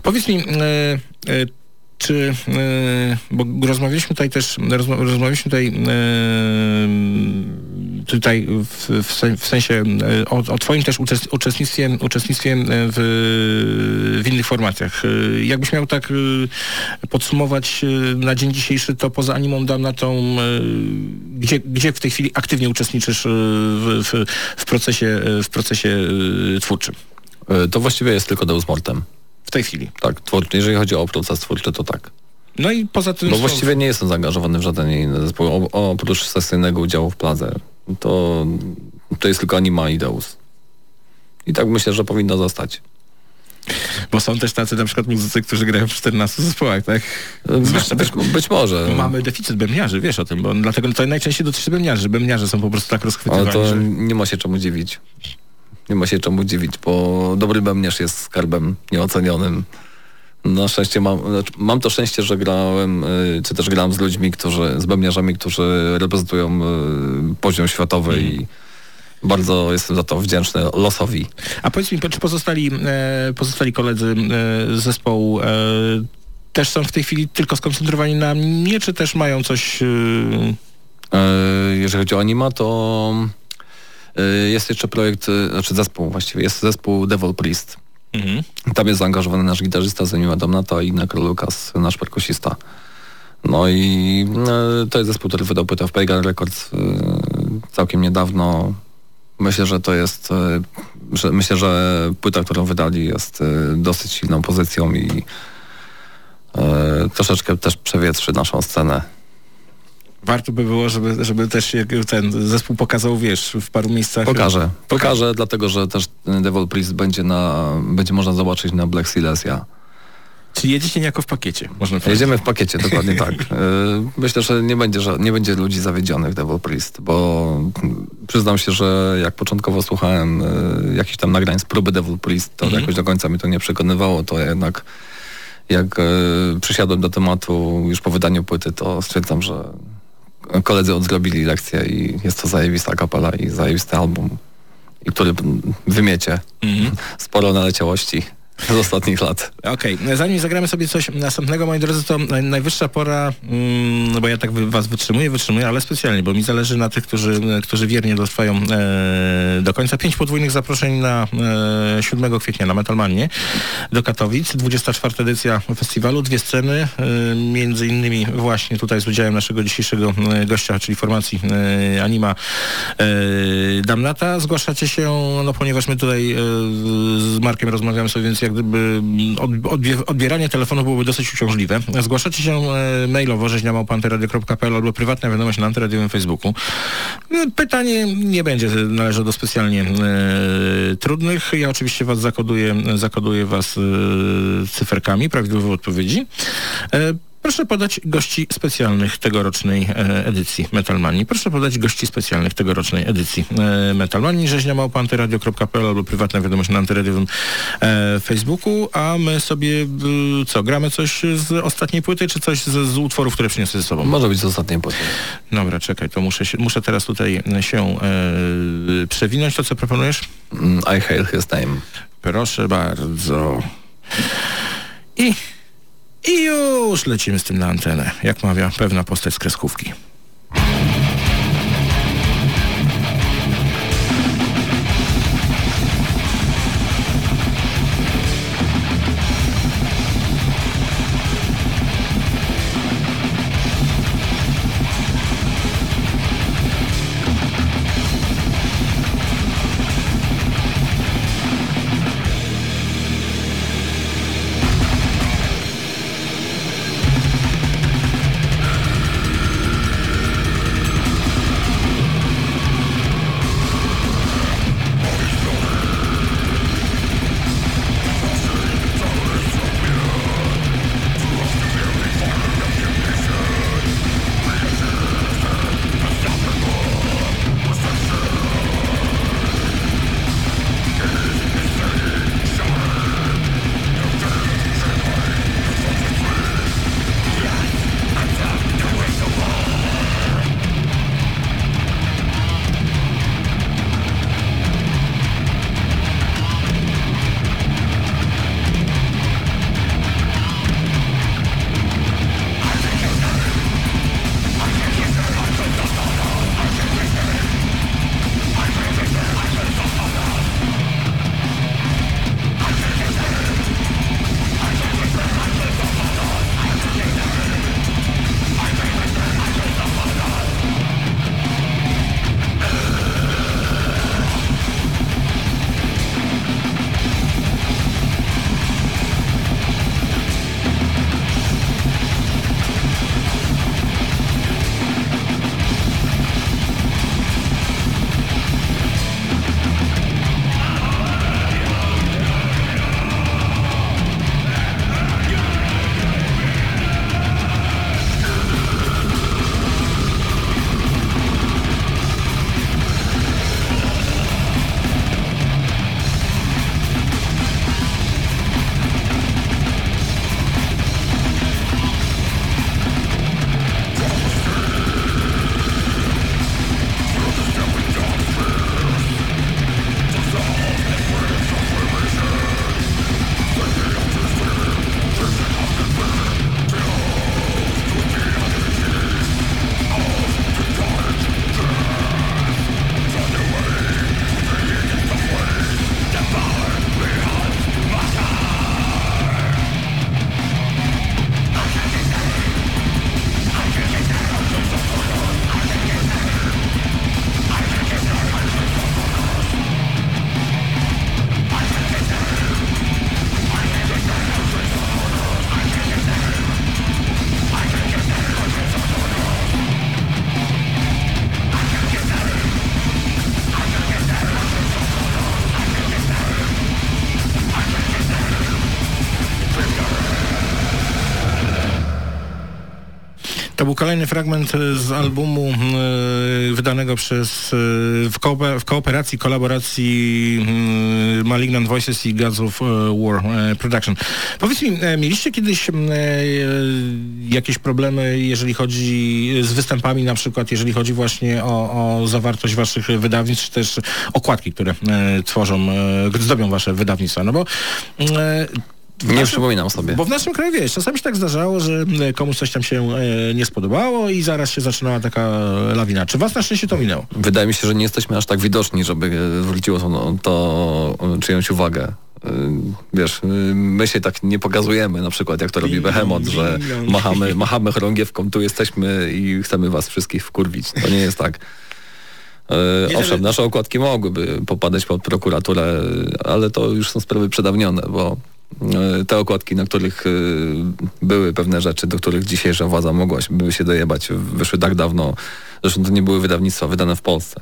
Powiedz mi, yy, yy, czy, bo rozmawialiśmy tutaj też, rozma, rozmawialiśmy tutaj, yy, tutaj w, w, sen- w sensie yy, o, o twoim też uczest, uczestnictwie, uczestnictwie yy, w, w innych formacjach. Yy, Jakbyś miał tak podsumować na dzień dzisiejszy, to poza animą damnatą, gdzie, gdzie w tej chwili aktywnie uczestniczysz w, w, w procesie, w procesie twórczym? To właściwie jest tylko Deus Mortem. W tej chwili. Tak, twórczy, jeżeli chodzi o proces twórczy, to tak. No i poza tym... Bo właściwie nie jestem zaangażowany w żaden inny zespół. Oprócz sesyjnego udziału w Pladze, to, to jest tylko Anima i Deus. I tak myślę, że powinno zostać. Bo są też tacy na przykład muzycy, którzy grają w 14 zespołach, tak? Zwłaszcza być, być może. Mamy deficyt bębniarzy, wiesz o tym, bo dlatego to najczęściej dotyczy bębniarzy. Bębniarze są po prostu tak Ale rozchwytywani, to że... nie ma się czemu dziwić. Nie ma się czemu dziwić, bo dobry bębniarz jest skarbem nieocenionym. Na szczęście mam, znaczy, mam to szczęście, że grałem, y, czy też grałem z ludźmi, którzy, z bębniarzami, którzy reprezentują y, poziom światowy i bardzo jestem za to wdzięczny losowi. A powiedz mi, czy pozostali, e, pozostali koledzy e, z zespołu e, też są w tej chwili tylko skoncentrowani na mnie, czy też mają coś... E, Jeżeli chodzi o anima, to jest jeszcze projekt, znaczy zespół właściwie, jest zespół Devil Priest. Mhm. Tam jest zaangażowany nasz gitarzysta z Anima Domnata i Necro Lucas, nasz perkusista. No i e, to jest zespół, który wydał płytę w Pagan Records e, całkiem niedawno. Myślę, że to jest, e, że, myślę, że płyta, którą wydali jest e, dosyć silną pozycją i troszeczkę też przewietrzy naszą scenę. Warto by było, żeby, żeby też ten zespół pokazał, wiesz, w paru miejscach. Pokażę. Pokażę, dlatego że też Devil Priest będzie na, będzie można zobaczyć na Black Silesia. Czyli jedziecie niejako w pakiecie, można powiedzieć. Jedziemy w pakiecie, dokładnie tak. (laughs) Y, Myślę, że nie będzie, ża- nie będzie ludzi zawiedzionych Devil Priest, bo przyznam się, że jak początkowo słuchałem y, jakichś tam nagrań z próby Devil Priest, to Mhm. jakoś do końca mi to nie przekonywało, to jednak jak y, przysiadłem do tematu już po wydaniu płyty, to stwierdzam, że koledzy odzrobili lekcję i jest to zajebista kapela i zajebisty album, i który wymiecie Mhm. sporo naleciałości z ostatnich lat. Okej, zanim zagramy sobie coś następnego, moi drodzy, to naj- najwyższa pora, mm, bo ja tak was wytrzymuję, wytrzymuję, ale specjalnie, bo mi zależy na tych, którzy, którzy wiernie dotrwają e, do końca. Pięć podwójnych zaproszeń na e, 7 kwietnia na Metalmanie do Katowic, 24 edycja festiwalu, dwie sceny, e, między innymi właśnie tutaj z udziałem naszego dzisiejszego e, gościa, czyli formacji e, Anima e, Damnata. Zgłaszacie się, no ponieważ my tutaj e, z Markiem rozmawiamy sobie, więc jak gdyby mm, od, odbie, odbieranie telefonu byłoby dosyć uciążliwe. Zgłaszacie się e, mailowo rzeźniamałpantyradio.pl albo prywatna wiadomość na antyradiowym Facebooku. No, Pytanie nie będzie należało do specjalnie e, trudnych. Ja oczywiście was zakoduję, zakoduję was e, cyferkami prawidłowej odpowiedzi. E, Proszę podać gości specjalnych tegorocznej e, edycji Metalmanii. Proszę podać gości specjalnych tegorocznej edycji e, Metalmanii. Rzeźnia małpantyradio.pl albo prywatna wiadomość na antyradiowym e, Facebooku, a my sobie e, co, gramy coś z ostatniej płyty, czy coś z, z utworów, które przyniosę ze sobą? Może być z ostatniej płyty. Dobra, czekaj, to muszę, się, muszę teraz tutaj się e, przewinąć. To co proponujesz? Mm, I hail his name. Proszę bardzo. I, I już lecimy z tym na antenę, jak mawia pewna postać z kreskówki. Był kolejny fragment z albumu y, wydanego przez y, w, w, kooperacji, kolaboracji Malignant Voices i Gods of War Production. Powiedz mi, mieliście kiedyś jakieś problemy, jeżeli chodzi z występami, na przykład jeżeli chodzi właśnie o, o zawartość waszych wydawnictw, czy też okładki, które tworzą, zdobią wasze wydawnictwa? No bo nie naszym, przypominam sobie. Bo w naszym kraju, wiesz, czasami się tak zdarzało, że e, komuś coś tam się e, nie spodobało i zaraz się zaczynała taka lawina. Czy was na szczęście to minęło? Wydaje mi się, że nie jesteśmy aż tak widoczni, żeby e, zwróciło to, to czyjąś uwagę. E, wiesz, my się tak nie pokazujemy, na przykład jak to robi Behemoth, że machamy, machamy chorągiewką, tu jesteśmy i chcemy was wszystkich wkurwić. To nie jest tak. E, owszem, nasze okładki mogłyby popadać pod prokuraturę, ale to już są sprawy przedawnione, bo E, te okładki, na których e, były pewne rzeczy, do których dzisiejsza władza mogła się dojebać, wyszły tak dawno, zresztą to nie były wydawnictwa wydane w Polsce.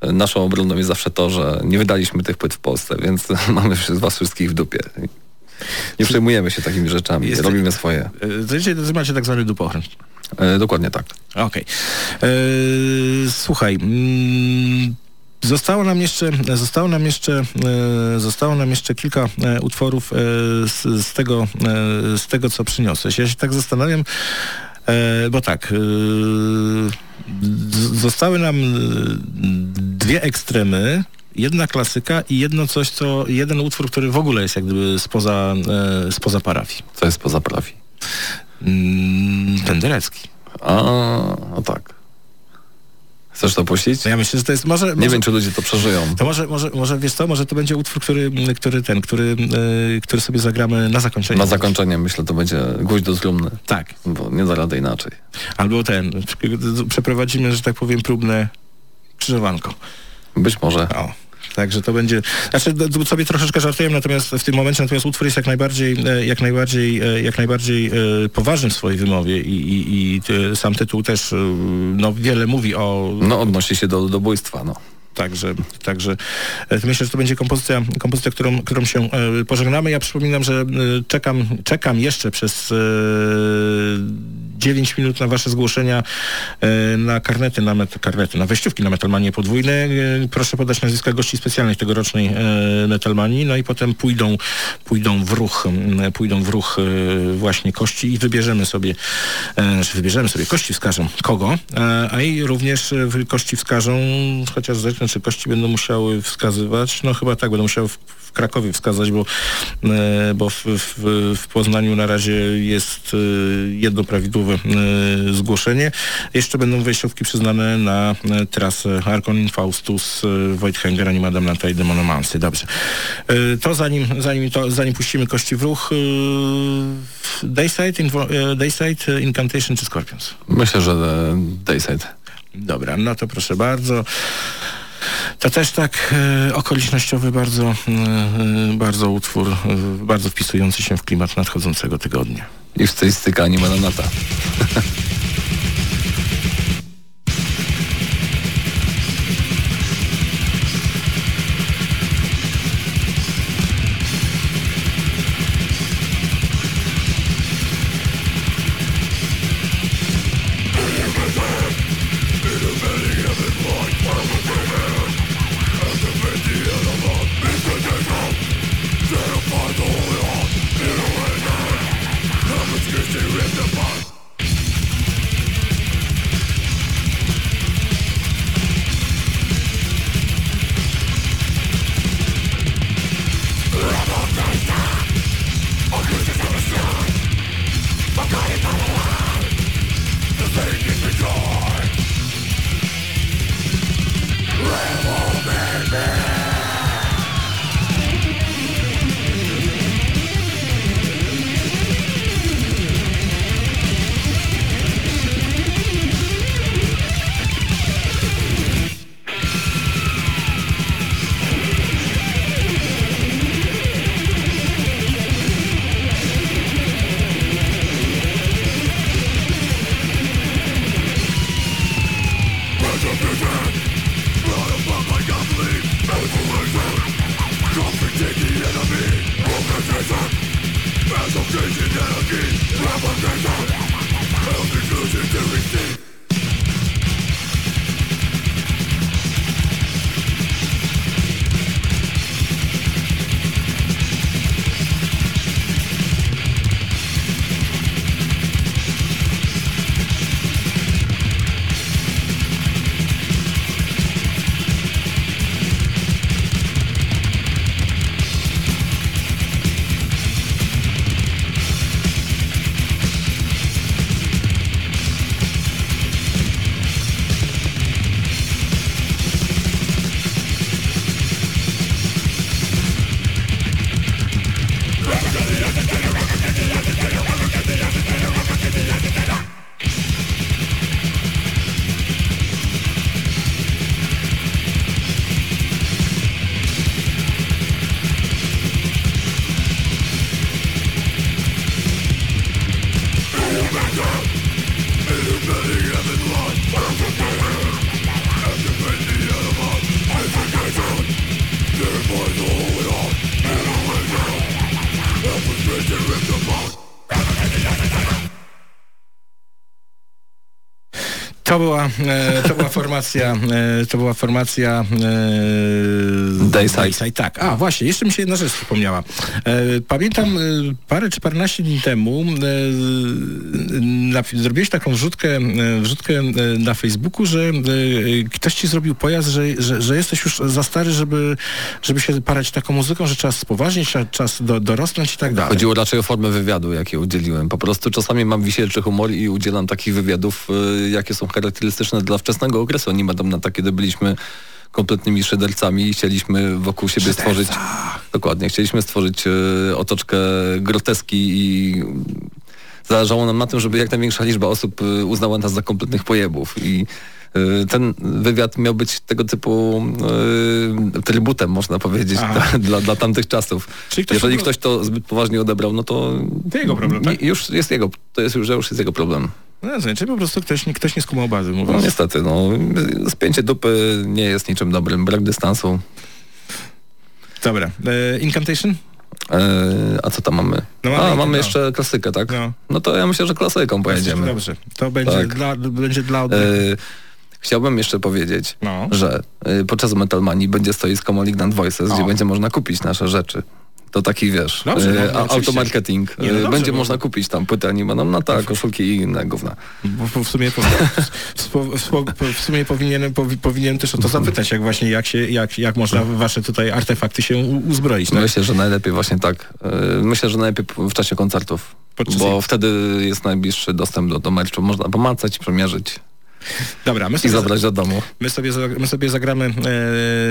E, naszą obroną jest zawsze to, że nie wydaliśmy tych płyt w Polsce, więc (laughs) mamy was wszystkich w dupie. Nie przejmujemy się takimi rzeczami, Jest, robimy swoje. Dzisiaj macie tak zwany dupochron. dokładnie tak. Okej. Okay. Słuchaj, mm, Zostało nam jeszcze, zostało nam jeszcze, e, zostało nam jeszcze kilka e, utworów e, z, z, tego, z tego, co przyniosłeś. Ja się tak zastanawiam, bo tak, zostały nam dwie ekstremy, jedna klasyka i jedno coś, co, jeden utwór, który w ogóle jest jak gdyby spoza, spoza parafii. Co jest spoza parafii? Mm, Penderecki. A, no tak. Chcesz to puścić? Ja myślę, że to jest może... Nie może, wiem, czy ludzie to przeżyją. To może, może, może wiesz co, może to będzie utwór, który, który ten, który, yy, który sobie zagramy na zakończenie. Na zakończenie myślę, to będzie gwóźdź do trumny. Tak. Bo nie da rady inaczej. Albo ten, przeprowadzimy, że tak powiem, próbne krzyżowanko. Być może. O. Także to będzie... Znaczy sobie troszeczkę żartuję, natomiast w tym momencie natomiast utwór jest jak najbardziej, e, jak najbardziej, e, jak najbardziej e, poważny w swojej wymowie i, i, i sam tytuł też no, wiele mówi o... No odnosi się do ludobójstwa, no. Także, także myślę, że to będzie kompozycja, kompozycja którą, którą się pożegnamy. Ja przypominam, że czekam, czekam jeszcze przez 9 minut na wasze zgłoszenia e, na karnety, na met, karnety, na wejściówki na Metalmanie podwójne. E, proszę podać nazwiska gości specjalnych tegorocznej e, Metalmanii, no i potem pójdą, pójdą w ruch, pójdą w ruch właśnie kości i wybierzemy sobie, znaczy wybierzemy sobie, kości wskażą kogo, a i również kości wskażą, chociaż zresztą, czy kości będą musiały wskazywać, no chyba tak, będą musiały w, w Krakowie wskazać, bo, bo w, w, w Poznaniu na razie jest jedno prawidłowe E, zgłoszenie. Jeszcze będą wejściówki przyznane na e, trasę Arkonin Faustus, e, Wojthanger, i Madame Lanta i Demonomancy. Dobrze. To zanim, zanim, to, zanim puścimy kości w ruch, Dayside, Dayside, Incantation czy Scorpions? Myślę, że Dayside. Dobra, no to proszę bardzo. To też tak e, okolicznościowy bardzo, e, bardzo utwór, e, bardzo wpisujący się w klimat nadchodzącego tygodnia. I w stylistyka nie ma (laughs) To była, e, to była formacja, e, to była formacja e, Dayside. Tak, a właśnie, jeszcze mi się jedna rzecz przypomniała. Pamiętam parę czy paręnaście dni temu na, zrobiłeś taką wrzutkę, e, wrzutkę e, na Facebooku, że e, ktoś ci zrobił pojazd, że, że, że jesteś już za stary, żeby, żeby się parać taką muzyką, że czas spoważnieć, czas- do, dorosnąć i tak dalej. Chodziło raczej o formę wywiadu, jakie udzieliłem. Po prostu czasami mam wisielczy humor i udzielam takich wywiadów, jakie są charakterystyczne dla wczesnego okresu. Nie będą na takie, gdy byliśmy kompletnymi szydercami i chcieliśmy wokół siebie stworzyć... Dokładnie, chcieliśmy stworzyć otoczkę groteski i zależało nam na tym, żeby jak największa liczba osób y, uznała nas za kompletnych pojebów i y, ten wywiad miał być tego typu y, trybutem, można powiedzieć, dla, dla, dla tamtych czasów. Ktoś Jeżeli po ktoś to zbyt poważnie odebrał, no to... To jego problem, tak? Nie, już jest jego, to jest już, już jest jego problem. No, znaczy po prostu ktoś, nie- ktoś nie skumał bazy, No mówiąc. niestety, no, spięcie dupy nie jest niczym dobrym, brak dystansu. Dobra, e, Incantation? E, a co tam mamy? No mamy a, mamy no. jeszcze klasykę, tak? No. No. to ja myślę, że klasyką pojedziemy. Dobrze, to będzie, Tak. dla, będzie dla E, chciałbym jeszcze powiedzieć, No. że e, podczas Metalmanii będzie stoisko Malignant Voices, O. gdzie będzie można kupić nasze rzeczy. To taki, wiesz, Dobrze, e, no, no, automarketing. Nie, no E, dobrze, będzie bo- można kupić tam płyty anime, no tak, koszulki i inne gówna. Bo w sumie, po, w, sumie powinienem, powi, powinienem też o to zapytać, jak właśnie, jak, się, jak, jak można wasze tutaj artefakty się uzbroić. Tak? Myślę, że najlepiej właśnie tak. E, Myślę, że najlepiej w czasie koncertów. Podczas bo wtedy jest najbliższy dostęp do, do merchu. Można pomacać, przemierzyć Dobra, my i sobie, zabrać do domu. my sobie, my sobie zagramy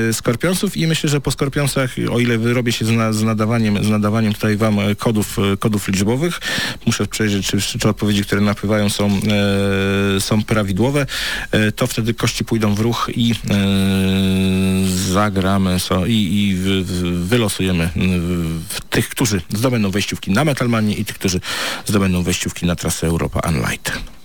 e, Skorpionsów i myślę, że po Skorpionsach, o ile wyrobię się z, na, z, nadawaniem, z nadawaniem tutaj wam e, kodów, e, kodów liczbowych, muszę przejrzeć, czy, czy odpowiedzi, które napływają są, e, są prawidłowe, e, to wtedy kości pójdą w ruch i e, zagramy so, i, i w, w, wylosujemy w tych, którzy zdobędą wejściówki na Metalmanie i tych, którzy zdobędą wejściówki na trasę Europa Unlight.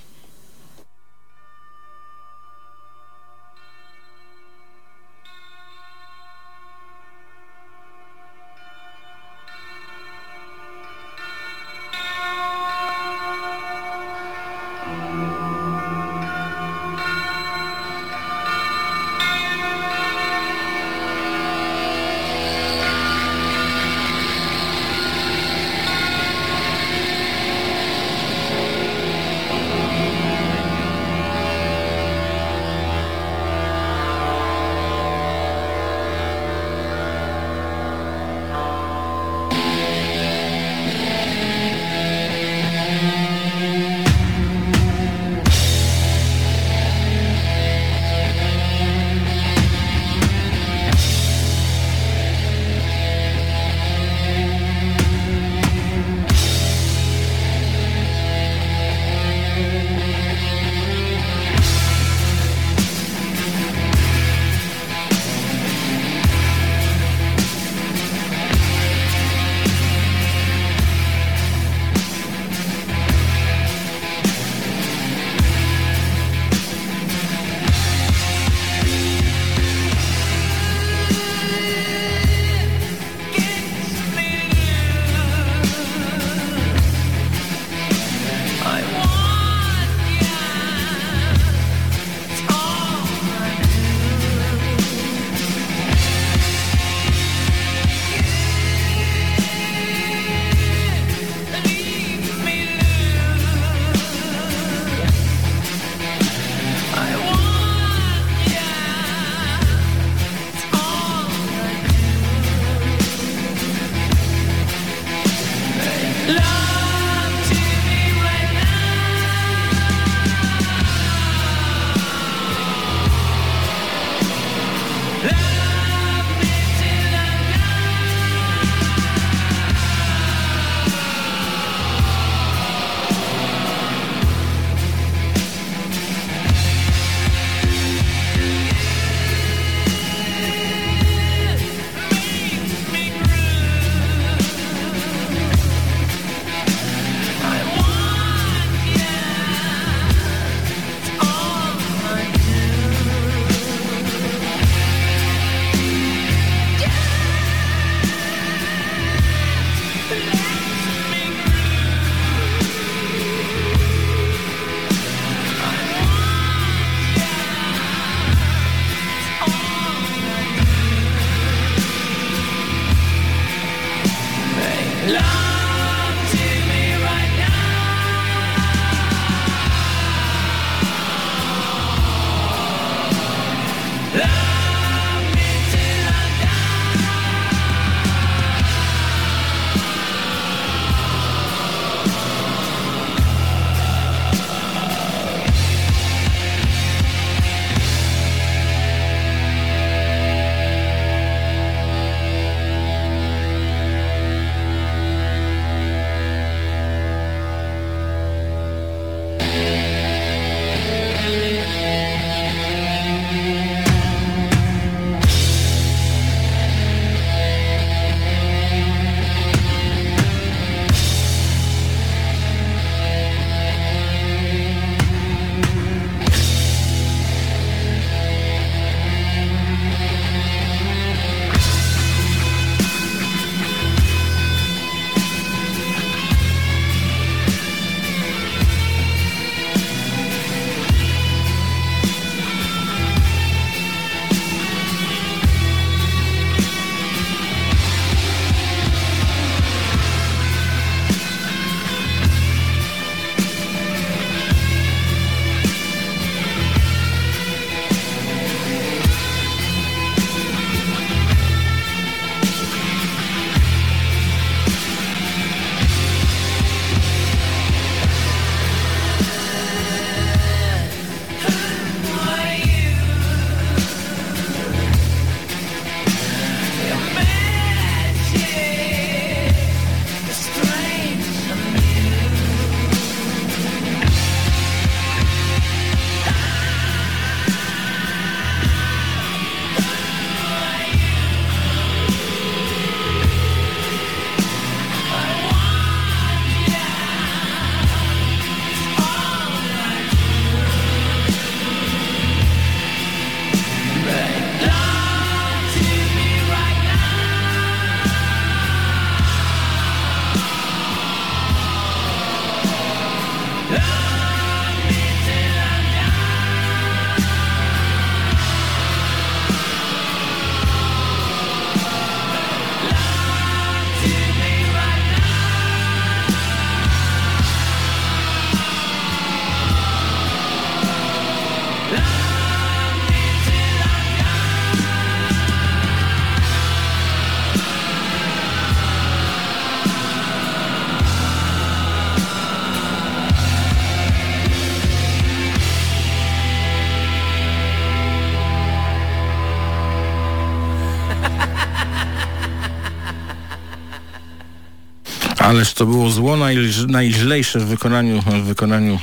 Ależ to było zło najlż, najźlejsze w wykonaniu, w wykonaniu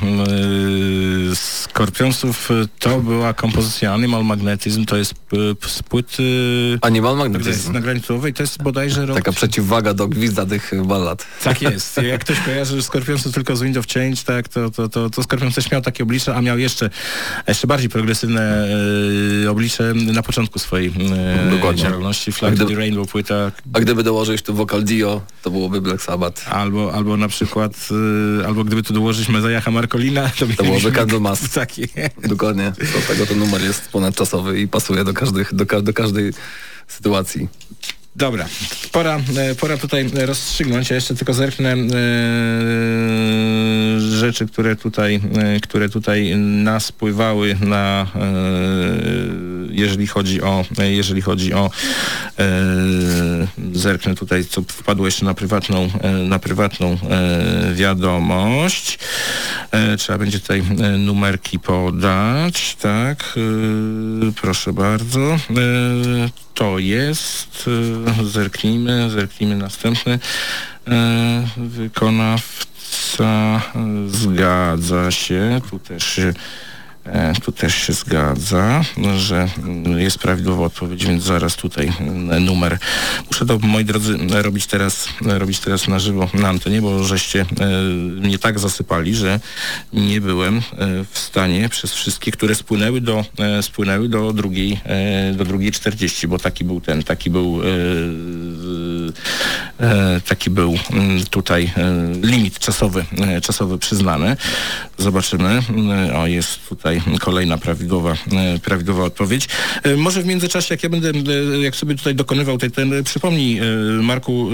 yy, Skorpionsów. To była kompozycja Animal Magnetism, to jest y, z płyty Animal z Magnetism. nagrań turowej, to jest bodajże rok... Taka przeciwwaga do gwizda tych ballad. Tak jest. Jak ktoś kojarzy Scorpionsów tylko z Wind of Change, tak, to, to, to, to Scorpions też miał takie oblicze, a miał jeszcze, jeszcze bardziej progresywne e, oblicze na początku swojej e, Dokładnie. działalności. Flag A to gdy- the Rainbow płyta, A gdyby dołożyć tu wokal Dio, to byłoby Black Sabbath. Albo, albo na przykład, e, albo gdyby tu dołożyć Mezajacha Markolina, to, byłoby mielibyśmy- Candlemas. (laughs) Taki. Dokładnie. Dlatego ten numer jest ponadczasowy i pasuje do, każdych, do, ka- do każdej sytuacji. Dobra, pora, e, pora tutaj rozstrzygnąć. Ja jeszcze tylko zerknę e, rzeczy, które tutaj, e, które tutaj naspływały na e, jeżeli chodzi o e, jeżeli chodzi o e, zerknę tutaj, co wpadło jeszcze na prywatną na prywatną wiadomość. Trzeba będzie tutaj numerki podać, tak. Proszę bardzo. To jest, e, zerknijmy, zerknijmy następny e, wykonawca, zgadza się, tu też się Tu też się zgadza, że jest prawidłowa odpowiedź, więc zaraz tutaj mm, numer. Muszę to, moi drodzy, robić teraz, robić teraz na żywo na antenie, bo żeście e, mnie tak zasypali, że nie byłem e, w stanie przez wszystkie, które spłynęły do, e, spłynęły do drugiej, e, do drugiej 40, bo taki był ten, taki był e, e, taki był mm, tutaj e, limit czasowy, e, czasowy przyznany. Zobaczymy. E, O, jest tutaj kolejna prawidłowa, e, prawidłowa odpowiedź. E, Może w międzyczasie, jak ja będę, e, jak sobie tutaj dokonywał tej, ten, przypomnij Marku,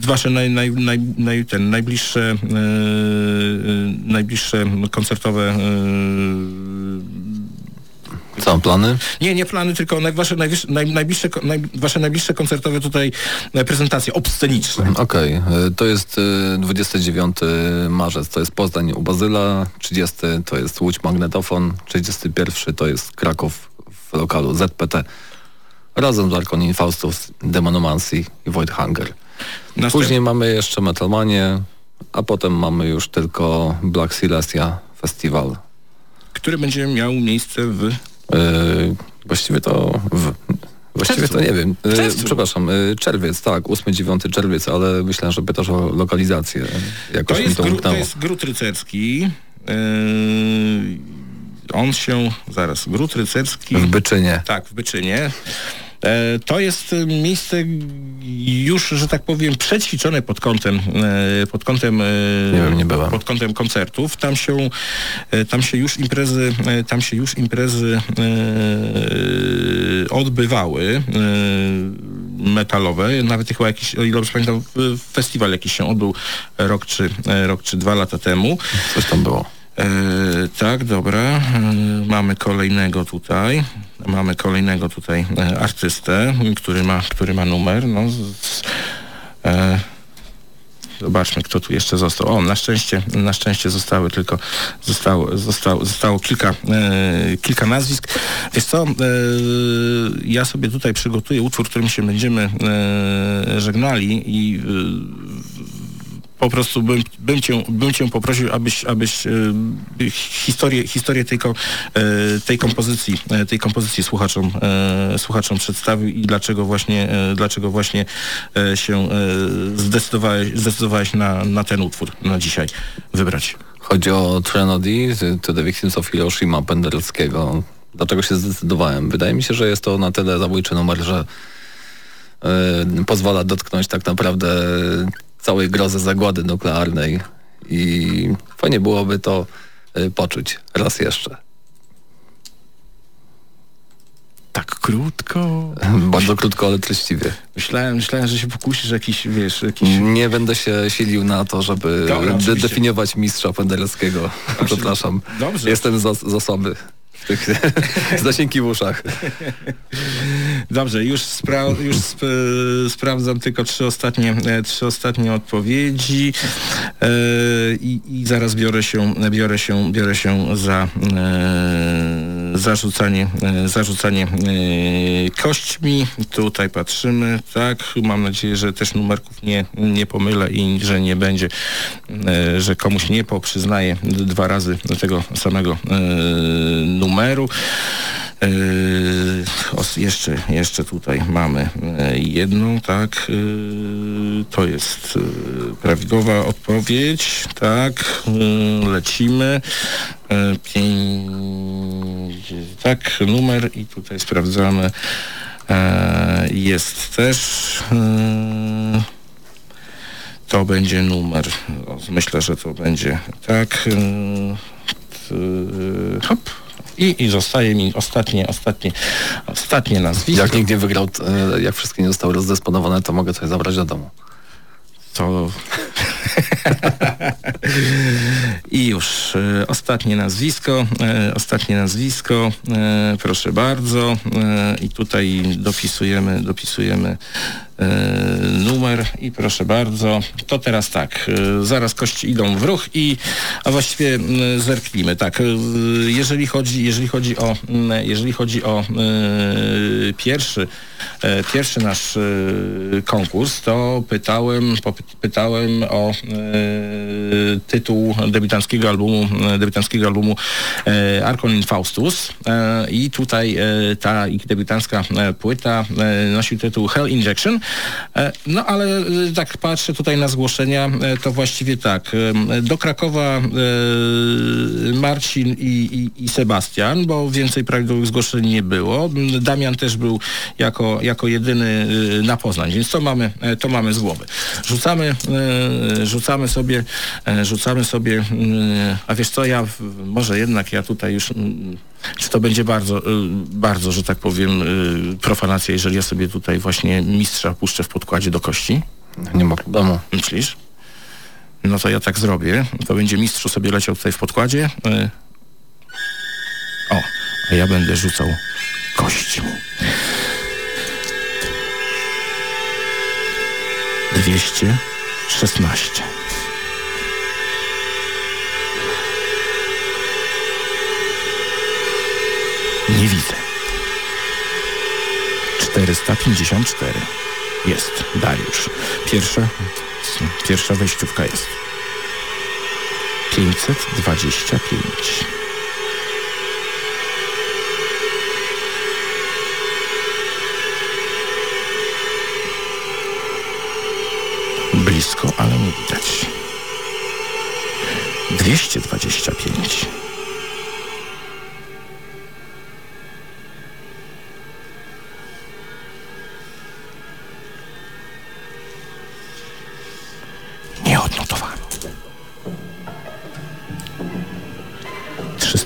wasze naj, naj, naj, naj, ten, najbliższe, najbliższe koncertowe Co, plany? nie, nie plany, tylko naj, wasze, najwyż, naj, najbliższe, naj, wasze najbliższe koncertowe tutaj e, prezentacje obsceniczne. Okej, y, to jest y, 29 marzec, to jest Poznań u Bazyla, 30 to jest Łódź Magnetofon, 31 to jest Kraków w lokalu ZPT razem z Arkonin Faustus, Demonomancy i Void Hunger. Następ- Później mamy jeszcze Metalmanię, a potem mamy już tylko Black Silesia Festival. Który będzie miał miejsce w... Yy, właściwie to w, właściwie to nie wiem. Yy, czerwcu. przepraszam, yy, czerwiec, tak, 8-9 czerwiec, ale myślę, że pytasz o lokalizację. Jakoś To mi jest, to gru, to umknęło. jest gród rycerski. On się... Zaraz. Gród rycerski... W Byczynie. Tak, w Byczynie. E, To jest e, miejsce już, że tak powiem, przećwiczone pod kątem, e, pod kątem, Nie wiem, nie byłem. pod kątem koncertów. Tam się, tam się już imprezy, tam się już imprezy odbywały metalowe. Nawet chyba jakiś, o ile dobrze pamiętam, festiwal jakiś się odbył rok czy, rok czy dwa lata temu. Coś tam było. E, tak, dobra. E, mamy kolejnego tutaj. Mamy kolejnego tutaj e, artystę, który ma, który ma numer. No, z, e, zobaczmy, kto tu jeszcze został. O, na szczęście, na szczęście zostały tylko, zostało, zostało, zostało kilka, e, kilka nazwisk. Wiesz co, e, ja sobie tutaj przygotuję utwór, którym się będziemy żegnali i po prostu bym, bym, cię, bym cię poprosił, abyś, abyś e, historię, historię tej, tej kompozycji, e, tej kompozycji słuchaczom, e, słuchaczom przedstawił i dlaczego właśnie, dlaczego właśnie się zdecydowałeś, zdecydowałeś na, na ten utwór na dzisiaj wybrać. Chodzi o Trenody to the Victims of Hiroshima Pendereckiego. Dlaczego się zdecydowałem? Wydaje mi się, że jest to na tyle zabójczy numer, że pozwala dotknąć tak naprawdę całej grozy zagłady nuklearnej i fajnie byłoby to y, poczuć raz jeszcze. Tak krótko. (laughs) Bardzo krótko, ale treściwie. Myślałem, myślałem, że się pokusisz jakiś, wiesz, jakiś... Nie będę się silił na to, żeby Dobra, definiować mistrza Pendereckiego. (laughs) Przepraszam. Dobrze. Jestem za, za słaby. Tych (laughs) zasięgi w uszach. Dobrze, już, spra- już sp- sprawdzam tylko trzy ostatnie, e, trzy ostatnie odpowiedzi e, i, zaraz biorę się, biorę się, biorę się za, e, zarzucanie, zarzucanie kośćmi. Tutaj patrzymy, tak. Mam nadzieję, że też numerków nie, nie pomylę i że nie będzie, że komuś nie poprzyznaję dwa razy tego samego numeru. Jeszcze, jeszcze tutaj mamy jedną, tak, to jest yy, prawidłowa odpowiedź, tak, yy, lecimy. Pięć, tak, numer i tutaj sprawdzamy. Jest też to będzie numer. Myślę, że to będzie tak. Hop. I, I zostaje mi ostatnie, ostatnie, ostatnie nazwisko. Jak nikt nie wygrał, e, jak wszystkie nie zostały rozdysponowane, to mogę coś zabrać do domu. To... (laughs) I już e, ostatnie nazwisko, e, ostatnie nazwisko, e, proszę bardzo. I tutaj dopisujemy, dopisujemy numer i proszę bardzo, to teraz tak, e, zaraz kości idą w ruch i, a właściwie zerknijmy, tak, e, jeżeli chodzi, jeżeli chodzi o, jeżeli chodzi o pierwszy, pierwszy nasz konkurs, to pytałem, pytałem o tytuł debiutanckiego albumu, debiutanckiego albumu Archon in Faustus i tutaj ta ich debiutancka płyta nosi tytuł Hell Injection. E, no ale e, tak patrzę tutaj na zgłoszenia, e, to właściwie tak. Do Krakowa Marcin i, i, i Sebastian, bo więcej prawidłowych zgłoszeń nie było. Damian też był jako, jako jedyny na Poznań, więc to mamy, to mamy z głowy. Rzucamy, rzucamy sobie, rzucamy sobie, a wiesz co, ja może jednak ja tutaj już czy to będzie bardzo, y, bardzo, że tak powiem, y, profanacja, jeżeli ja sobie tutaj właśnie mistrza puszczę w podkładzie do kości? Nie ma problemu. Myślisz? No to ja tak zrobię. To będzie mistrzu sobie leciał tutaj w podkładzie. Y. O, a ja będę rzucał kości. 216. Nie widzę. 454. Jest Dariusz. Pierwsza, pierwsza wejściówka jest. 525. Blisko, ale nie widać. 225.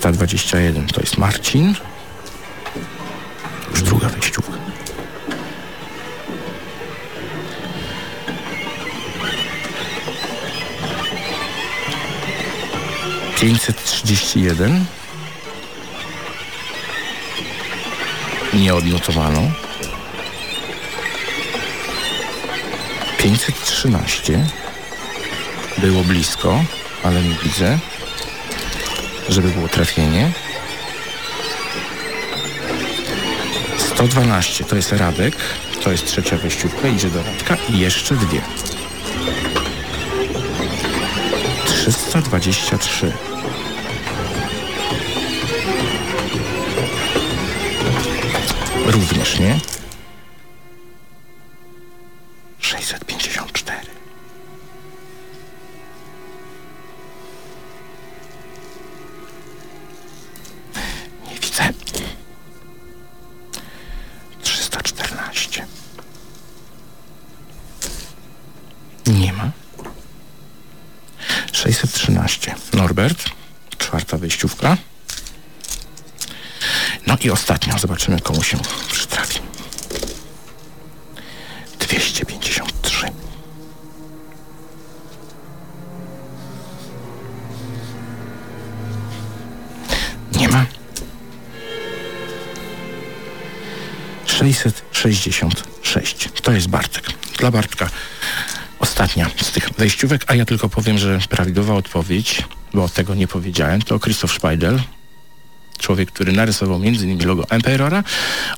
321 to jest Marcin. Już druga wejściówka. Pięćset trzydzieści jeden. Nie odnotowano. Pięćset trzynaście. Było blisko, ale nie widzę, żeby było trafienie. 112 to jest Radek, to jest trzecia wejściówka, idzie do Radka i jeszcze dwie. 323. Również nie. 654. Norbert. Czwarta wejściówka. No i ostatnia. Zobaczymy, komu się przytrafi. 253. Nie ma. 666. To jest Bartek. Dla Bartka ostatnia z tych wejściówek, a ja tylko powiem, że prawidłowa odpowiedź, bo tego nie powiedziałem, to Krzysztof Szpajdel. człowiek, który narysował m.in. logo Emperora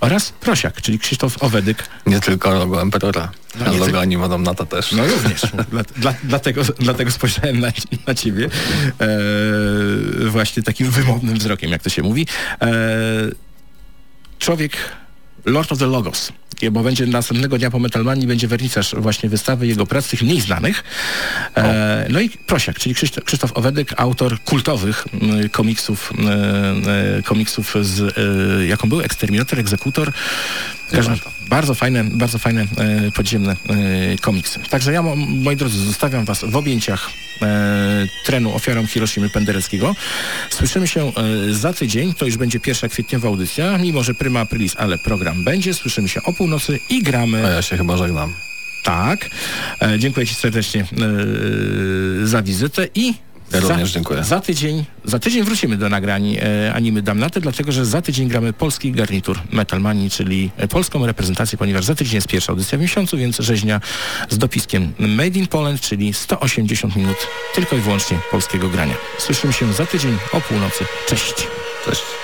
oraz Prosiak, czyli Krzysztof Owedyk. Nie tylko logo Emperora, No logo ty- Anima też. No również. dla, dla, dlatego, dlatego spojrzałem na, na ciebie e, właśnie takim wymownym wzrokiem, jak to się mówi. E, człowiek Lord of the Logos. Bo będzie następnego dnia po Metalmanii będzie wernisaż właśnie wystawy jego prac, tych mniej znanych. E, no i Prosiak, czyli Krzysztof, Krzysztof Owedyk, autor kultowych mm, komiksów, e, komiksów z, e, jaką był, Eksterminator, Egzekutor. Każdy, bardzo fajne, bardzo fajne e, podziemne e, komiksy. Także ja, mo- moi drodzy, zostawiam was w objęciach e, trenu ofiarą Hiroshimy Pendereckiego. Słyszymy się za tydzień, to już będzie pierwsza kwietniowa audycja, mimo że prima aprilis, ale program będzie. Słyszymy się o północy i gramy. A ja się chyba żegnam. Tak. Dziękuję Ci serdecznie za wizytę i Ja za, również dziękuję. Za tydzień, za tydzień wrócimy do nagrań e, Animy Damnaty, dlatego że za tydzień gramy polski garnitur Metalmanii, czyli e, polską reprezentację, ponieważ za tydzień jest pierwsza audycja w miesiącu, więc rzeźnia z dopiskiem Made in Poland, czyli 180 minut tylko i wyłącznie polskiego grania. Słyszymy się za tydzień o północy. Cześć. Cześć.